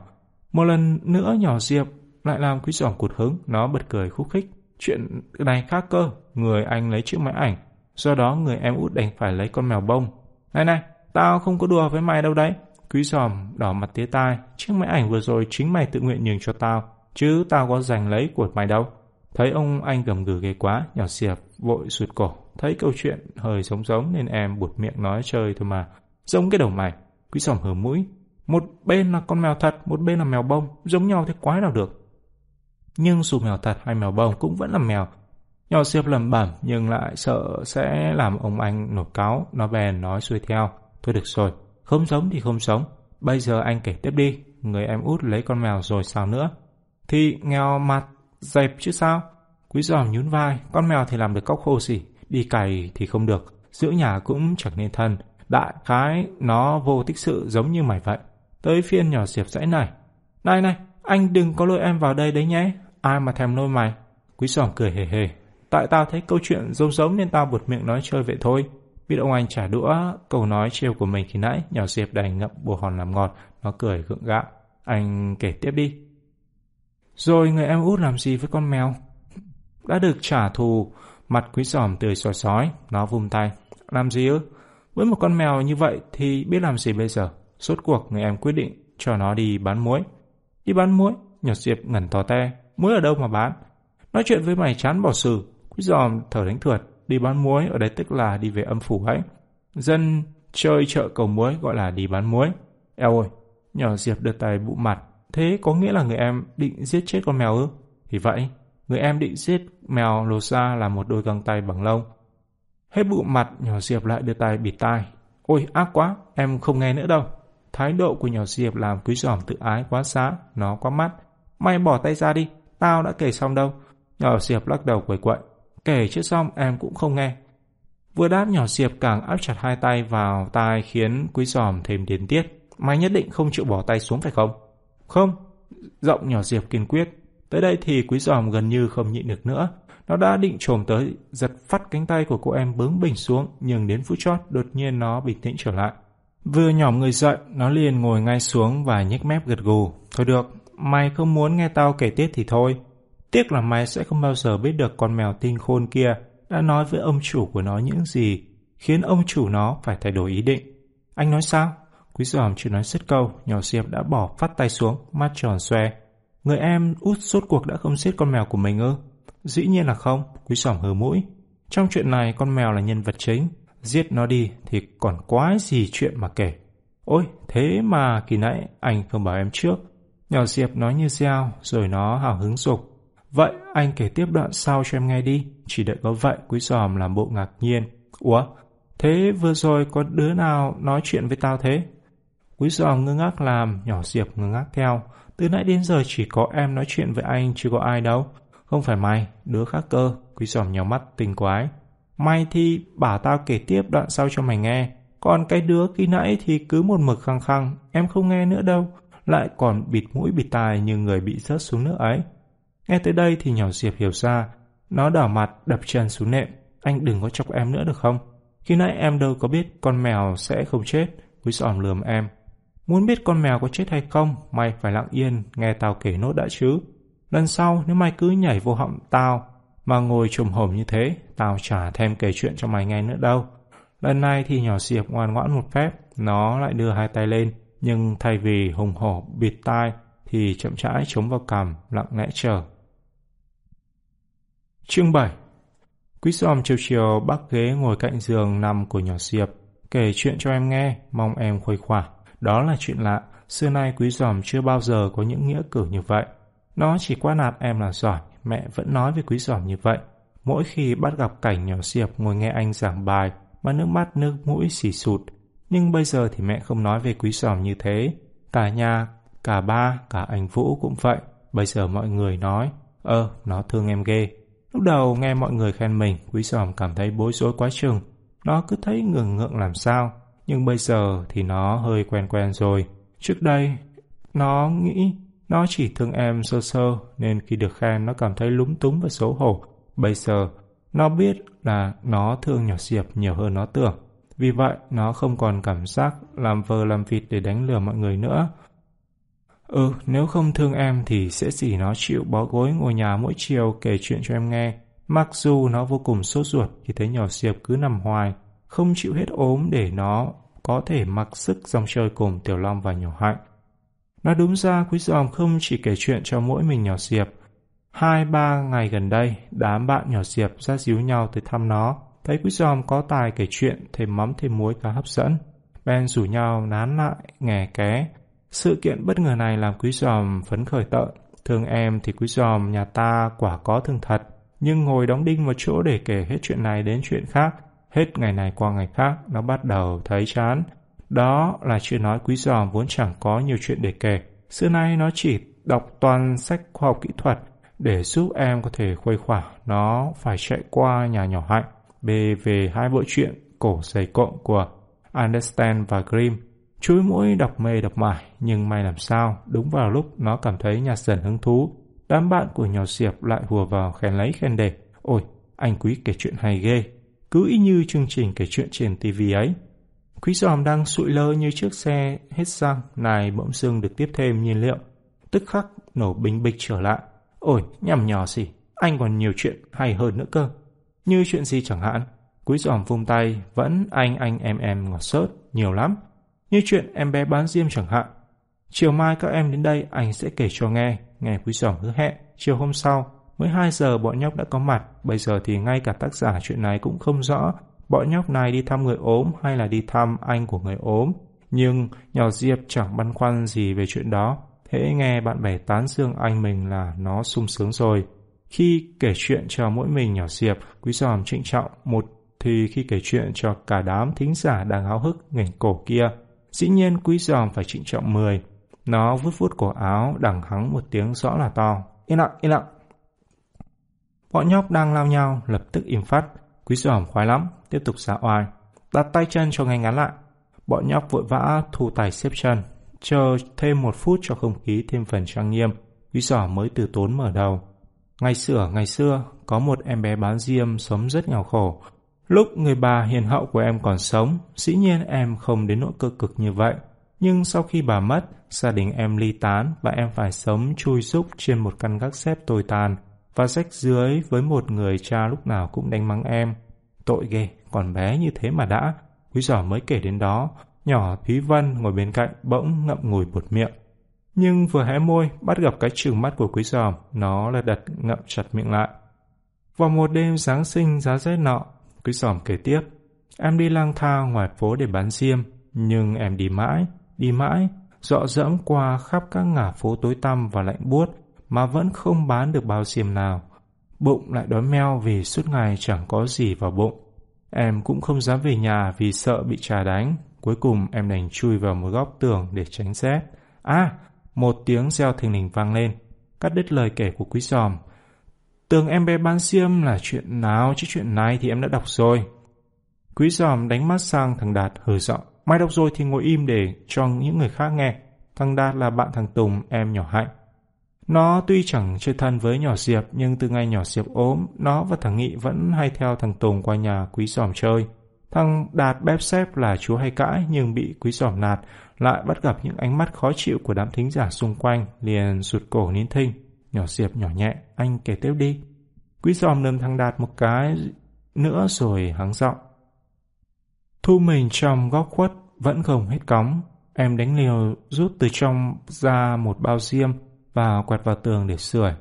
Một lần nữa nhỏ Diệp lại làm quý giỏm cụt hứng, nó bật cười khúc khích. Chuyện này khác cơ, người anh lấy chiếc máy ảnh, do đó người em út đành phải lấy con mèo bông. Này này, tao không có đùa với mày đâu đấy. Quý giòm đỏ mặt tía tai, chiếc máy ảnh vừa rồi chính mày tự nguyện nhường cho tao, chứ tao có giành lấy của mày đâu. Thấy ông anh gầm gừ ghê quá, nhỏ xiệp, vội sụt cổ. Thấy câu chuyện hơi giống giống nên em buột miệng nói chơi thôi mà. Giống cái đầu mày. Quý sỏm hở mũi, một bên là con mèo thật, một bên là mèo bông, giống nhau thế quái nào được. Nhưng dù mèo thật hay mèo bông cũng vẫn là mèo. Nhỏ xiệp lầm bẩm nhưng lại sợ sẽ làm ông anh nổi cáo, nó bèn nói xuôi theo. Thôi được rồi, không giống thì không sống. Bây giờ anh kể tiếp đi, người em út lấy con mèo rồi sao nữa? Thì nghèo mặt, dẹp chứ sao? Quý giòm nhún vai, con mèo thì làm được cóc khô gì, đi cày thì không được, giữ nhà cũng chẳng nên thân. Đại khái nó vô tích sự giống như mày vậy. Tới phiên nhỏ Diệp dãy này. Này này, anh đừng có lôi em vào đây đấy nhé. Ai mà thèm lôi mày. Quý giòm cười hề hề. Tại tao thấy câu chuyện giống giống nên tao buột miệng nói chơi vậy thôi. Biết ông anh trả đũa câu nói trêu của mình khi nãy, nhỏ Diệp đành ngậm bồ hòn làm ngọt, nó cười gượng gạo. Anh kể tiếp đi. Rồi người em út làm gì với con mèo? Đã được trả thù, mặt quý giòm tươi soi sói, nó vung tay. Làm gì ư? Với một con mèo như vậy thì biết làm gì bây giờ? Suốt cuộc người em quyết định cho nó đi bán muối. Đi bán muối? Nhật Diệp ngẩn tò te. Muối ở đâu mà bán? Nói chuyện với mày chán bỏ xử. Quý giòm thở đánh thượt. Đi bán muối ở đây tức là đi về âm phủ ấy. Dân chơi chợ cầu muối gọi là đi bán muối. Eo ơi, nhỏ Diệp đưa tay bụ mặt. Thế có nghĩa là người em định giết chết con mèo ư? Thì vậy, người em định giết mèo lột ra là một đôi găng tay bằng lông. Hết bụ mặt, nhỏ Diệp lại đưa tay bịt tai. Ôi, ác quá, em không nghe nữa đâu. Thái độ của nhỏ Diệp làm quý giòm tự ái quá xá, nó quá mắt. Mày bỏ tay ra đi, tao đã kể xong đâu. Nhỏ Diệp lắc đầu quẩy quậy. Kể chưa xong em cũng không nghe. Vừa đáp nhỏ Diệp càng áp chặt hai tay vào tai khiến quý giòm thêm điên tiết. Mày nhất định không chịu bỏ tay xuống phải không? Không. Giọng nhỏ Diệp kiên quyết. Tới đây thì quý giòm gần như không nhịn được nữa. Nó đã định trồm tới, giật phát cánh tay của cô em bướng bỉnh xuống, nhưng đến phút chót đột nhiên nó bình tĩnh trở lại. Vừa nhỏm người dậy, nó liền ngồi ngay xuống và nhếch mép gật gù. Thôi được, mày không muốn nghe tao kể tiếp thì thôi. Tiếc là mày sẽ không bao giờ biết được con mèo tinh khôn kia đã nói với ông chủ của nó những gì, khiến ông chủ nó phải thay đổi ý định. Anh nói sao? Quý giòm chưa nói dứt câu, nhỏ Diệp đã bỏ phát tay xuống, mắt tròn xoe. Người em út suốt cuộc đã không giết con mèo của mình ư? Dĩ nhiên là không, quý giòm hờ mũi. Trong chuyện này con mèo là nhân vật chính, Giết nó đi thì còn quái gì chuyện mà kể. Ôi, thế mà kỳ nãy anh không bảo em trước. Nhỏ Diệp nói như gieo, rồi nó hào hứng dục. Vậy anh kể tiếp đoạn sau cho em nghe đi. Chỉ đợi có vậy, quý giòm làm bộ ngạc nhiên. Ủa, thế vừa rồi có đứa nào nói chuyện với tao thế? Quý giò ngơ ngác làm, nhỏ Diệp ngơ ngác theo. Từ nãy đến giờ chỉ có em nói chuyện với anh, chứ có ai đâu. Không phải mày, đứa khác cơ. Quý giòm nhỏ mắt tình quái. May thì bảo tao kể tiếp đoạn sau cho mày nghe. Còn cái đứa khi nãy thì cứ một mực khăng khăng, em không nghe nữa đâu. Lại còn bịt mũi bịt tai như người bị rớt xuống nước ấy. Nghe tới đây thì nhỏ Diệp hiểu ra. Nó đỏ mặt đập chân xuống nệm. Anh đừng có chọc em nữa được không? Khi nãy em đâu có biết con mèo sẽ không chết. Quý giòm lườm em. Muốn biết con mèo có chết hay không, mày phải lặng yên, nghe tao kể nốt đã chứ. Lần sau nếu mày cứ nhảy vô họng tao, mà ngồi trùm hổm như thế, tao chả thêm kể chuyện cho mày nghe nữa đâu. Lần này thì nhỏ Diệp ngoan ngoãn một phép, nó lại đưa hai tay lên, nhưng thay vì hùng hổ bịt tai thì chậm rãi chống vào cằm, lặng lẽ chờ. Chương 7 Quý giòm chiều chiều bắc ghế ngồi cạnh giường nằm của nhỏ Diệp, kể chuyện cho em nghe, mong em khuây khỏa. Đó là chuyện lạ, xưa nay quý giòm chưa bao giờ có những nghĩa cử như vậy. Nó chỉ qua nạt em là giỏi, mẹ vẫn nói với quý giòm như vậy. Mỗi khi bắt gặp cảnh nhỏ Diệp ngồi nghe anh giảng bài mà nước mắt nước mũi xì sụt. Nhưng bây giờ thì mẹ không nói về quý giòm như thế. Cả nhà, cả ba, cả anh Vũ cũng vậy. Bây giờ mọi người nói, ơ, nó thương em ghê. Lúc đầu nghe mọi người khen mình, quý giòm cảm thấy bối rối quá chừng. Nó cứ thấy ngừng ngượng làm sao. Nhưng bây giờ thì nó hơi quen quen rồi. Trước đây, nó nghĩ nó chỉ thương em sơ sơ nên khi được khen nó cảm thấy lúng túng và xấu hổ. Bây giờ, nó biết là nó thương nhỏ Diệp nhiều hơn nó tưởng. Vì vậy, nó không còn cảm giác làm vờ làm vịt để đánh lừa mọi người nữa. Ừ, nếu không thương em thì sẽ chỉ nó chịu bó gối ngồi nhà mỗi chiều kể chuyện cho em nghe. Mặc dù nó vô cùng sốt ruột khi thấy nhỏ Diệp cứ nằm hoài, không chịu hết ốm để nó có thể mặc sức dòng chơi cùng Tiểu Long và nhỏ Hạnh. Nói đúng ra, Quý Giòm không chỉ kể chuyện cho mỗi mình nhỏ Diệp. Hai ba ngày gần đây, đám bạn nhỏ Diệp ra díu nhau tới thăm nó. Thấy Quý Giòm có tài kể chuyện, thêm mắm thêm muối khá hấp dẫn. Ben rủ nhau nán lại, nghè ké. Sự kiện bất ngờ này làm Quý Giòm phấn khởi tợn. Thương em thì Quý Giòm nhà ta quả có thương thật. Nhưng ngồi đóng đinh một chỗ để kể hết chuyện này đến chuyện khác. Hết ngày này qua ngày khác, nó bắt đầu thấy chán. Đó là chuyện nói quý giòm vốn chẳng có nhiều chuyện để kể. Xưa nay nó chỉ đọc toàn sách khoa học kỹ thuật để giúp em có thể khuây khỏa. Nó phải chạy qua nhà nhỏ hạnh bê về hai bộ truyện cổ dày cộm của Understand và Grimm. Chúi mũi đọc mê đọc mải, nhưng may làm sao, đúng vào lúc nó cảm thấy nhạt dần hứng thú. Đám bạn của nhỏ Diệp lại hùa vào khen lấy khen đề. Ôi, anh quý kể chuyện hay ghê. Cứ y như chương trình kể chuyện trên TV ấy. Quý giòm đang sụi lơ như chiếc xe hết xăng, này bỗng dưng được tiếp thêm nhiên liệu. Tức khắc nổ bình bịch trở lại. Ôi, nhằm nhỏ gì, anh còn nhiều chuyện hay hơn nữa cơ. Như chuyện gì chẳng hạn, quý giòm vung tay, vẫn anh anh em em ngọt sớt, nhiều lắm. Như chuyện em bé bán diêm chẳng hạn. Chiều mai các em đến đây anh sẽ kể cho nghe, nghe quý giòm hứa hẹn. Chiều hôm sau, mới 2 giờ bọn nhóc đã có mặt, bây giờ thì ngay cả tác giả chuyện này cũng không rõ bọn nhóc này đi thăm người ốm hay là đi thăm anh của người ốm. Nhưng nhỏ Diệp chẳng băn khoăn gì về chuyện đó. Thế nghe bạn bè tán dương anh mình là nó sung sướng rồi. Khi kể chuyện cho mỗi mình nhỏ Diệp, quý giòm trịnh trọng một thì khi kể chuyện cho cả đám thính giả đang háo hức ngẩng cổ kia, dĩ nhiên quý giòm phải trịnh trọng 10. Nó vút vút cổ áo đằng hắng một tiếng rõ là to. Yên lặng, yên lặng. Bọn nhóc đang lao nhau, lập tức im phát. Quý giòm khoái lắm, tiếp tục xả oai. Đặt tay chân cho ngay ngắn lại. Bọn nhóc vội vã thu tài xếp chân. Chờ thêm một phút cho không khí thêm phần trang nghiêm. Quý giỏ mới từ tốn mở đầu. Ngày xưa, ngày xưa, có một em bé bán diêm sống rất nghèo khổ. Lúc người bà hiền hậu của em còn sống, dĩ nhiên em không đến nỗi cơ cực như vậy. Nhưng sau khi bà mất, gia đình em ly tán và em phải sống chui rúc trên một căn gác xếp tồi tàn và rách dưới với một người cha lúc nào cũng đánh mắng em. Tội ghê, còn bé như thế mà đã. Quý giỏ mới kể đến đó, nhỏ Thúy Vân ngồi bên cạnh bỗng ngậm ngùi bột miệng. Nhưng vừa hé môi, bắt gặp cái trừng mắt của quý giòm, nó là đặt ngậm chặt miệng lại. Vào một đêm Giáng sinh giá rét nọ, quý giòm kể tiếp. Em đi lang thang ngoài phố để bán diêm, nhưng em đi mãi, đi mãi, dọ dẫm qua khắp các ngả phố tối tăm và lạnh buốt mà vẫn không bán được bao xiêm nào. Bụng lại đói meo vì suốt ngày chẳng có gì vào bụng. Em cũng không dám về nhà vì sợ bị trà đánh. Cuối cùng em đành chui vào một góc tường để tránh rét. À, một tiếng reo thình lình vang lên, cắt đứt lời kể của quý giòm. Tường em bé bán xiêm là chuyện nào chứ chuyện này thì em đã đọc rồi. Quý giòm đánh mắt sang thằng Đạt hờ giọng. Mai đọc rồi thì ngồi im để cho những người khác nghe. Thằng Đạt là bạn thằng Tùng, em nhỏ hạnh. Nó tuy chẳng chơi thân với nhỏ Diệp nhưng từ ngày nhỏ Diệp ốm, nó và thằng Nghị vẫn hay theo thằng Tùng qua nhà quý giòm chơi. Thằng Đạt bép xếp là chú hay cãi nhưng bị quý giòm nạt, lại bắt gặp những ánh mắt khó chịu của đám thính giả xung quanh, liền sụt cổ nín thinh. Nhỏ Diệp nhỏ nhẹ, anh kể tiếp đi. Quý giòm nâng thằng Đạt một cái nữa rồi hắng giọng. Thu mình trong góc khuất vẫn không hết cóng. Em đánh liều rút từ trong ra một bao diêm, và quẹt vào tường để sưởi.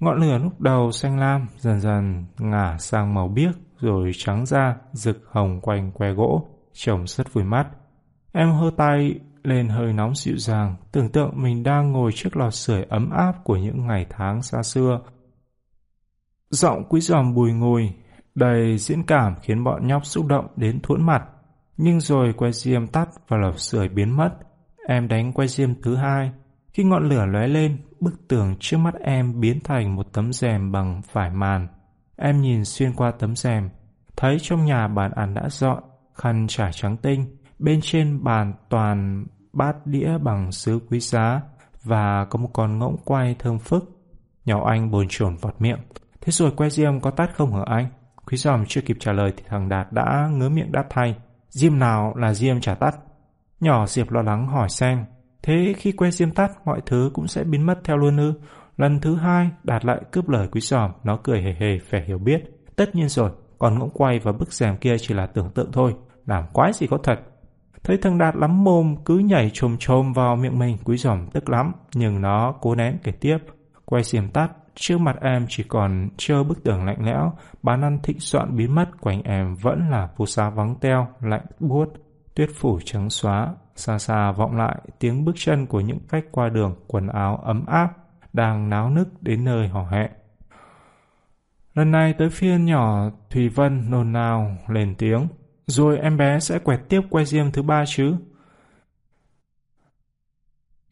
Ngọn lửa lúc đầu xanh lam dần dần ngả sang màu biếc rồi trắng ra rực hồng quanh que gỗ, trông rất vui mắt. Em hơ tay lên hơi nóng dịu dàng, tưởng tượng mình đang ngồi trước lò sưởi ấm áp của những ngày tháng xa xưa. Giọng quý giòm bùi ngùi, đầy diễn cảm khiến bọn nhóc xúc động đến thuẫn mặt. Nhưng rồi que diêm tắt và lò sưởi biến mất. Em đánh que diêm thứ hai, khi ngọn lửa lóe lên, bức tường trước mắt em biến thành một tấm rèm bằng vải màn. Em nhìn xuyên qua tấm rèm, thấy trong nhà bàn ăn đã dọn, khăn trải trắng tinh, bên trên bàn toàn bát đĩa bằng sứ quý giá và có một con ngỗng quay thơm phức. Nhỏ anh bồn chồn vọt miệng. Thế rồi que diêm có tắt không hả anh? Quý giòm chưa kịp trả lời thì thằng Đạt đã ngớ miệng đáp thay. Diêm nào là diêm trả tắt? Nhỏ Diệp lo lắng hỏi xem. Thế khi que diêm tắt mọi thứ cũng sẽ biến mất theo luôn ư? Lần thứ hai Đạt lại cướp lời quý giòm. Nó cười hề hề vẻ hiểu biết. Tất nhiên rồi, còn ngỗng quay và bức rèm kia chỉ là tưởng tượng thôi. Làm quái gì có thật. Thấy thằng Đạt lắm mồm cứ nhảy trồm trồm vào miệng mình quý giòm tức lắm. Nhưng nó cố nén kể tiếp. Quay diêm tắt Trước mặt em chỉ còn trơ bức tường lạnh lẽo, bán ăn thịnh soạn biến mất quanh em vẫn là phố xá vắng teo, lạnh buốt, tuyết phủ trắng xóa. Xa xa vọng lại tiếng bước chân của những khách qua đường quần áo ấm áp, đang náo nức đến nơi hò hẹn. Lần này tới phiên nhỏ Thùy Vân nôn nao lên tiếng, rồi em bé sẽ quẹt tiếp que diêm thứ ba chứ.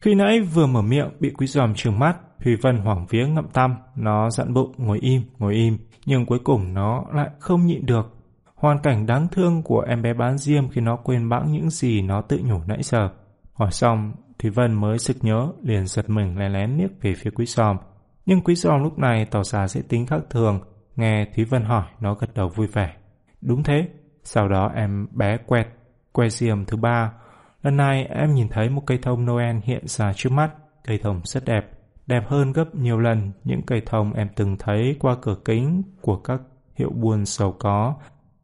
Khi nãy vừa mở miệng bị quý giòm trừng mắt, Thùy Vân hoảng vía ngậm tăm. nó dặn bụng ngồi im, ngồi im, nhưng cuối cùng nó lại không nhịn được. Hoàn cảnh đáng thương của em bé bán diêm khi nó quên bẵng những gì nó tự nhủ nãy giờ. Hỏi xong, Thúy Vân mới sực nhớ, liền giật mình lén lén liếc về phía quý giòm. Nhưng quý giòm lúc này tỏ ra dễ tính khác thường, nghe Thúy Vân hỏi nó gật đầu vui vẻ. Đúng thế, sau đó em bé quẹt, que diêm thứ ba. Lần này em nhìn thấy một cây thông Noel hiện ra trước mắt, cây thông rất đẹp đẹp hơn gấp nhiều lần những cây thông em từng thấy qua cửa kính của các hiệu buôn giàu có.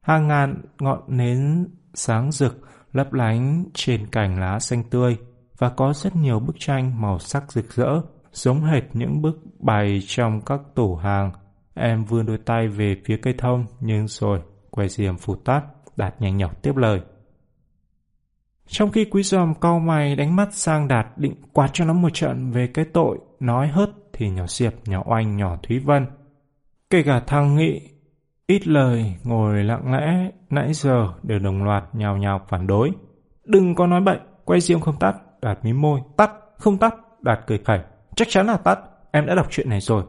Hàng ngàn ngọn nến sáng rực lấp lánh trên cành lá xanh tươi và có rất nhiều bức tranh màu sắc rực rỡ giống hệt những bức bày trong các tủ hàng. Em vươn đôi tay về phía cây thông nhưng rồi quay diềm phủ tắt đạt nhanh nhọc tiếp lời. Trong khi quý giòm cau mày đánh mắt sang Đạt định quát cho nó một trận về cái tội nói hớt thì nhỏ Diệp, nhỏ Oanh, nhỏ Thúy Vân. Kể cả thằng Nghị, ít lời, ngồi lặng lẽ, nãy giờ đều đồng loạt nhào nhào phản đối. Đừng có nói bậy, quay diêm không tắt, Đạt mím môi, tắt, không tắt, Đạt cười khẩy. Chắc chắn là tắt, em đã đọc chuyện này rồi.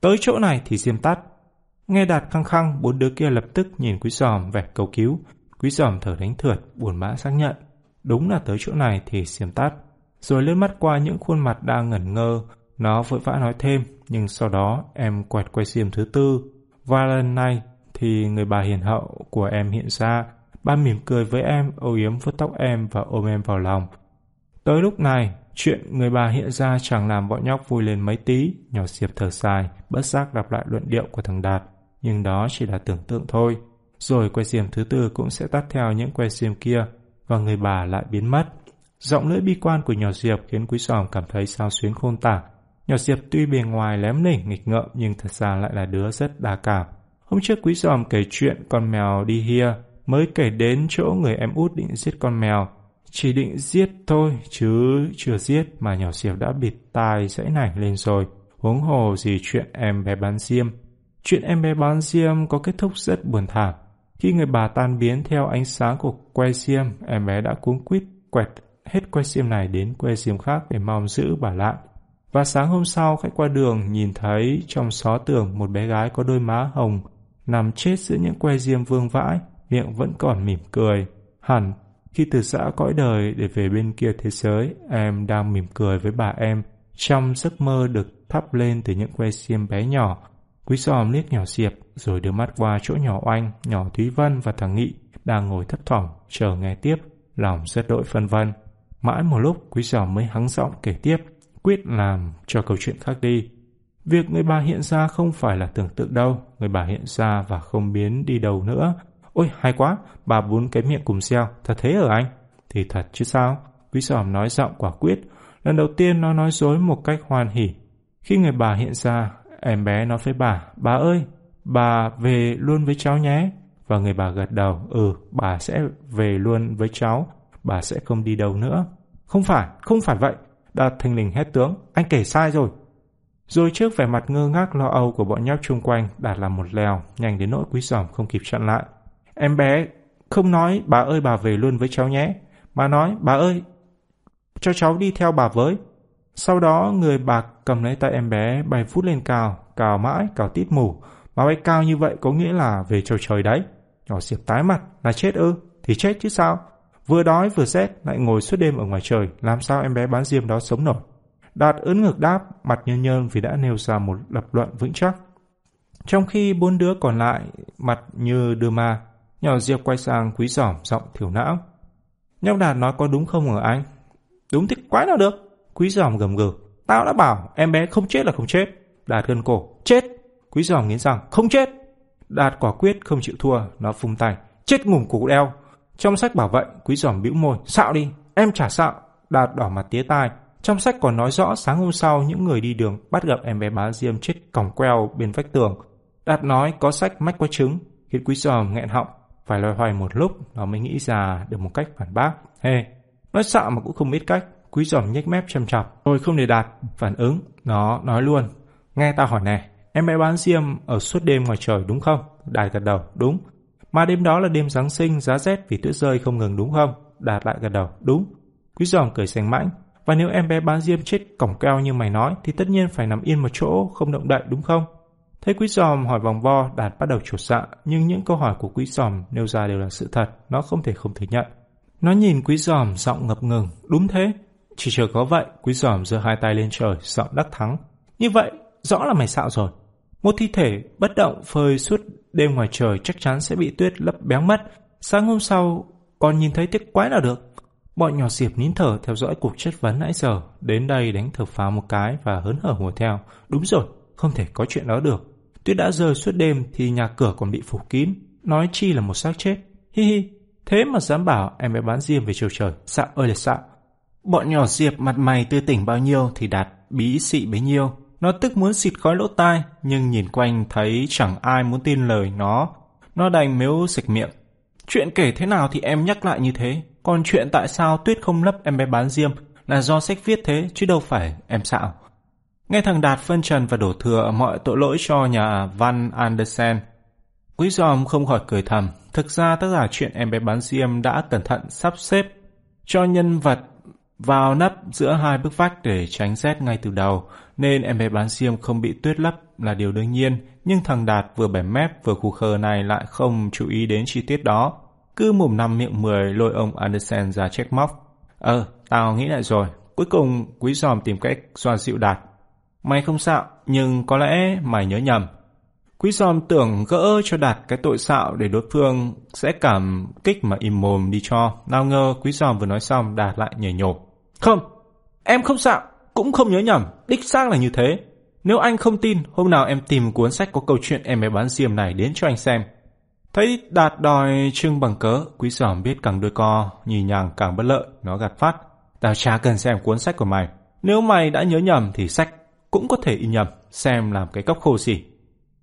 Tới chỗ này thì diêm tắt. Nghe Đạt khăng khăng, bốn đứa kia lập tức nhìn quý giòm vẻ cầu cứu. Quý giòm thở đánh thượt, buồn bã xác nhận. Đúng là tới chỗ này thì diêm tắt. Rồi lướt mắt qua những khuôn mặt đang ngẩn ngơ, nó vội vã nói thêm, nhưng sau đó em quẹt quay diêm thứ tư. Và lần này thì người bà hiền hậu của em hiện ra, ba mỉm cười với em, âu yếm vuốt tóc em và ôm em vào lòng. Tới lúc này, chuyện người bà hiện ra chẳng làm bọn nhóc vui lên mấy tí, nhỏ Diệp thở dài, bất giác đọc lại luận điệu của thằng Đạt, nhưng đó chỉ là tưởng tượng thôi. Rồi que diềm thứ tư cũng sẽ tắt theo những que diềm kia, và người bà lại biến mất. Giọng lưỡi bi quan của nhỏ Diệp khiến Quý Sòm cảm thấy sao xuyến khôn tả. Nhỏ Diệp tuy bề ngoài lém lỉnh nghịch ngợm nhưng thật ra lại là đứa rất đa cảm. Hôm trước Quý Giòm kể chuyện con mèo đi hia, mới kể đến chỗ người em út định giết con mèo. Chỉ định giết thôi, chứ chưa giết mà nhỏ xỉu đã bịt tai dãy nảnh lên rồi. Huống hồ gì chuyện em bé bán diêm. Chuyện em bé bán diêm có kết thúc rất buồn thảm. Khi người bà tan biến theo ánh sáng của que diêm, em bé đã cuống quýt quẹt hết que diêm này đến que diêm khác để mong giữ bà lại. Và sáng hôm sau, khách qua đường nhìn thấy trong xó tường một bé gái có đôi má hồng nằm chết giữa những que diêm vương vãi, miệng vẫn còn mỉm cười. Hẳn, khi từ xã cõi đời để về bên kia thế giới, em đang mỉm cười với bà em trong giấc mơ được thắp lên từ những que xiêm bé nhỏ. Quý giòm liếc nhỏ Diệp, rồi đưa mắt qua chỗ nhỏ Oanh, nhỏ Thúy Vân và thằng Nghị đang ngồi thấp thỏm chờ nghe tiếp, lòng rất đội phân vân. Mãi một lúc quý giòm mới hắng giọng kể tiếp, quyết làm cho câu chuyện khác đi. Việc người bà hiện ra không phải là tưởng tượng đâu, người bà hiện ra và không biến đi đâu nữa. Ôi hay quá, bà bún cái miệng cùng xeo, thật thế ở anh? Thì thật chứ sao? Quý sòm nói giọng quả quyết, lần đầu tiên nó nói dối một cách hoàn hỉ. Khi người bà hiện ra, em bé nói với bà, bà ơi, bà về luôn với cháu nhé. Và người bà gật đầu, ừ, bà sẽ về luôn với cháu, bà sẽ không đi đâu nữa. Không phải, không phải vậy. Đạt thình lình hét tướng, anh kể sai rồi. Rồi trước vẻ mặt ngơ ngác lo âu của bọn nhóc chung quanh, Đạt làm một lèo, nhanh đến nỗi quý giòm không kịp chặn lại. Em bé không nói bà ơi bà về luôn với cháu nhé. Bà nói bà ơi cho cháu đi theo bà với. Sau đó người bạc cầm lấy tay em bé bay phút lên cao, cào mãi, cào tít mù. Mà bay cao như vậy có nghĩa là về trời trời đấy. Nhỏ Diệp tái mặt là chết ư? Thì chết chứ sao? Vừa đói vừa rét lại ngồi suốt đêm ở ngoài trời, làm sao em bé bán diêm đó sống nổi? Đạt ấn ngược đáp, mặt nhơn nhơn vì đã nêu ra một lập luận vững chắc. Trong khi bốn đứa còn lại mặt như đưa ma, nhỏ Diệp quay sang quý giỏm giọng thiểu não. Nhóc Đạt nói có đúng không ở anh? Đúng thì quái nào được. Quý giòm gầm gừ. Tao đã bảo em bé không chết là không chết. Đạt gân cổ. Chết. Quý giòm nghiến rằng không chết. Đạt quả quyết không chịu thua. Nó phung tay. Chết ngủm củ đeo. Trong sách bảo vậy, quý giòm bĩu môi. Xạo đi. Em trả xạo. Đạt đỏ mặt tía tai. Trong sách còn nói rõ sáng hôm sau những người đi đường bắt gặp em bé bá diêm chết còng queo bên vách tường. Đạt nói có sách mách có trứng, khiến quý giòm nghẹn họng. Phải loay hoay một lúc, nó mới nghĩ ra được một cách phản bác. Hê, nói xạo mà cũng không biết cách. Quý giòm nhếch mép châm chọc. Tôi không để đạt. Phản ứng, nó nói luôn. Nghe tao hỏi nè, em bé bán diêm ở suốt đêm ngoài trời đúng không? Đạt gật đầu, đúng. Mà đêm đó là đêm Giáng sinh, giá rét vì tuyết rơi không ngừng đúng không? Đạt lại gật đầu, đúng. Quý giòm cười sành mãnh. Và nếu em bé bán diêm chết cổng keo như mày nói thì tất nhiên phải nằm yên một chỗ, không động đậy đúng không? Thấy quý giòm hỏi vòng vo, Đạt bắt đầu chuột dạ, nhưng những câu hỏi của quý giòm nêu ra đều là sự thật, nó không thể không thừa nhận. Nó nhìn quý giòm giọng ngập ngừng, đúng thế. Chỉ chờ có vậy, quý giòm giơ hai tay lên trời, giọng đắc thắng. Như vậy, rõ là mày xạo rồi. Một thi thể bất động phơi suốt đêm ngoài trời chắc chắn sẽ bị tuyết lấp béo mất. Sáng hôm sau, còn nhìn thấy tiếc quái nào được. Bọn nhỏ Diệp nín thở theo dõi cuộc chất vấn nãy giờ, đến đây đánh thở phào một cái và hớn hở hùa theo. Đúng rồi, không thể có chuyện đó được. Tuyết đã rơi suốt đêm thì nhà cửa còn bị phủ kín, nói chi là một xác chết. Hi hi, thế mà dám bảo em bé bán diêm về chiều trời, xạo ơi là xạo. Bọn nhỏ Diệp mặt mày tươi tỉnh bao nhiêu thì đạt bí xị bấy nhiêu. Nó tức muốn xịt khói lỗ tai, nhưng nhìn quanh thấy chẳng ai muốn tin lời nó. Nó đành mếu sạch miệng. Chuyện kể thế nào thì em nhắc lại như thế. Còn chuyện tại sao Tuyết không lấp em bé bán diêm là do sách viết thế chứ đâu phải em xạo. Nghe thằng Đạt phân trần và đổ thừa mọi tội lỗi cho nhà Van Andersen. Quý giòm không khỏi cười thầm. Thực ra tác giả chuyện em bé bán diêm đã cẩn thận sắp xếp cho nhân vật vào nắp giữa hai bức vách để tránh rét ngay từ đầu, nên em bé bán diêm không bị tuyết lấp là điều đương nhiên, nhưng thằng Đạt vừa bẻ mép vừa khù khờ này lại không chú ý đến chi tiết đó. Cứ mồm năm miệng mười lôi ông Andersen ra trách móc. Ờ, tao nghĩ lại rồi. Cuối cùng, quý giòm tìm cách xoa dịu Đạt. Mày không xạo, nhưng có lẽ mày nhớ nhầm. Quý giòm tưởng gỡ cho Đạt cái tội xạo để đối phương sẽ cảm kích mà im mồm đi cho. Nào ngờ quý giòm vừa nói xong Đạt lại nhảy nhổ. Không, em không xạo, cũng không nhớ nhầm, đích xác là như thế. Nếu anh không tin, hôm nào em tìm cuốn sách có câu chuyện em bé bán diêm này đến cho anh xem. Thấy Đạt đòi trưng bằng cớ, quý giòm biết càng đôi co, nhì nhàng càng bất lợi, nó gạt phát. Tao chả cần xem cuốn sách của mày. Nếu mày đã nhớ nhầm thì sách cũng có thể in nhầm, xem làm cái cốc khô gì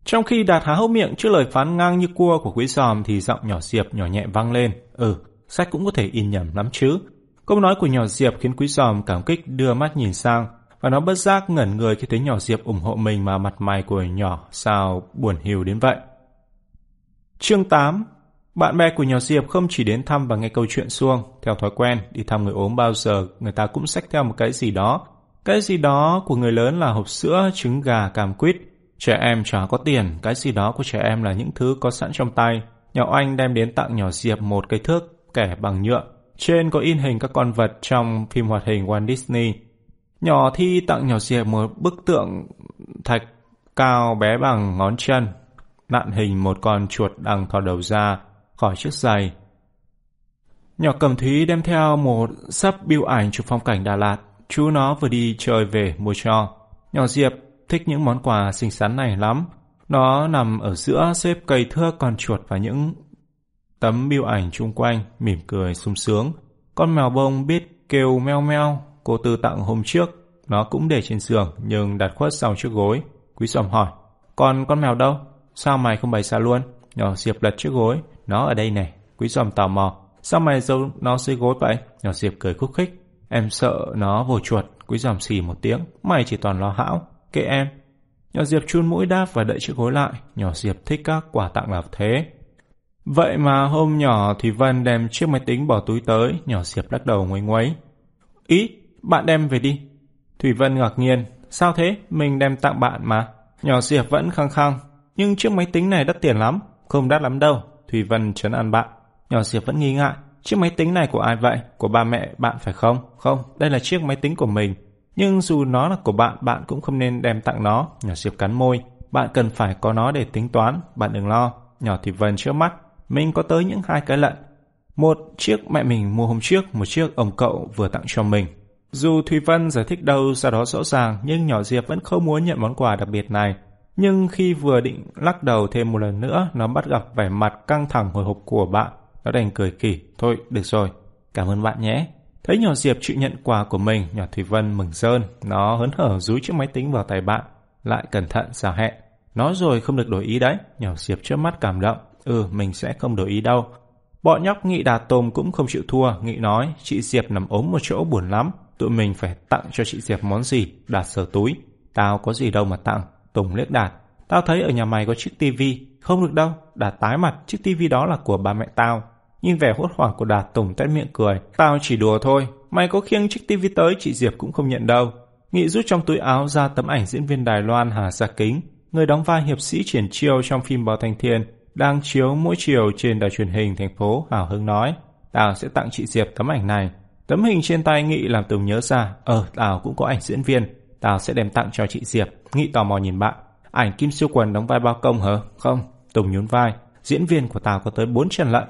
Trong khi Đạt há hốc miệng trước lời phán ngang như cua của quý giòm thì giọng nhỏ Diệp nhỏ nhẹ vang lên. Ừ, sách cũng có thể in nhầm lắm chứ. Câu nói của nhỏ Diệp khiến quý giòm cảm kích đưa mắt nhìn sang và nó bất giác ngẩn người khi thấy nhỏ Diệp ủng hộ mình mà mặt mày của nhỏ sao buồn hiu đến vậy. Chương 8 Bạn bè của nhỏ Diệp không chỉ đến thăm và nghe câu chuyện xuông. Theo thói quen, đi thăm người ốm bao giờ người ta cũng xách theo một cái gì đó cái gì đó của người lớn là hộp sữa, trứng gà, cam quýt. Trẻ em chả có tiền, cái gì đó của trẻ em là những thứ có sẵn trong tay. Nhỏ anh đem đến tặng nhỏ Diệp một cây thước kẻ bằng nhựa. Trên có in hình các con vật trong phim hoạt hình Walt Disney. Nhỏ Thi tặng nhỏ Diệp một bức tượng thạch cao bé bằng ngón chân, nặn hình một con chuột đang thò đầu ra khỏi chiếc giày. Nhỏ Cầm Thúy đem theo một sắp biêu ảnh chụp phong cảnh Đà Lạt. Chú nó vừa đi chơi về mua cho. Nhỏ Diệp thích những món quà xinh xắn này lắm. Nó nằm ở giữa xếp cây thước con chuột và những tấm biêu ảnh chung quanh, mỉm cười sung sướng. Con mèo bông biết kêu meo meo, cô Tư tặng hôm trước. Nó cũng để trên giường nhưng đặt khuất sau chiếc gối. Quý Sòm hỏi, còn con mèo đâu? Sao mày không bày ra luôn? Nhỏ Diệp lật chiếc gối, nó ở đây này. Quý giòm tò mò, sao mày giấu nó dưới gối vậy? Nhỏ Diệp cười khúc khích, Em sợ nó vồ chuột, quý giòm xì một tiếng. Mày chỉ toàn lo hão. Kệ em. Nhỏ Diệp chun mũi đáp và đợi chiếc gối lại. Nhỏ Diệp thích các quà tặng là thế. Vậy mà hôm nhỏ thì Vân đem chiếc máy tính bỏ túi tới. Nhỏ Diệp lắc đầu nguấy nguấy. Ý, bạn đem về đi. Thủy Vân ngạc nhiên. Sao thế? Mình đem tặng bạn mà. Nhỏ Diệp vẫn khăng khăng. Nhưng chiếc máy tính này đắt tiền lắm. Không đắt lắm đâu. Thủy Vân chấn an bạn. Nhỏ Diệp vẫn nghi ngại. Chiếc máy tính này của ai vậy? Của ba mẹ bạn phải không? Không, đây là chiếc máy tính của mình. Nhưng dù nó là của bạn, bạn cũng không nên đem tặng nó. Nhỏ Diệp cắn môi. Bạn cần phải có nó để tính toán. Bạn đừng lo. Nhỏ Thủy Vân trước mắt. Mình có tới những hai cái lận. Một chiếc mẹ mình mua hôm trước, một chiếc ông cậu vừa tặng cho mình. Dù Thùy Vân giải thích đâu ra đó rõ ràng, nhưng nhỏ Diệp vẫn không muốn nhận món quà đặc biệt này. Nhưng khi vừa định lắc đầu thêm một lần nữa, nó bắt gặp vẻ mặt căng thẳng hồi hộp của bạn. Nó đành cười kỳ. Thôi, được rồi. Cảm ơn bạn nhé. Thấy nhỏ Diệp chịu nhận quà của mình, nhỏ thủy Vân mừng rơn. Nó hớn hở rúi chiếc máy tính vào tay bạn. Lại cẩn thận xào hẹn. Nói rồi không được đổi ý đấy. Nhỏ Diệp trước mắt cảm động. Ừ, mình sẽ không đổi ý đâu. Bọn nhóc Nghị Đạt Tôm cũng không chịu thua. Nghị nói, chị Diệp nằm ốm một chỗ buồn lắm. Tụi mình phải tặng cho chị Diệp món gì? Đạt sở túi. Tao có gì đâu mà tặng. Tùng liếc Đạt. Tao thấy ở nhà mày có chiếc tivi. Không được đâu. Đạt tái mặt. Chiếc tivi đó là của ba mẹ tao. Nhìn vẻ hốt hoảng của Đạt Tùng tét miệng cười. Tao chỉ đùa thôi. Mày có khiêng chiếc tivi tới chị Diệp cũng không nhận đâu. Nghị rút trong túi áo ra tấm ảnh diễn viên Đài Loan Hà Gia Kính. Người đóng vai hiệp sĩ triển chiêu trong phim Bò Thanh Thiên đang chiếu mỗi chiều trên đài truyền hình thành phố hào hứng nói. Tao sẽ tặng chị Diệp tấm ảnh này. Tấm hình trên tay Nghị làm Tùng nhớ ra, ờ, tao cũng có ảnh diễn viên, tao sẽ đem tặng cho chị Diệp. Nghị tò mò nhìn bạn, ảnh Kim Siêu Quần đóng vai bao công hả? Không, Tùng nhún vai, diễn viên của tao có tới 4 chân lận.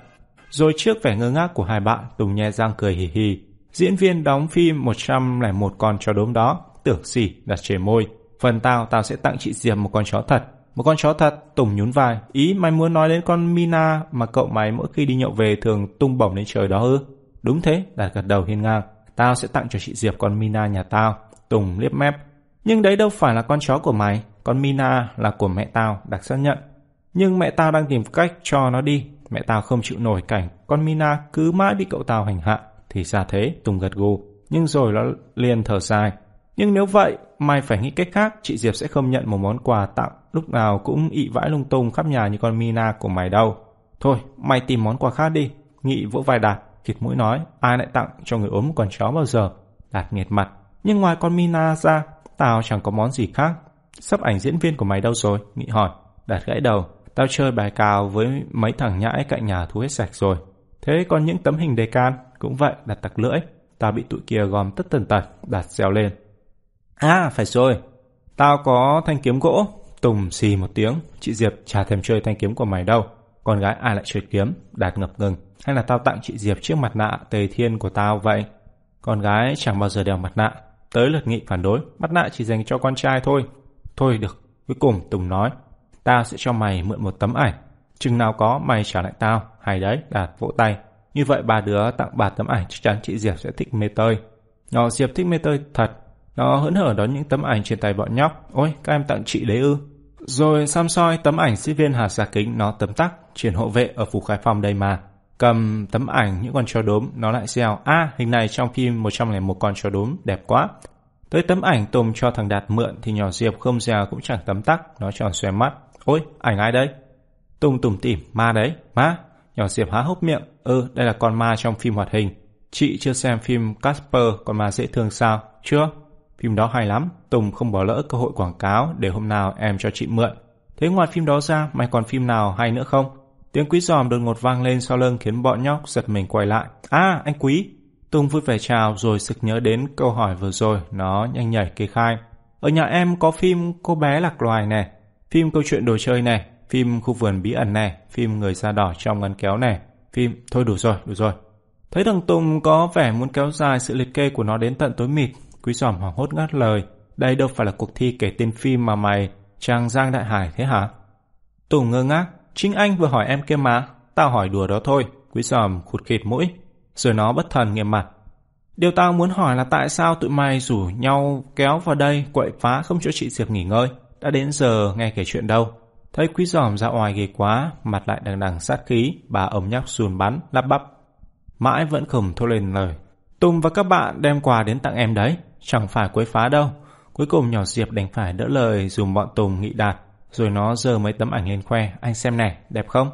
Rồi trước vẻ ngơ ngác của hai bạn, Tùng nhe răng cười hì hì. Diễn viên đóng phim 101 con chó đốm đó, tưởng gì đặt chề môi. Phần tao, tao sẽ tặng chị Diệp một con chó thật. Một con chó thật, Tùng nhún vai. Ý mày muốn nói đến con Mina mà cậu mày mỗi khi đi nhậu về thường tung bổng lên trời đó ư? Đúng thế, Đạt gật đầu hiên ngang. Tao sẽ tặng cho chị Diệp con Mina nhà tao. Tùng liếp mép. Nhưng đấy đâu phải là con chó của mày. Con Mina là của mẹ tao, đặc xác nhận. Nhưng mẹ tao đang tìm cách cho nó đi. Mẹ tao không chịu nổi cảnh con Mina cứ mãi bị cậu tao hành hạ. Thì ra thế, Tùng gật gù. Nhưng rồi nó liền thở dài. Nhưng nếu vậy, mày phải nghĩ cách khác, chị Diệp sẽ không nhận một món quà tặng lúc nào cũng ị vãi lung tung khắp nhà như con Mina của mày đâu. Thôi, mày tìm món quà khác đi. Nghị vỗ vai Đạt, khịt mũi nói, ai lại tặng cho người ốm một con chó bao giờ. Đạt nghiệt mặt, nhưng ngoài con Mina ra, tao chẳng có món gì khác. Sắp ảnh diễn viên của mày đâu rồi? Nghị hỏi. Đạt gãy đầu, tao chơi bài cào với mấy thằng nhãi cạnh nhà thu hết sạch rồi. Thế còn những tấm hình đề can? Cũng vậy, Đạt tặc lưỡi. Tao bị tụi kia gom tất tần tật, Đạt reo lên. À, phải rồi. Tao có thanh kiếm gỗ. Tùng xì một tiếng. Chị Diệp chả thèm chơi thanh kiếm của mày đâu. Con gái ai lại chơi kiếm? Đạt ngập ngừng. Hay là tao tặng chị Diệp chiếc mặt nạ tề thiên của tao vậy? Con gái chẳng bao giờ đeo mặt nạ. Tới lượt nghị phản đối. Mặt nạ chỉ dành cho con trai thôi. Thôi được. Cuối cùng Tùng nói. Tao sẽ cho mày mượn một tấm ảnh. Chừng nào có mày trả lại tao. Hay đấy. Đạt vỗ tay. Như vậy ba đứa tặng ba tấm ảnh chắc chắn chị Diệp sẽ thích mê tơi. Nhỏ Diệp thích mê tơi thật. Nó hớn hở đón những tấm ảnh trên tay bọn nhóc. Ôi, các em tặng chị đấy ư. Rồi xăm soi tấm ảnh sĩ viên Hà Gia Kính nó tấm tắc, triển hộ vệ ở Phủ Khai phòng đây mà. Cầm tấm ảnh những con chó đốm, nó lại xeo. À, hình này trong phim 101 con chó đốm, đẹp quá. Tới tấm ảnh tôm cho thằng Đạt mượn thì nhỏ Diệp không gieo cũng chẳng tấm tắc, nó tròn xoe mắt. Ôi, ảnh ai đấy? Tùng tùng tìm ma đấy, ma. Nhỏ Diệp há hốc miệng, ừ, đây là con ma trong phim hoạt hình. Chị chưa xem phim Casper, con ma dễ thương sao? Chưa? Phim đó hay lắm, Tùng không bỏ lỡ cơ hội quảng cáo để hôm nào em cho chị mượn. Thế ngoài phim đó ra, mày còn phim nào hay nữa không? Tiếng quý giòm đột ngột vang lên sau lưng khiến bọn nhóc giật mình quay lại. À, anh quý! Tùng vui vẻ chào rồi sực nhớ đến câu hỏi vừa rồi, nó nhanh nhảy kê khai. Ở nhà em có phim Cô bé lạc loài nè, phim câu chuyện đồ chơi nè, phim khu vườn bí ẩn nè, phim người da đỏ trong ngăn kéo nè, phim... Thôi đủ rồi, đủ rồi. Thấy thằng Tùng có vẻ muốn kéo dài sự liệt kê của nó đến tận tối mịt, Quý giòm hoảng hốt ngắt lời. Đây đâu phải là cuộc thi kể tên phim mà mày trang Giang Đại Hải thế hả? Tùng ngơ ngác. Chính anh vừa hỏi em kia mà. Tao hỏi đùa đó thôi. Quý giòm khụt khịt mũi. Rồi nó bất thần nghiêm mặt. Điều tao muốn hỏi là tại sao tụi mày rủ nhau kéo vào đây quậy phá không cho chị Diệp nghỉ ngơi. Đã đến giờ nghe kể chuyện đâu. Thấy quý giòm ra ngoài ghê quá, mặt lại đằng đằng sát khí, bà ống nhóc xuồn bắn, lắp bắp. Mãi vẫn không thốt lên lời. Tùng và các bạn đem quà đến tặng em đấy chẳng phải quấy phá đâu. Cuối cùng nhỏ Diệp đành phải đỡ lời dùng bọn Tùng nghị đạt, rồi nó giơ mấy tấm ảnh lên khoe, anh xem này, đẹp không?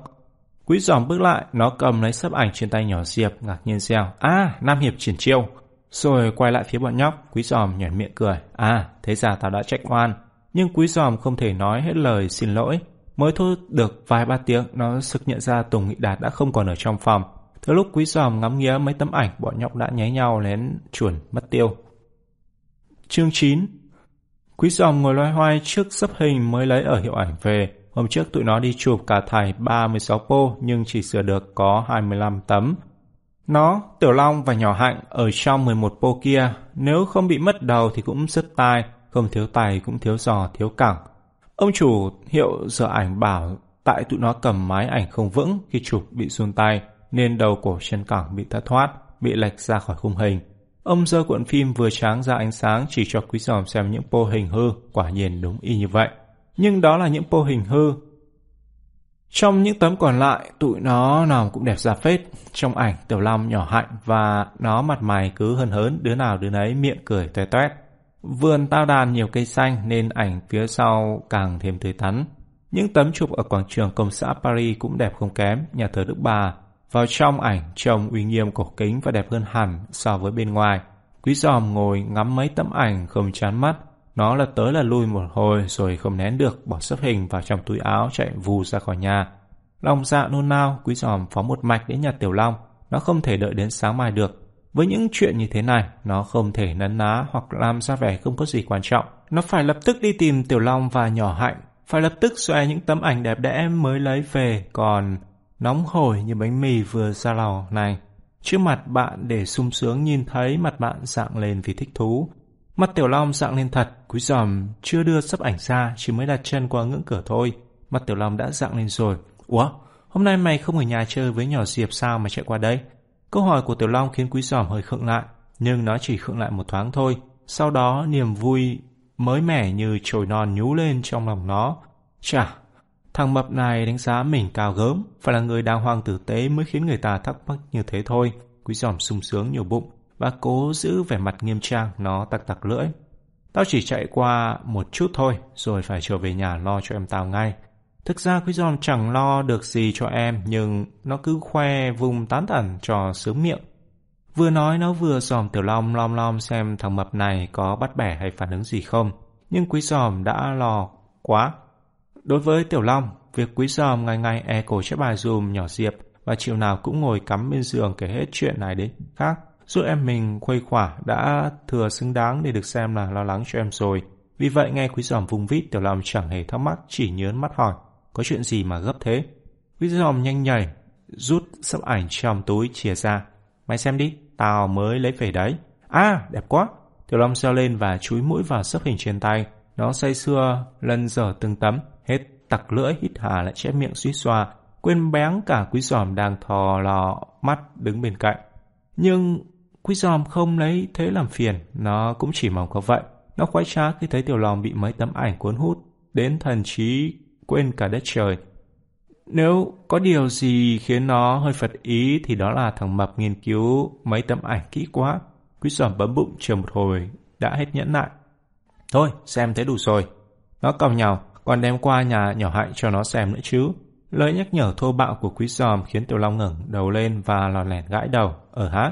Quý giòm bước lại, nó cầm lấy sấp ảnh trên tay nhỏ Diệp, ngạc nhiên reo, à, Nam Hiệp triển chiêu. Rồi quay lại phía bọn nhóc, quý giòm nhảy miệng cười. À, thế ra tao đã trách oan. Nhưng quý giòm không thể nói hết lời xin lỗi. Mới thôi được vài ba tiếng, nó sực nhận ra Tùng Nghị Đạt đã không còn ở trong phòng. Từ lúc quý giòm ngắm nghía mấy tấm ảnh, bọn nhóc đã nháy nhau lén chuồn mất tiêu. Chương 9 Quý dòng ngồi loay hoay trước sấp hình mới lấy ở hiệu ảnh về. Hôm trước tụi nó đi chụp cả thải 36 pô nhưng chỉ sửa được có 25 tấm. Nó, Tiểu Long và Nhỏ Hạnh ở trong 11 pô kia, nếu không bị mất đầu thì cũng rất tai, không thiếu tài cũng thiếu giò, thiếu cẳng. Ông chủ hiệu giờ ảnh bảo tại tụi nó cầm máy ảnh không vững khi chụp bị run tay nên đầu cổ chân cẳng bị thất thoát, bị lệch ra khỏi khung hình. Ông dơ cuộn phim vừa tráng ra ánh sáng chỉ cho quý dòm xem những pô hình hư, quả nhiên đúng y như vậy. Nhưng đó là những pô hình hư. Trong những tấm còn lại, tụi nó nào cũng đẹp ra phết. Trong ảnh, Tiểu Long nhỏ hạnh và nó mặt mày cứ hân hớn, đứa nào đứa nấy miệng cười toe toét. Vườn tao đàn nhiều cây xanh nên ảnh phía sau càng thêm tươi tắn. Những tấm chụp ở quảng trường công xã Paris cũng đẹp không kém, nhà thờ Đức Bà. Vào trong ảnh trông uy nghiêm cổ kính và đẹp hơn hẳn so với bên ngoài. Quý giòm ngồi ngắm mấy tấm ảnh không chán mắt. Nó là tới là lui một hồi rồi không nén được bỏ sấp hình vào trong túi áo chạy vù ra khỏi nhà. Lòng dạ nôn nao, quý giòm phóng một mạch đến nhà Tiểu Long. Nó không thể đợi đến sáng mai được. Với những chuyện như thế này, nó không thể nấn ná hoặc làm ra vẻ không có gì quan trọng. Nó phải lập tức đi tìm Tiểu Long và nhỏ hạnh, phải lập tức xòe những tấm ảnh đẹp đẽ mới lấy về, còn nóng hổi như bánh mì vừa ra lò này. Trước mặt bạn để sung sướng nhìn thấy mặt bạn dạng lên vì thích thú. Mặt Tiểu Long dạng lên thật, quý giòm chưa đưa sắp ảnh ra, chỉ mới đặt chân qua ngưỡng cửa thôi. Mặt Tiểu Long đã dạng lên rồi. Ủa, hôm nay mày không ở nhà chơi với nhỏ Diệp sao mà chạy qua đây? Câu hỏi của Tiểu Long khiến Quý Giòm hơi khựng lại, nhưng nó chỉ khựng lại một thoáng thôi. Sau đó niềm vui mới mẻ như trồi non nhú lên trong lòng nó. Chà, thằng mập này đánh giá mình cao gớm, phải là người đàng hoàng tử tế mới khiến người ta thắc mắc như thế thôi. Quý Giòm sung sướng nhiều bụng và cố giữ vẻ mặt nghiêm trang, nó tặc tặc lưỡi. Tao chỉ chạy qua một chút thôi, rồi phải trở về nhà lo cho em tao ngay. Thực ra Quý giòm chẳng lo được gì cho em, nhưng nó cứ khoe vùng tán tẩn cho sướng miệng. Vừa nói nó vừa dòm Tiểu Long lom lom xem thằng mập này có bắt bẻ hay phản ứng gì không. Nhưng Quý Giòm đã lo quá. Đối với Tiểu Long, việc Quý Giòm ngày ngày e cổ chép bài dùm nhỏ Diệp và chiều nào cũng ngồi cắm bên giường kể hết chuyện này đến khác. Giúp em mình khuây khỏa đã thừa xứng đáng để được xem là lo lắng cho em rồi. Vì vậy nghe Quý Giòm vùng vít Tiểu Long chẳng hề thắc mắc, chỉ nhớn mắt hỏi. Có chuyện gì mà gấp thế? Quý giòm nhanh nhảy, rút sấp ảnh trong túi chia ra. Mày xem đi, tao mới lấy về đấy. À, đẹp quá. Tiểu Long reo lên và chúi mũi vào sấp hình trên tay. Nó say sưa, lần dở từng tấm, hết tặc lưỡi hít hà lại chép miệng suýt xoa, quên bén cả quý giòm đang thò lò mắt đứng bên cạnh. Nhưng quý giòm không lấy thế làm phiền, nó cũng chỉ mong có vậy. Nó khoái trá khi thấy Tiểu lòng bị mấy tấm ảnh cuốn hút, đến thần trí quên cả đất trời. Nếu có điều gì khiến nó hơi phật ý thì đó là thằng Mập nghiên cứu mấy tấm ảnh kỹ quá. Quý giòm bấm bụng chờ một hồi, đã hết nhẫn nại. Thôi, xem thế đủ rồi. Nó cầm nhau, còn đem qua nhà nhỏ hạnh cho nó xem nữa chứ. Lời nhắc nhở thô bạo của quý giòm khiến Tiểu Long ngẩng đầu lên và lò lẻn gãi đầu, ở hát.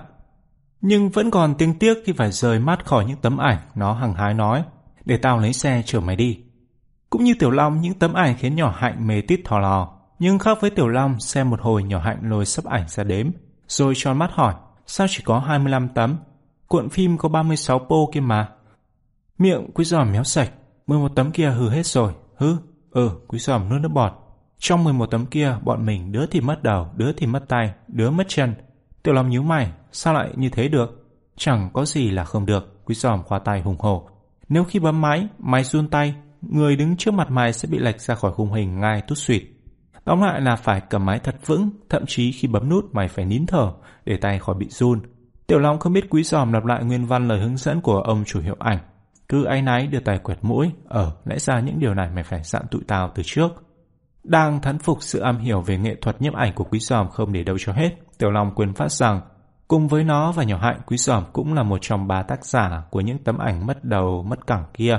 Nhưng vẫn còn tiếng tiếc khi phải rời mắt khỏi những tấm ảnh, nó hằng hái nói. Để tao lấy xe chở mày đi. Cũng như Tiểu Long, những tấm ảnh khiến nhỏ hạnh mê tít thò lò. Nhưng khác với Tiểu Long, xem một hồi nhỏ hạnh lôi sắp ảnh ra đếm, rồi tròn mắt hỏi, sao chỉ có 25 tấm? Cuộn phim có 36 pô kia mà. Miệng quý giòm méo sạch, 11 tấm kia hư hết rồi. Hư? Ừ, quý giòm nuốt nước bọt. Trong 11 tấm kia, bọn mình đứa thì mất đầu, đứa thì mất tay, đứa mất chân. Tiểu Long nhíu mày, sao lại như thế được? Chẳng có gì là không được, quý giòm khoa tay hùng hổ. Nếu khi bấm máy, máy run tay, người đứng trước mặt mày sẽ bị lệch ra khỏi khung hình ngay tút suyệt. Tóm lại là phải cầm máy thật vững, thậm chí khi bấm nút mày phải nín thở để tay khỏi bị run. Tiểu Long không biết quý giòm lặp lại nguyên văn lời hướng dẫn của ông chủ hiệu ảnh. Cứ áy náy đưa tay quẹt mũi, ở lẽ ra những điều này mày phải dặn tụi tao từ trước. Đang thán phục sự am hiểu về nghệ thuật nhiếp ảnh của quý giòm không để đâu cho hết, Tiểu Long quên phát rằng cùng với nó và nhỏ hạnh quý giòm cũng là một trong ba tác giả của những tấm ảnh mất đầu mất cẳng kia.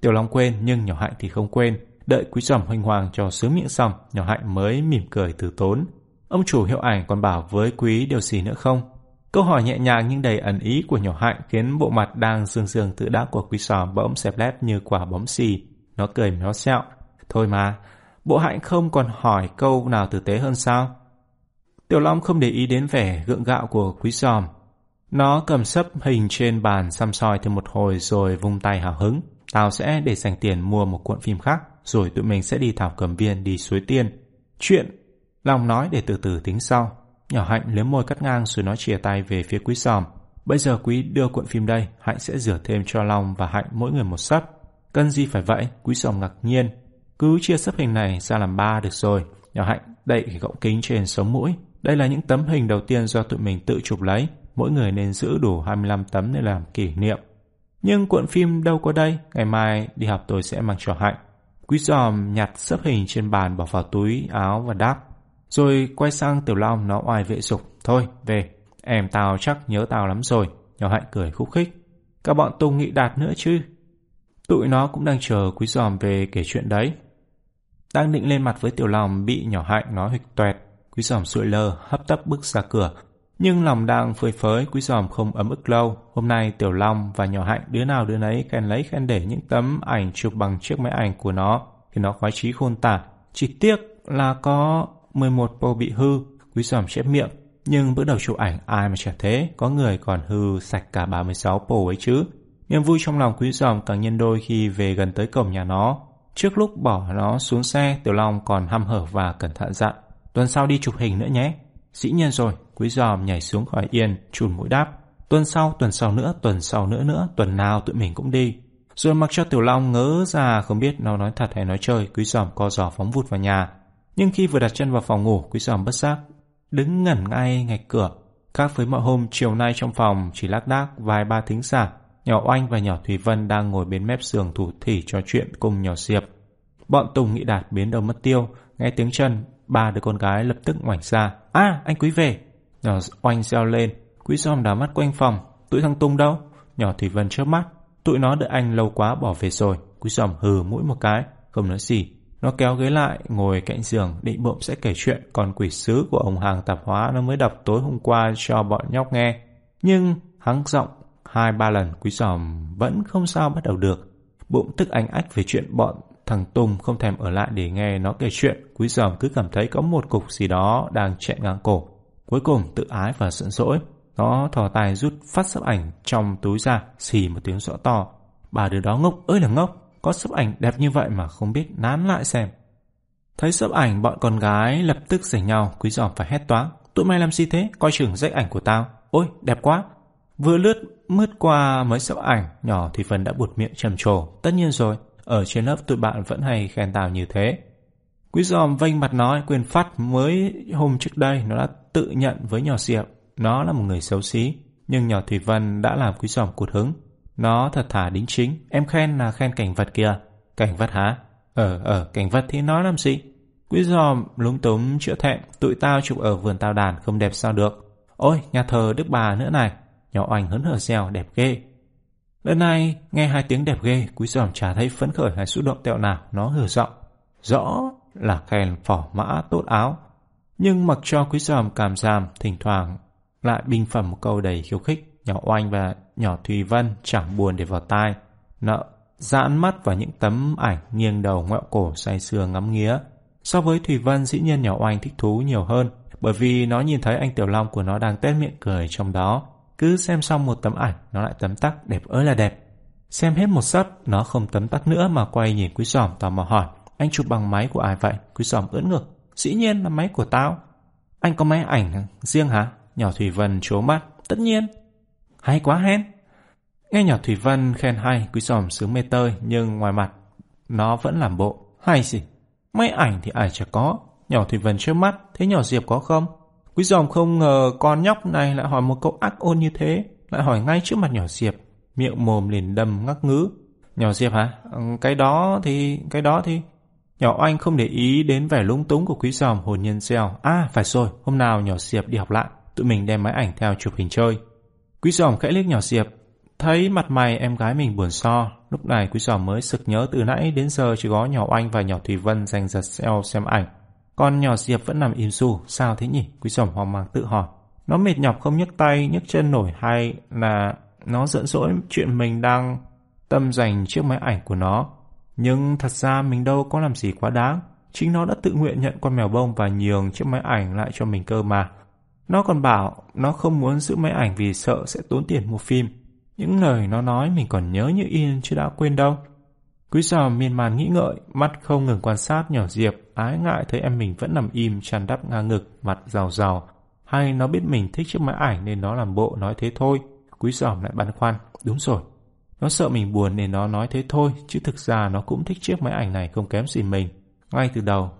Tiểu Long quên nhưng nhỏ hạnh thì không quên. Đợi quý giòm huynh hoàng cho sướng miệng xong, nhỏ hạnh mới mỉm cười từ tốn. Ông chủ hiệu ảnh còn bảo với quý điều gì nữa không? Câu hỏi nhẹ nhàng nhưng đầy ẩn ý của nhỏ hạnh khiến bộ mặt đang sương sương tự đắc của quý sòm bỗng xẹp lép như quả bóng xì. Nó cười méo xẹo. Thôi mà, bộ hạnh không còn hỏi câu nào tử tế hơn sao? Tiểu Long không để ý đến vẻ gượng gạo của quý sòm. Nó cầm sấp hình trên bàn xăm soi thêm một hồi rồi vung tay hào hứng. Tao sẽ để dành tiền mua một cuộn phim khác, rồi tụi mình sẽ đi thảo cầm viên đi suối tiên. Chuyện, Long nói để từ từ tính sau. Nhỏ Hạnh liếm môi cắt ngang rồi nói chìa tay về phía quý sòm. Bây giờ quý đưa cuộn phim đây, Hạnh sẽ rửa thêm cho Long và Hạnh mỗi người một sấp. Cần gì phải vậy? Quý sòm ngạc nhiên. Cứ chia sấp hình này ra làm ba được rồi. Nhỏ Hạnh đậy cái gọng kính trên sống mũi. Đây là những tấm hình đầu tiên do tụi mình tự chụp lấy. Mỗi người nên giữ đủ 25 tấm để làm kỷ niệm. Nhưng cuộn phim đâu có đây, ngày mai đi học tôi sẽ mang cho Hạnh. Quý giòm nhặt sấp hình trên bàn bỏ vào túi áo và đáp. Rồi quay sang Tiểu Long nó oai vệ dục. Thôi, về, em tao chắc nhớ tao lắm rồi. Nhỏ Hạnh cười khúc khích. Các bọn Tùng nghị đạt nữa chứ. Tụi nó cũng đang chờ quý giòm về kể chuyện đấy. Đang định lên mặt với Tiểu Long bị nhỏ Hạnh nói hịch toẹt. Quý giòm sụi lơ, hấp tấp bước ra cửa. Nhưng lòng đang phơi phới, quý giòm không ấm ức lâu. Hôm nay Tiểu Long và nhỏ Hạnh đứa nào đứa nấy khen lấy khen để những tấm ảnh chụp bằng chiếc máy ảnh của nó. Thì nó khoái trí khôn tả. Chỉ tiếc là có 11 bầu bị hư, quý giòm chép miệng. Nhưng bữa đầu chụp ảnh ai mà chả thế, có người còn hư sạch cả 36 bầu ấy chứ. Niềm vui trong lòng quý giòm càng nhân đôi khi về gần tới cổng nhà nó. Trước lúc bỏ nó xuống xe, Tiểu Long còn hăm hở và cẩn thận dặn. Tuần sau đi chụp hình nữa nhé. Dĩ nhiên rồi, quý giòm nhảy xuống khỏi yên, chùn mũi đáp. Tuần sau, tuần sau nữa, tuần sau nữa nữa, tuần nào tụi mình cũng đi. Rồi mặc cho Tiểu Long ngớ ra không biết nó nói thật hay nói chơi, quý giòm co giò phóng vụt vào nhà. Nhưng khi vừa đặt chân vào phòng ngủ, quý giòm bất giác, đứng ngẩn ngay ngạch cửa. Khác với mọi hôm, chiều nay trong phòng chỉ lác đác vài ba thính giả, nhỏ Oanh và nhỏ Thùy Vân đang ngồi bên mép giường thủ thỉ trò chuyện cùng nhỏ Diệp. Bọn Tùng nghĩ đạt biến đầu mất tiêu, nghe tiếng chân, ba đứa con gái lập tức ngoảnh ra. À, anh Quý về! Nhỏ Oanh reo lên, Quý giòm đảo mắt quanh phòng, tụi thằng Tùng đâu? Nhỏ Thùy Vân chớp mắt, tụi nó đợi anh lâu quá bỏ về rồi. Quý giòm hừ mũi một cái, không nói gì. Nó kéo ghế lại, ngồi cạnh giường, định bụng sẽ kể chuyện còn quỷ sứ của ông hàng tạp hóa nó mới đọc tối hôm qua cho bọn nhóc nghe. Nhưng hắn giọng hai ba lần quý giòm vẫn không sao bắt đầu được. Bụng tức ánh ách về chuyện bọn thằng Tùng không thèm ở lại để nghe nó kể chuyện. Quý giòm cứ cảm thấy có một cục gì đó đang chạy ngang cổ. Cuối cùng tự ái và giận dỗi. Nó thò tay rút phát sấp ảnh trong túi ra, xì một tiếng rõ to. Bà đứa đó ngốc ơi là ngốc. Có sấp ảnh đẹp như vậy mà không biết nán lại xem. Thấy sấp ảnh bọn con gái lập tức giành nhau, quý giòm phải hét toáng. Tụi mày làm gì thế? Coi chừng rách ảnh của tao. Ôi, đẹp quá. Vừa lướt mướt qua mấy sấp ảnh, nhỏ thì phần đã buột miệng trầm trồ. Tất nhiên rồi, ở trên lớp tụi bạn vẫn hay khen tao như thế. Quý giòm vênh mặt nói quên phát mới hôm trước đây nó đã tự nhận với nhỏ Diệp. Nó là một người xấu xí, nhưng nhỏ Thủy Vân đã làm quý giòm cụt hứng. Nó thật thà đính chính, em khen là khen cảnh vật kìa. Cảnh vật hả? Ờ, ở cảnh vật thì nói làm gì? Quý giòm lúng túng chữa thẹn, tụi tao chụp ở vườn tao đàn không đẹp sao được. Ôi, nhà thờ Đức Bà nữa này. Nhỏ oanh hớn hở reo đẹp ghê. Lần này, nghe hai tiếng đẹp ghê, quý giòm chả thấy phấn khởi hay xúc động tẹo nào, nó hừ giọng. Rõ là khen phỏ mã tốt áo. Nhưng mặc cho quý giòm cảm giảm, thỉnh thoảng lại bình phẩm một câu đầy khiêu khích. Nhỏ Oanh và nhỏ Thùy Vân chẳng buồn để vào tai. Nợ giãn mắt vào những tấm ảnh nghiêng đầu ngoẹo cổ say sưa ngắm nghía. So với Thùy Vân, dĩ nhiên nhỏ Oanh thích thú nhiều hơn, bởi vì nó nhìn thấy anh Tiểu Long của nó đang tét miệng cười trong đó. Cứ xem xong một tấm ảnh, nó lại tấm tắc đẹp ơi là đẹp. Xem hết một sấp, nó không tấm tắc nữa mà quay nhìn Quý Giòm tò mò hỏi, anh chụp bằng máy của ai vậy? Quý Giòm ưỡn ngực. Dĩ nhiên là máy của tao. Anh có máy ảnh riêng hả? Nhỏ Thùy Vân chố mắt. Tất nhiên. Hay quá hen. Nghe nhỏ Thủy Vân khen hay, quý Sòm sướng mê tơi, nhưng ngoài mặt, nó vẫn làm bộ. Hay gì? Máy ảnh thì ai chả có. Nhỏ Thủy Vân trước mắt, thế nhỏ Diệp có không? Quý Sòm không ngờ con nhóc này lại hỏi một câu ác ôn như thế, lại hỏi ngay trước mặt nhỏ Diệp. Miệng mồm liền đầm ngắc ngứ. Nhỏ Diệp hả? Ừ, cái đó thì... cái đó thì... Nhỏ Oanh không để ý đến vẻ lung túng của quý giòm hồn nhiên gieo. À, phải rồi, hôm nào nhỏ Diệp đi học lại, tụi mình đem máy ảnh theo chụp hình chơi. Quý giòm khẽ liếc nhỏ Diệp, thấy mặt mày em gái mình buồn so. Lúc này quý giòm mới sực nhớ từ nãy đến giờ chỉ có nhỏ Oanh và nhỏ Thùy Vân dành giật xeo xem ảnh. Còn nhỏ Diệp vẫn nằm im su, sao thế nhỉ? Quý giòm hoang mang tự hỏi. Nó mệt nhọc không nhấc tay, nhấc chân nổi hay là nó giận dỗi chuyện mình đang tâm dành chiếc máy ảnh của nó. Nhưng thật ra mình đâu có làm gì quá đáng. Chính nó đã tự nguyện nhận con mèo bông và nhường chiếc máy ảnh lại cho mình cơ mà. Nó còn bảo nó không muốn giữ máy ảnh vì sợ sẽ tốn tiền mua phim. Những lời nó nói mình còn nhớ như yên chứ đã quên đâu. Quý giò miên man nghĩ ngợi, mắt không ngừng quan sát nhỏ Diệp, ái ngại thấy em mình vẫn nằm im tràn đắp ngang ngực, mặt rào rào. Hay nó biết mình thích chiếc máy ảnh nên nó làm bộ nói thế thôi. Quý giòm lại băn khoăn, đúng rồi. Nó sợ mình buồn nên nó nói thế thôi, chứ thực ra nó cũng thích chiếc máy ảnh này không kém gì mình. Ngay từ đầu,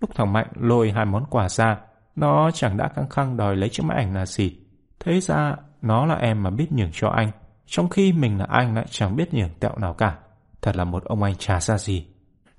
lúc thằng Mạnh lôi hai món quà ra, nó chẳng đã căng khăng đòi lấy chiếc máy ảnh là gì. Thế ra, nó là em mà biết nhường cho anh, trong khi mình là anh lại chẳng biết nhường tẹo nào cả. Thật là một ông anh trà ra gì.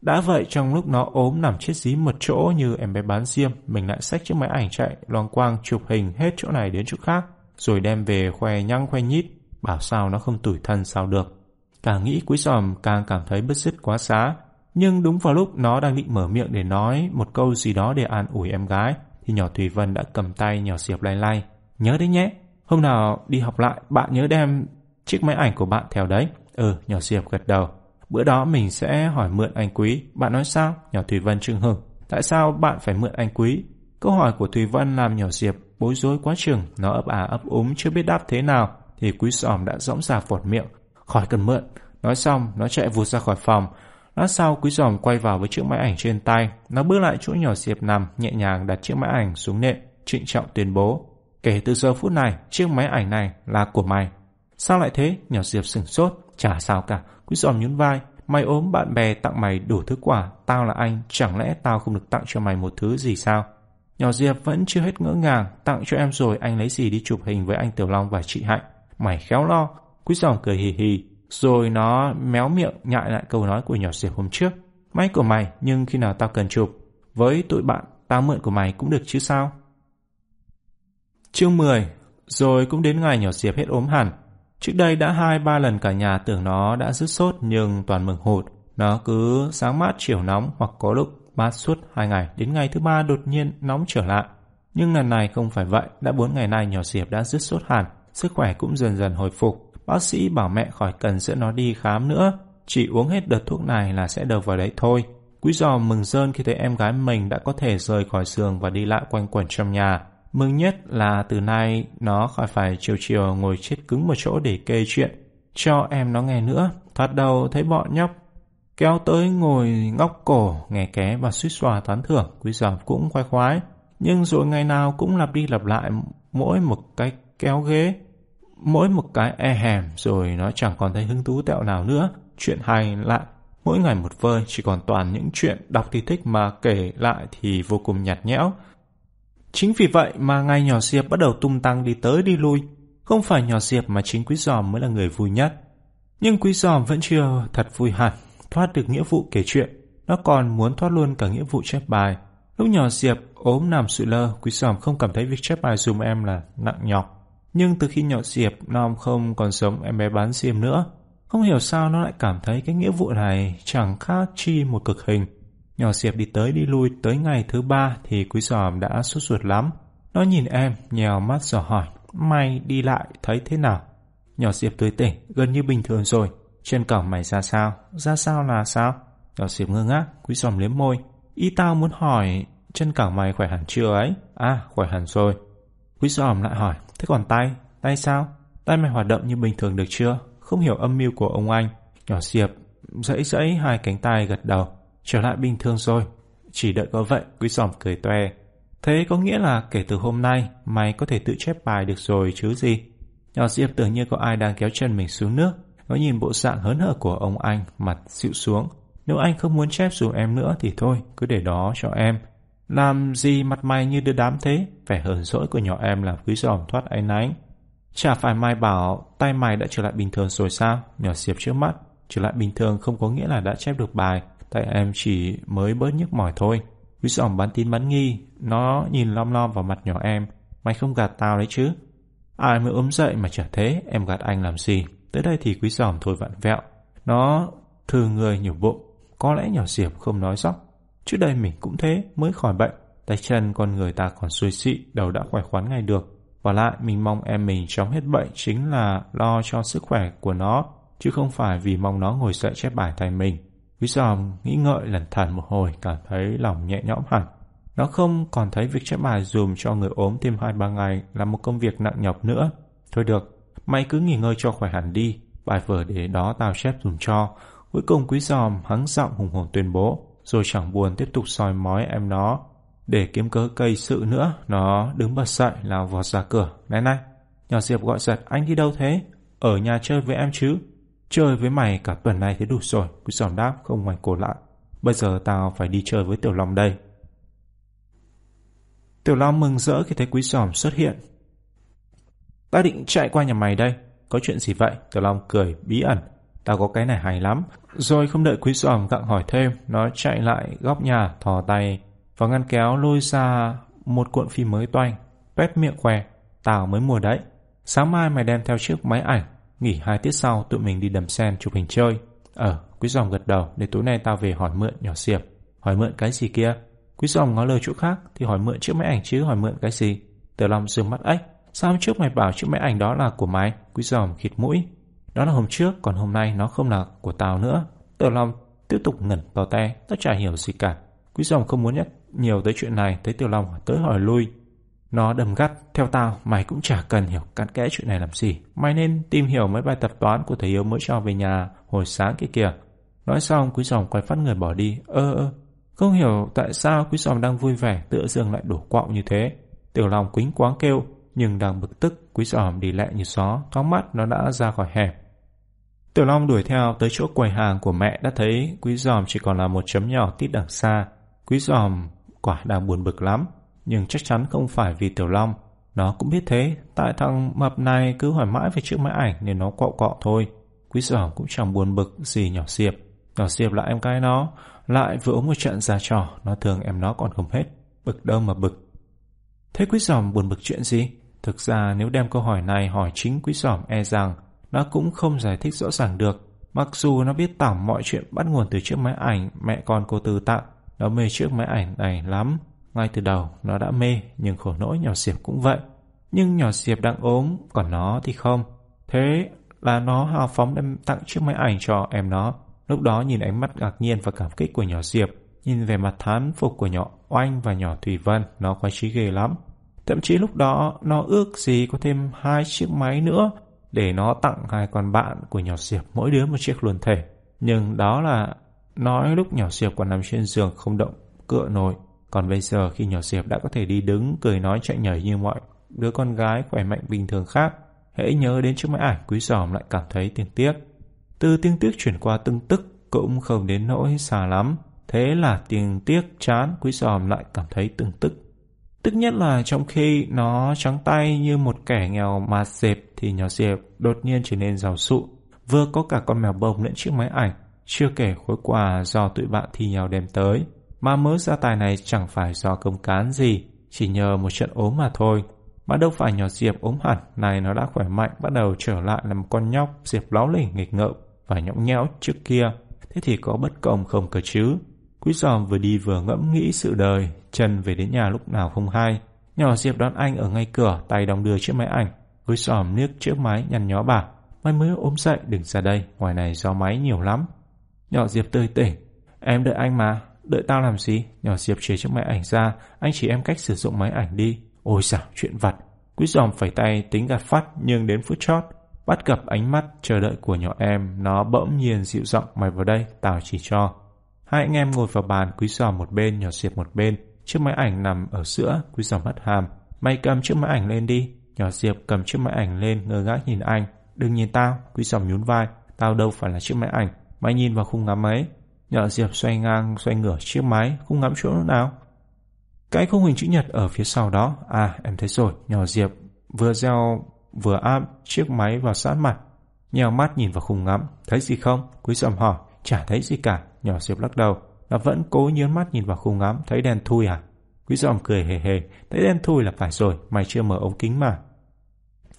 Đã vậy trong lúc nó ốm nằm chết dí một chỗ như em bé bán diêm, mình lại xách chiếc máy ảnh chạy, loang quang chụp hình hết chỗ này đến chỗ khác, rồi đem về khoe nhăng khoe nhít, bảo sao nó không tủi thân sao được. Càng nghĩ quý giòm càng cảm thấy bứt rứt quá xá, nhưng đúng vào lúc nó đang định mở miệng để nói một câu gì đó để an ủi em gái, thì nhỏ Thùy Vân đã cầm tay nhỏ Diệp lay lay. Nhớ đấy nhé, hôm nào đi học lại bạn nhớ đem chiếc máy ảnh của bạn theo đấy. Ừ, nhỏ Diệp gật đầu. Bữa đó mình sẽ hỏi mượn anh Quý. Bạn nói sao? Nhỏ Thùy Vân trưng hừng. Tại sao bạn phải mượn anh Quý? Câu hỏi của Thùy Vân làm nhỏ Diệp bối rối quá chừng. Nó ấp à ấp úng chưa biết đáp thế nào. Thì Quý Sòm đã dõng ra phột miệng. Khỏi cần mượn. Nói xong, nó chạy vụt ra khỏi phòng. Lát sau Quý Giòm quay vào với chiếc máy ảnh trên tay. Nó bước lại chỗ nhỏ Diệp nằm, nhẹ nhàng đặt chiếc máy ảnh xuống nệm, trịnh trọng tuyên bố. Kể từ giờ phút này, chiếc máy ảnh này là của mày. Sao lại thế? Nhỏ Diệp sửng sốt. Chả sao cả. Quý Giòm nhún vai. Mày ốm bạn bè tặng mày đủ thứ quà. Tao là anh. Chẳng lẽ tao không được tặng cho mày một thứ gì sao? Nhỏ Diệp vẫn chưa hết ngỡ ngàng. Tặng cho em rồi anh lấy gì đi chụp hình với anh Tiểu Long và chị Hạnh. Mày khéo lo. Quý Giòm cười hì hì. Rồi nó méo miệng nhại lại câu nói của nhỏ Diệp hôm trước. Máy của mày, nhưng khi nào tao cần chụp, với tụi bạn, tao mượn của mày cũng được chứ sao? Chương 10 Rồi cũng đến ngày nhỏ Diệp hết ốm hẳn. Trước đây đã hai ba lần cả nhà tưởng nó đã rứt sốt nhưng toàn mừng hụt. Nó cứ sáng mát chiều nóng hoặc có lúc mát suốt hai ngày. Đến ngày thứ ba đột nhiên nóng trở lại. Nhưng lần này không phải vậy. Đã bốn ngày nay nhỏ Diệp đã rứt sốt hẳn. Sức khỏe cũng dần dần hồi phục. Bác sĩ bảo mẹ khỏi cần dẫn nó đi khám nữa, chỉ uống hết đợt thuốc này là sẽ được vào đấy thôi. Quý giò mừng rơn khi thấy em gái mình đã có thể rời khỏi giường và đi lại quanh quẩn trong nhà. Mừng nhất là từ nay nó khỏi phải chiều chiều ngồi chết cứng một chỗ để kê chuyện. Cho em nó nghe nữa. Thoạt đầu thấy bọn nhóc kéo tới ngồi ngóc cổ, nghe ké và suýt xòa tán thưởng. Quý giò cũng khoái khoái. Nhưng rồi ngày nào cũng lặp đi lặp lại mỗi một cái kéo ghế mỗi một cái e hèm rồi nó chẳng còn thấy hứng thú tẹo nào nữa. Chuyện hay lại, mỗi ngày một vơi chỉ còn toàn những chuyện đọc thì thích mà kể lại thì vô cùng nhạt nhẽo. Chính vì vậy mà ngay nhỏ Diệp bắt đầu tung tăng đi tới đi lui. Không phải nhỏ Diệp mà chính Quý Giòm mới là người vui nhất. Nhưng Quý Giòm vẫn chưa thật vui hẳn, thoát được nghĩa vụ kể chuyện. Nó còn muốn thoát luôn cả nghĩa vụ chép bài. Lúc nhỏ Diệp ốm nằm sụi lơ, Quý Giòm không cảm thấy việc chép bài dùm em là nặng nhọc. Nhưng từ khi nhỏ Diệp, Nam không còn sống em bé bán xiêm nữa. Không hiểu sao nó lại cảm thấy cái nghĩa vụ này chẳng khác chi một cực hình. Nhỏ Diệp đi tới đi lui tới ngày thứ ba thì quý giòm đã sốt ruột lắm. Nó nhìn em, nhèo mắt dò hỏi, mày đi lại thấy thế nào? Nhỏ Diệp tươi tỉnh, gần như bình thường rồi. Chân cổng mày ra sao? Ra sao là sao? Nhỏ Diệp ngơ ngác, quý giòm liếm môi. Ý tao muốn hỏi, chân cẳng mày khỏe hẳn chưa ấy? À, khỏe hẳn rồi. Quý giòm lại hỏi, Thế còn tay? Tay sao? Tay mày hoạt động như bình thường được chưa? Không hiểu âm mưu của ông anh. Nhỏ Diệp dãy dãy hai cánh tay gật đầu. Trở lại bình thường rồi. Chỉ đợi có vậy, quý giòm cười toe. Thế có nghĩa là kể từ hôm nay mày có thể tự chép bài được rồi chứ gì? Nhỏ Diệp tưởng như có ai đang kéo chân mình xuống nước. Nó nhìn bộ dạng hớn hở của ông anh, mặt dịu xuống. Nếu anh không muốn chép dùm em nữa thì thôi, cứ để đó cho em. Làm gì mặt mày như đưa đám thế? Vẻ hờn dỗi của nhỏ em làm quý giòm thoát áy náy. Chả phải mai bảo tay mày đã trở lại bình thường rồi sao? Nhỏ Diệp trước mắt. Trở lại bình thường không có nghĩa là đã chép được bài. Tại em chỉ mới bớt nhức mỏi thôi. Quý giòm bán tin bán nghi. Nó nhìn lom lom vào mặt nhỏ em. Mày không gạt tao đấy chứ? Ai mới ốm dậy mà chả thế? Em gạt anh làm gì? Tới đây thì quý giòm thôi vặn vẹo. Nó thừa người nhiều bụng. Có lẽ nhỏ Diệp không nói dóc Trước đây mình cũng thế, mới khỏi bệnh, tay chân con người ta còn xuôi xị, đầu đã khỏe khoắn ngay được. Và lại mình mong em mình chóng hết bệnh chính là lo cho sức khỏe của nó, chứ không phải vì mong nó ngồi dậy chép bài thay mình. Quý giòm nghĩ ngợi lần thần một hồi cảm thấy lòng nhẹ nhõm hẳn. Nó không còn thấy việc chép bài dùm cho người ốm thêm 2-3 ngày là một công việc nặng nhọc nữa. Thôi được, mày cứ nghỉ ngơi cho khỏe hẳn đi, bài vở để đó tao chép dùm cho. Cuối cùng quý giòm hắng giọng hùng hồn tuyên bố, rồi chẳng buồn tiếp tục soi mói em nó. Để kiếm cớ cây sự nữa, nó đứng bật dậy lao vọt ra cửa. Này này, nhỏ Diệp gọi giật, anh đi đâu thế? Ở nhà chơi với em chứ? Chơi với mày cả tuần này thế đủ rồi, quý giòm đáp không ngoảnh cổ lại. Bây giờ tao phải đi chơi với Tiểu Long đây. Tiểu Long mừng rỡ khi thấy quý giòm xuất hiện. Ta định chạy qua nhà mày đây. Có chuyện gì vậy? Tiểu Long cười bí ẩn. Tao có cái này hay lắm. Rồi không đợi quý giòm gặng hỏi thêm, nó chạy lại góc nhà, thò tay và ngăn kéo lôi ra một cuộn phim mới toanh. Pép miệng khoe. Tao mới mua đấy. Sáng mai mày đem theo chiếc máy ảnh. Nghỉ hai tiết sau tụi mình đi đầm sen chụp hình chơi. Ờ, quý giòm gật đầu để tối nay tao về hỏi mượn nhỏ xiệp. Hỏi mượn cái gì kia? Quý giòm ngó lời chỗ khác thì hỏi mượn chiếc máy ảnh chứ hỏi mượn cái gì. Tiểu Long dương mắt ếch. Sao hôm trước mày bảo chiếc máy ảnh đó là của mày? Quý giòm khịt mũi. Đó là hôm trước, còn hôm nay nó không là của tao nữa. Tiểu Long tiếp tục ngẩn to te, tao chả hiểu gì cả. Quý dòng không muốn nhắc nhiều tới chuyện này, thấy Tiểu Long tới hỏi lui. Nó đầm gắt, theo tao, mày cũng chả cần hiểu cặn kẽ chuyện này làm gì. Mày nên tìm hiểu mấy bài tập toán của thầy Hiếu mới cho về nhà hồi sáng kia kìa. Nói xong, quý dòng quay phát người bỏ đi. Ơ ơ, không hiểu tại sao quý dòng đang vui vẻ tựa dương lại đổ quạo như thế. Tiểu Long quính quáng kêu, nhưng đang bực tức, quý dòng đi lẹ như gió, thoáng mắt nó đã ra khỏi hẻm. Tiểu Long đuổi theo tới chỗ quầy hàng của mẹ đã thấy quý giòm chỉ còn là một chấm nhỏ tít đằng xa. Quý giòm quả đang buồn bực lắm, nhưng chắc chắn không phải vì Tiểu Long. Nó cũng biết thế, tại thằng mập này cứ hỏi mãi về chiếc máy ảnh nên nó quọ quọ thôi. Quý giòm cũng chẳng buồn bực gì nhỏ Diệp. Nhỏ Diệp là em cái nó, lại vừa uống một trận ra trò, nó thường em nó còn không hết. Bực đâu mà bực. Thế quý giòm buồn bực chuyện gì? Thực ra nếu đem câu hỏi này hỏi chính quý giòm e rằng nó cũng không giải thích rõ ràng được. Mặc dù nó biết tổng mọi chuyện bắt nguồn từ chiếc máy ảnh mẹ con cô Tư tặng, nó mê chiếc máy ảnh này lắm. Ngay từ đầu nó đã mê, nhưng khổ nỗi nhỏ Diệp cũng vậy. Nhưng nhỏ Diệp đang ốm, còn nó thì không. Thế là nó hào phóng đem tặng chiếc máy ảnh cho em nó. Lúc đó nhìn ánh mắt ngạc nhiên và cảm kích của nhỏ Diệp, nhìn về mặt thán phục của nhỏ Oanh và nhỏ Thủy Vân, nó khoái trí ghê lắm. Thậm chí lúc đó nó ước gì có thêm hai chiếc máy nữa để nó tặng hai con bạn của nhỏ Diệp mỗi đứa một chiếc luồn thể. Nhưng đó là nói lúc nhỏ Diệp còn nằm trên giường không động cựa nổi. Còn bây giờ khi nhỏ Diệp đã có thể đi đứng, cười nói chạy nhảy như mọi đứa con gái khỏe mạnh bình thường khác, hãy nhớ đến chiếc máy ảnh quý giòm lại cảm thấy tiếng tiếc. Từ tiếng tiếc chuyển qua tưng tức cũng không đến nỗi xa lắm. Thế là tiếng tiếc chán quý giòm lại cảm thấy tưng tức. Tức nhất là trong khi nó trắng tay như một kẻ nghèo mà dẹp thì nhỏ dẹp đột nhiên trở nên giàu sụ. Vừa có cả con mèo bông lẫn chiếc máy ảnh, chưa kể khối quà do tụi bạn thi nhau đem tới. Mà mớ gia tài này chẳng phải do công cán gì, chỉ nhờ một trận ốm mà thôi. Mà đâu phải nhỏ Diệp ốm hẳn, này nó đã khỏe mạnh bắt đầu trở lại làm con nhóc Diệp láo lỉnh nghịch ngợm và nhõng nhẽo trước kia. Thế thì có bất công không cơ chứ? Quý giòm vừa đi vừa ngẫm nghĩ sự đời, Trần về đến nhà lúc nào không hay. Nhỏ Diệp đón anh ở ngay cửa, tay đong đưa chiếc máy ảnh. Quý xòm nước chiếc máy nhăn nhó bảo, mai mới ốm dậy đừng ra đây, ngoài này gió máy nhiều lắm. Nhỏ Diệp tươi tỉnh, em đợi anh mà, đợi tao làm gì? Nhỏ Diệp chế chiếc máy ảnh ra, anh chỉ em cách sử dụng máy ảnh đi. Ôi dào, chuyện vặt. Quý giòm phải tay tính gạt phát nhưng đến phút chót, bắt gặp ánh mắt chờ đợi của nhỏ em, nó bỗng nhiên dịu giọng mày vào đây, tao chỉ cho. Hai anh em ngồi vào bàn, quý giòm một bên, nhỏ Diệp một bên. Chiếc máy ảnh nằm ở giữa, quý giọng mất hàm. Mày cầm chiếc máy ảnh lên đi. Nhỏ Diệp cầm chiếc máy ảnh lên, ngơ ngác nhìn anh. Đừng nhìn tao, quý giọng nhún vai. Tao đâu phải là chiếc máy ảnh. Mày nhìn vào khung ngắm ấy. Nhỏ Diệp xoay ngang, xoay ngửa chiếc máy, khung ngắm chỗ nào? Cái khung hình chữ nhật ở phía sau đó. À, em thấy rồi. Nhỏ Diệp vừa gieo vừa áp chiếc máy vào sát mặt. Nhèo mắt nhìn vào khung ngắm. Thấy gì không? Quý giọng hỏi. Chả thấy gì cả. Nhỏ Diệp lắc đầu và vẫn cố nhướng mắt nhìn vào khung ngắm. Thấy đèn thui à? Quý giòm cười hề hề. Thấy đèn thui là phải rồi. Mày chưa mở ống kính mà.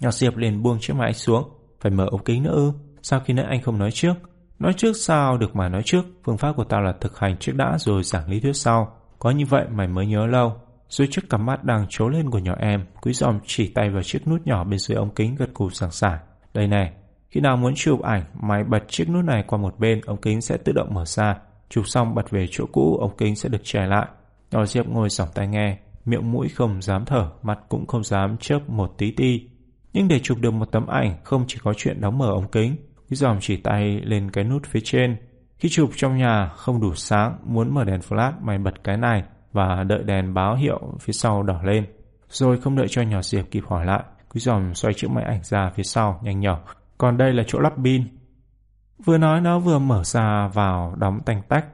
Nhỏ Diệp liền buông chiếc máy xuống. Phải mở ống kính nữa ư? Sao khi nãy anh không nói trước? Nói trước sao được mà nói trước. Phương pháp của tao là thực hành trước đã rồi giảng lý thuyết sau. Có như vậy mày mới nhớ lâu. dưới trước cắm mắt đang trố lên của nhỏ em, quý giòm chỉ tay vào chiếc nút nhỏ bên dưới ống kính gật cù sảng sảng Đây này, khi nào muốn chụp ảnh, mày bật chiếc nút này qua một bên, ống kính sẽ tự động mở ra. Chụp xong bật về chỗ cũ, ống kính sẽ được che lại. Nhỏ Diệp ngồi sỏng tai nghe, miệng mũi không dám thở, mặt cũng không dám chớp một tí ti. Nhưng để chụp được một tấm ảnh không chỉ có chuyện đóng mở ống kính, Quý giòm chỉ tay lên cái nút phía trên. Khi chụp trong nhà không đủ sáng, muốn mở đèn flash mày bật cái này và đợi đèn báo hiệu phía sau đỏ lên. Rồi không đợi cho nhỏ Diệp kịp hỏi lại, Quý giòm xoay chiếc máy ảnh ra phía sau nhanh nhỏ. Còn đây là chỗ lắp pin. Vừa nói nó vừa mở ra vào đóng tanh tách.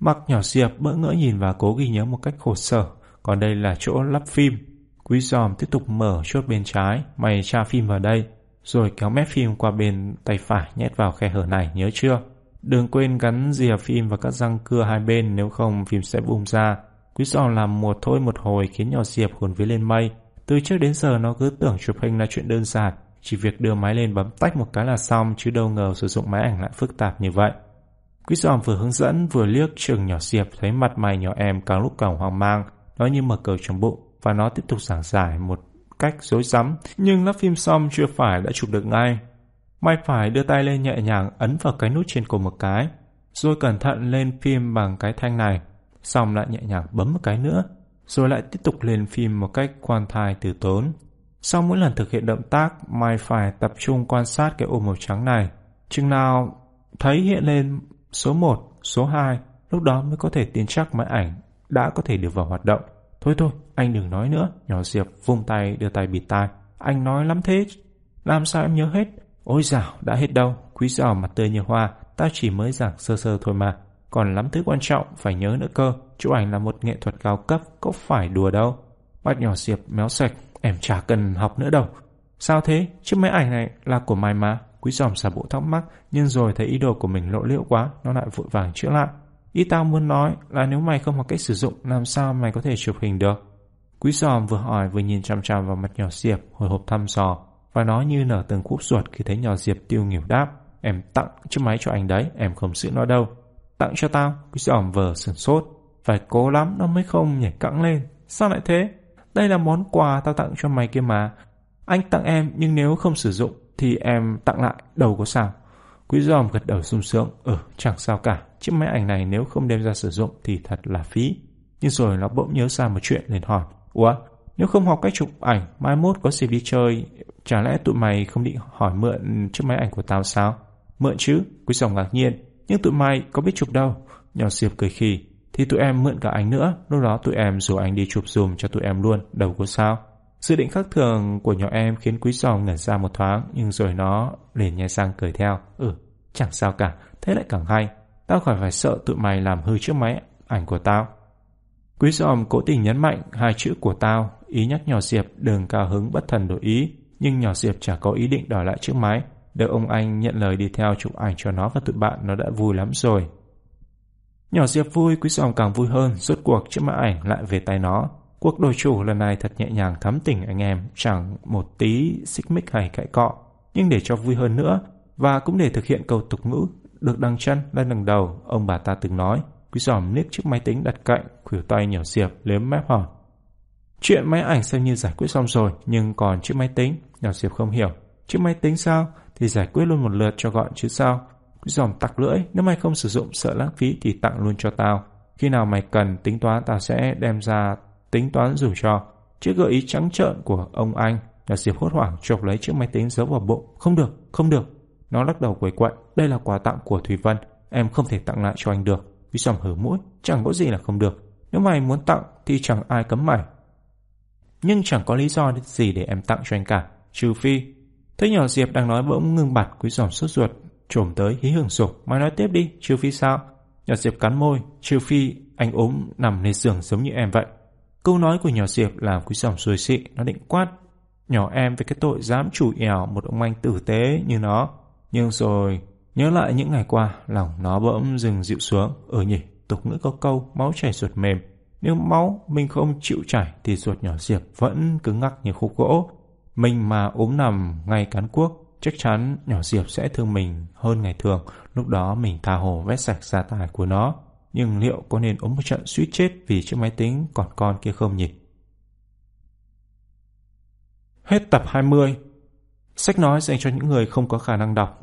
Mặc nhỏ Diệp bỡ ngỡ nhìn và cố ghi nhớ một cách khổ sở. Còn đây là chỗ lắp phim. Quý giòm tiếp tục mở chốt bên trái, mày tra phim vào đây, rồi kéo mép phim qua bên tay phải nhét vào khe hở này, nhớ chưa? Đừng quên gắn rìa phim và các răng cưa hai bên nếu không phim sẽ bung ra. Quý giòm làm một thôi một hồi khiến nhỏ Diệp hồn vía lên mây. Từ trước đến giờ nó cứ tưởng chụp hình là chuyện đơn giản, chỉ việc đưa máy lên bấm tách một cái là xong chứ đâu ngờ sử dụng máy ảnh lại phức tạp như vậy. Quý giòm vừa hướng dẫn vừa liếc trường nhỏ Diệp thấy mặt mày nhỏ em càng lúc càng hoang mang, nó như mở cờ trong bụng và nó tiếp tục giảng giải một cách rối rắm. Nhưng lắp phim xong chưa phải đã chụp được ngay. May phải đưa tay lên nhẹ nhàng ấn vào cái nút trên cổ một cái, rồi cẩn thận lên phim bằng cái thanh này, xong lại nhẹ nhàng bấm một cái nữa, rồi lại tiếp tục lên phim một cách khoan thai từ tốn. Sau mỗi lần thực hiện động tác, mai phải tập trung quan sát cái ô màu trắng này. Chừng nào thấy hiện lên số 1, số 2, lúc đó mới có thể tin chắc máy ảnh đã có thể được vào hoạt động. Thôi thôi, anh đừng nói nữa. Nhỏ Diệp vung tay đưa tay bịt tai. Anh nói lắm thế. Làm sao em nhớ hết? Ôi dào, đã hết đâu. Quý giỏ mặt tươi như hoa. Ta chỉ mới giảng sơ sơ thôi mà. Còn lắm thứ quan trọng, phải nhớ nữa cơ. Chụp ảnh là một nghệ thuật cao cấp, có phải đùa đâu. bắt nhỏ Diệp méo sạch. Em chả cần học nữa đâu. Sao thế? Chiếc máy ảnh này là của mày mà. Quý giòm xà bộ thắc mắc, nhưng rồi thấy ý đồ của mình lộ liễu quá, nó lại vội vàng chữa lại. Ý tao muốn nói là nếu mày không học cách sử dụng, làm sao mày có thể chụp hình được? Quý giòm vừa hỏi vừa nhìn chăm chăm vào mặt nhỏ Diệp, hồi hộp thăm dò, và nó như nở từng khúc ruột khi thấy nhỏ Diệp tiêu nghỉu đáp. Em tặng chiếc máy cho anh đấy, em không giữ nó đâu. Tặng cho tao, quý giòm vờ sửng sốt. Phải cố lắm nó mới không nhảy cẳng lên. Sao lại thế? Đây là món quà tao tặng cho mày kia mà. Anh tặng em nhưng nếu không sử dụng thì em tặng lại, đâu có sao. Quý giòm gật đầu sung sướng. Ừ, chẳng sao cả. Chiếc máy ảnh này nếu không đem ra sử dụng thì thật là phí. Nhưng rồi nó bỗng nhớ ra một chuyện liền hỏi. Ủa, nếu không học cách chụp ảnh, mai mốt có dịp đi chơi, chả lẽ tụi mày không định hỏi mượn chiếc máy ảnh của tao sao? Mượn chứ, quý giòm ngạc nhiên. Nhưng tụi mày có biết chụp đâu. Nhỏ Diệp cười khì. Thì tụi em mượn cả anh nữa, lúc đó tụi em rủ anh đi chụp dùm cho tụi em luôn, đâu có sao. Dự định khác thường của nhỏ em khiến quý giòm ngẩn ra một thoáng, nhưng rồi nó liền nhai sang cười theo. Ừ, chẳng sao cả, thế lại càng hay. Tao khỏi phải sợ tụi mày làm hư chiếc máy ảnh của tao. Quý giòm cố tình nhấn mạnh hai chữ của tao, ý nhắc nhỏ Diệp đừng cao hứng bất thần đổi ý, nhưng nhỏ Diệp chả có ý định đòi lại chiếc máy. Được ông anh nhận lời đi theo chụp ảnh cho nó và tụi bạn nó đã vui lắm rồi. Nhỏ Diệp vui, quý giòm càng vui hơn, rốt cuộc chiếc máy ảnh lại về tay nó. Cuộc đổi chủ lần này thật nhẹ nhàng thắm tình anh em, chẳng một tí xích mích hay cãi cọ. Nhưng để cho vui hơn nữa, và cũng để thực hiện câu tục ngữ được đằng chân lên đằng đầu, ông bà ta từng nói. Quý giòm liếc chiếc máy tính đặt cạnh, khuỷu tay nhỏ Diệp liếm mép hỏi. Chuyện máy ảnh xem như giải quyết xong rồi, nhưng còn chiếc máy tính, nhỏ Diệp không hiểu. Chiếc máy tính sao? Thì giải quyết luôn một lượt cho gọn chứ sao? Giòm tặc lưỡi, nếu mày không sử dụng sợ lãng phí thì tặng luôn cho tao. Khi nào mày cần tính toán tao sẽ đem ra tính toán rủi cho. trước gợi ý trắng trợn của ông anh, là Diệp hốt hoảng chộp lấy chiếc máy tính giấu vào bụng. Không được, không được. Nó lắc đầu quấy quậy. Đây là quà tặng của Thùy Vân. Em không thể tặng lại cho anh được. Vì sòm hở mũi. Chẳng có gì là không được. Nếu mày muốn tặng thì chẳng ai cấm mày. Nhưng chẳng có lý do gì để em tặng cho anh cả. Trừ phi. Thấy nhỏ Diệp đang nói bỗng ngưng bặt. Quý sòm sốt ruột. Trồm tới hí hưởng sục. Mày nói tiếp đi. Trừ phi sao? Nhỏ Diệp cắn môi. Trừ phi anh ốm nằm lên giường giống như em vậy. Câu nói của nhỏ Diệp làm quý sòng xuôi xị. Nó định quát nhỏ em với cái tội dám chủ ẻo một ông anh tử tế như nó. Nhưng rồi nhớ lại những ngày qua, lòng nó bỗng dừng dịu xuống. ở nhỉ, tục ngữ có câu máu chảy ruột mềm. Nếu máu mình không chịu chảy thì ruột nhỏ Diệp vẫn cứng ngắc như khúc gỗ. Mình mà ốm nằm ngay cán cuốc, Chắc chắn nhỏ Diệp sẽ thương mình hơn ngày thường, lúc đó mình tha hồ vét sạch gia tài của nó. Nhưng liệu có nên ốm một trận suýt chết vì chiếc máy tính còn con kia không nhỉ? Hết tập 20. Sách nói dành cho những người không có khả năng đọc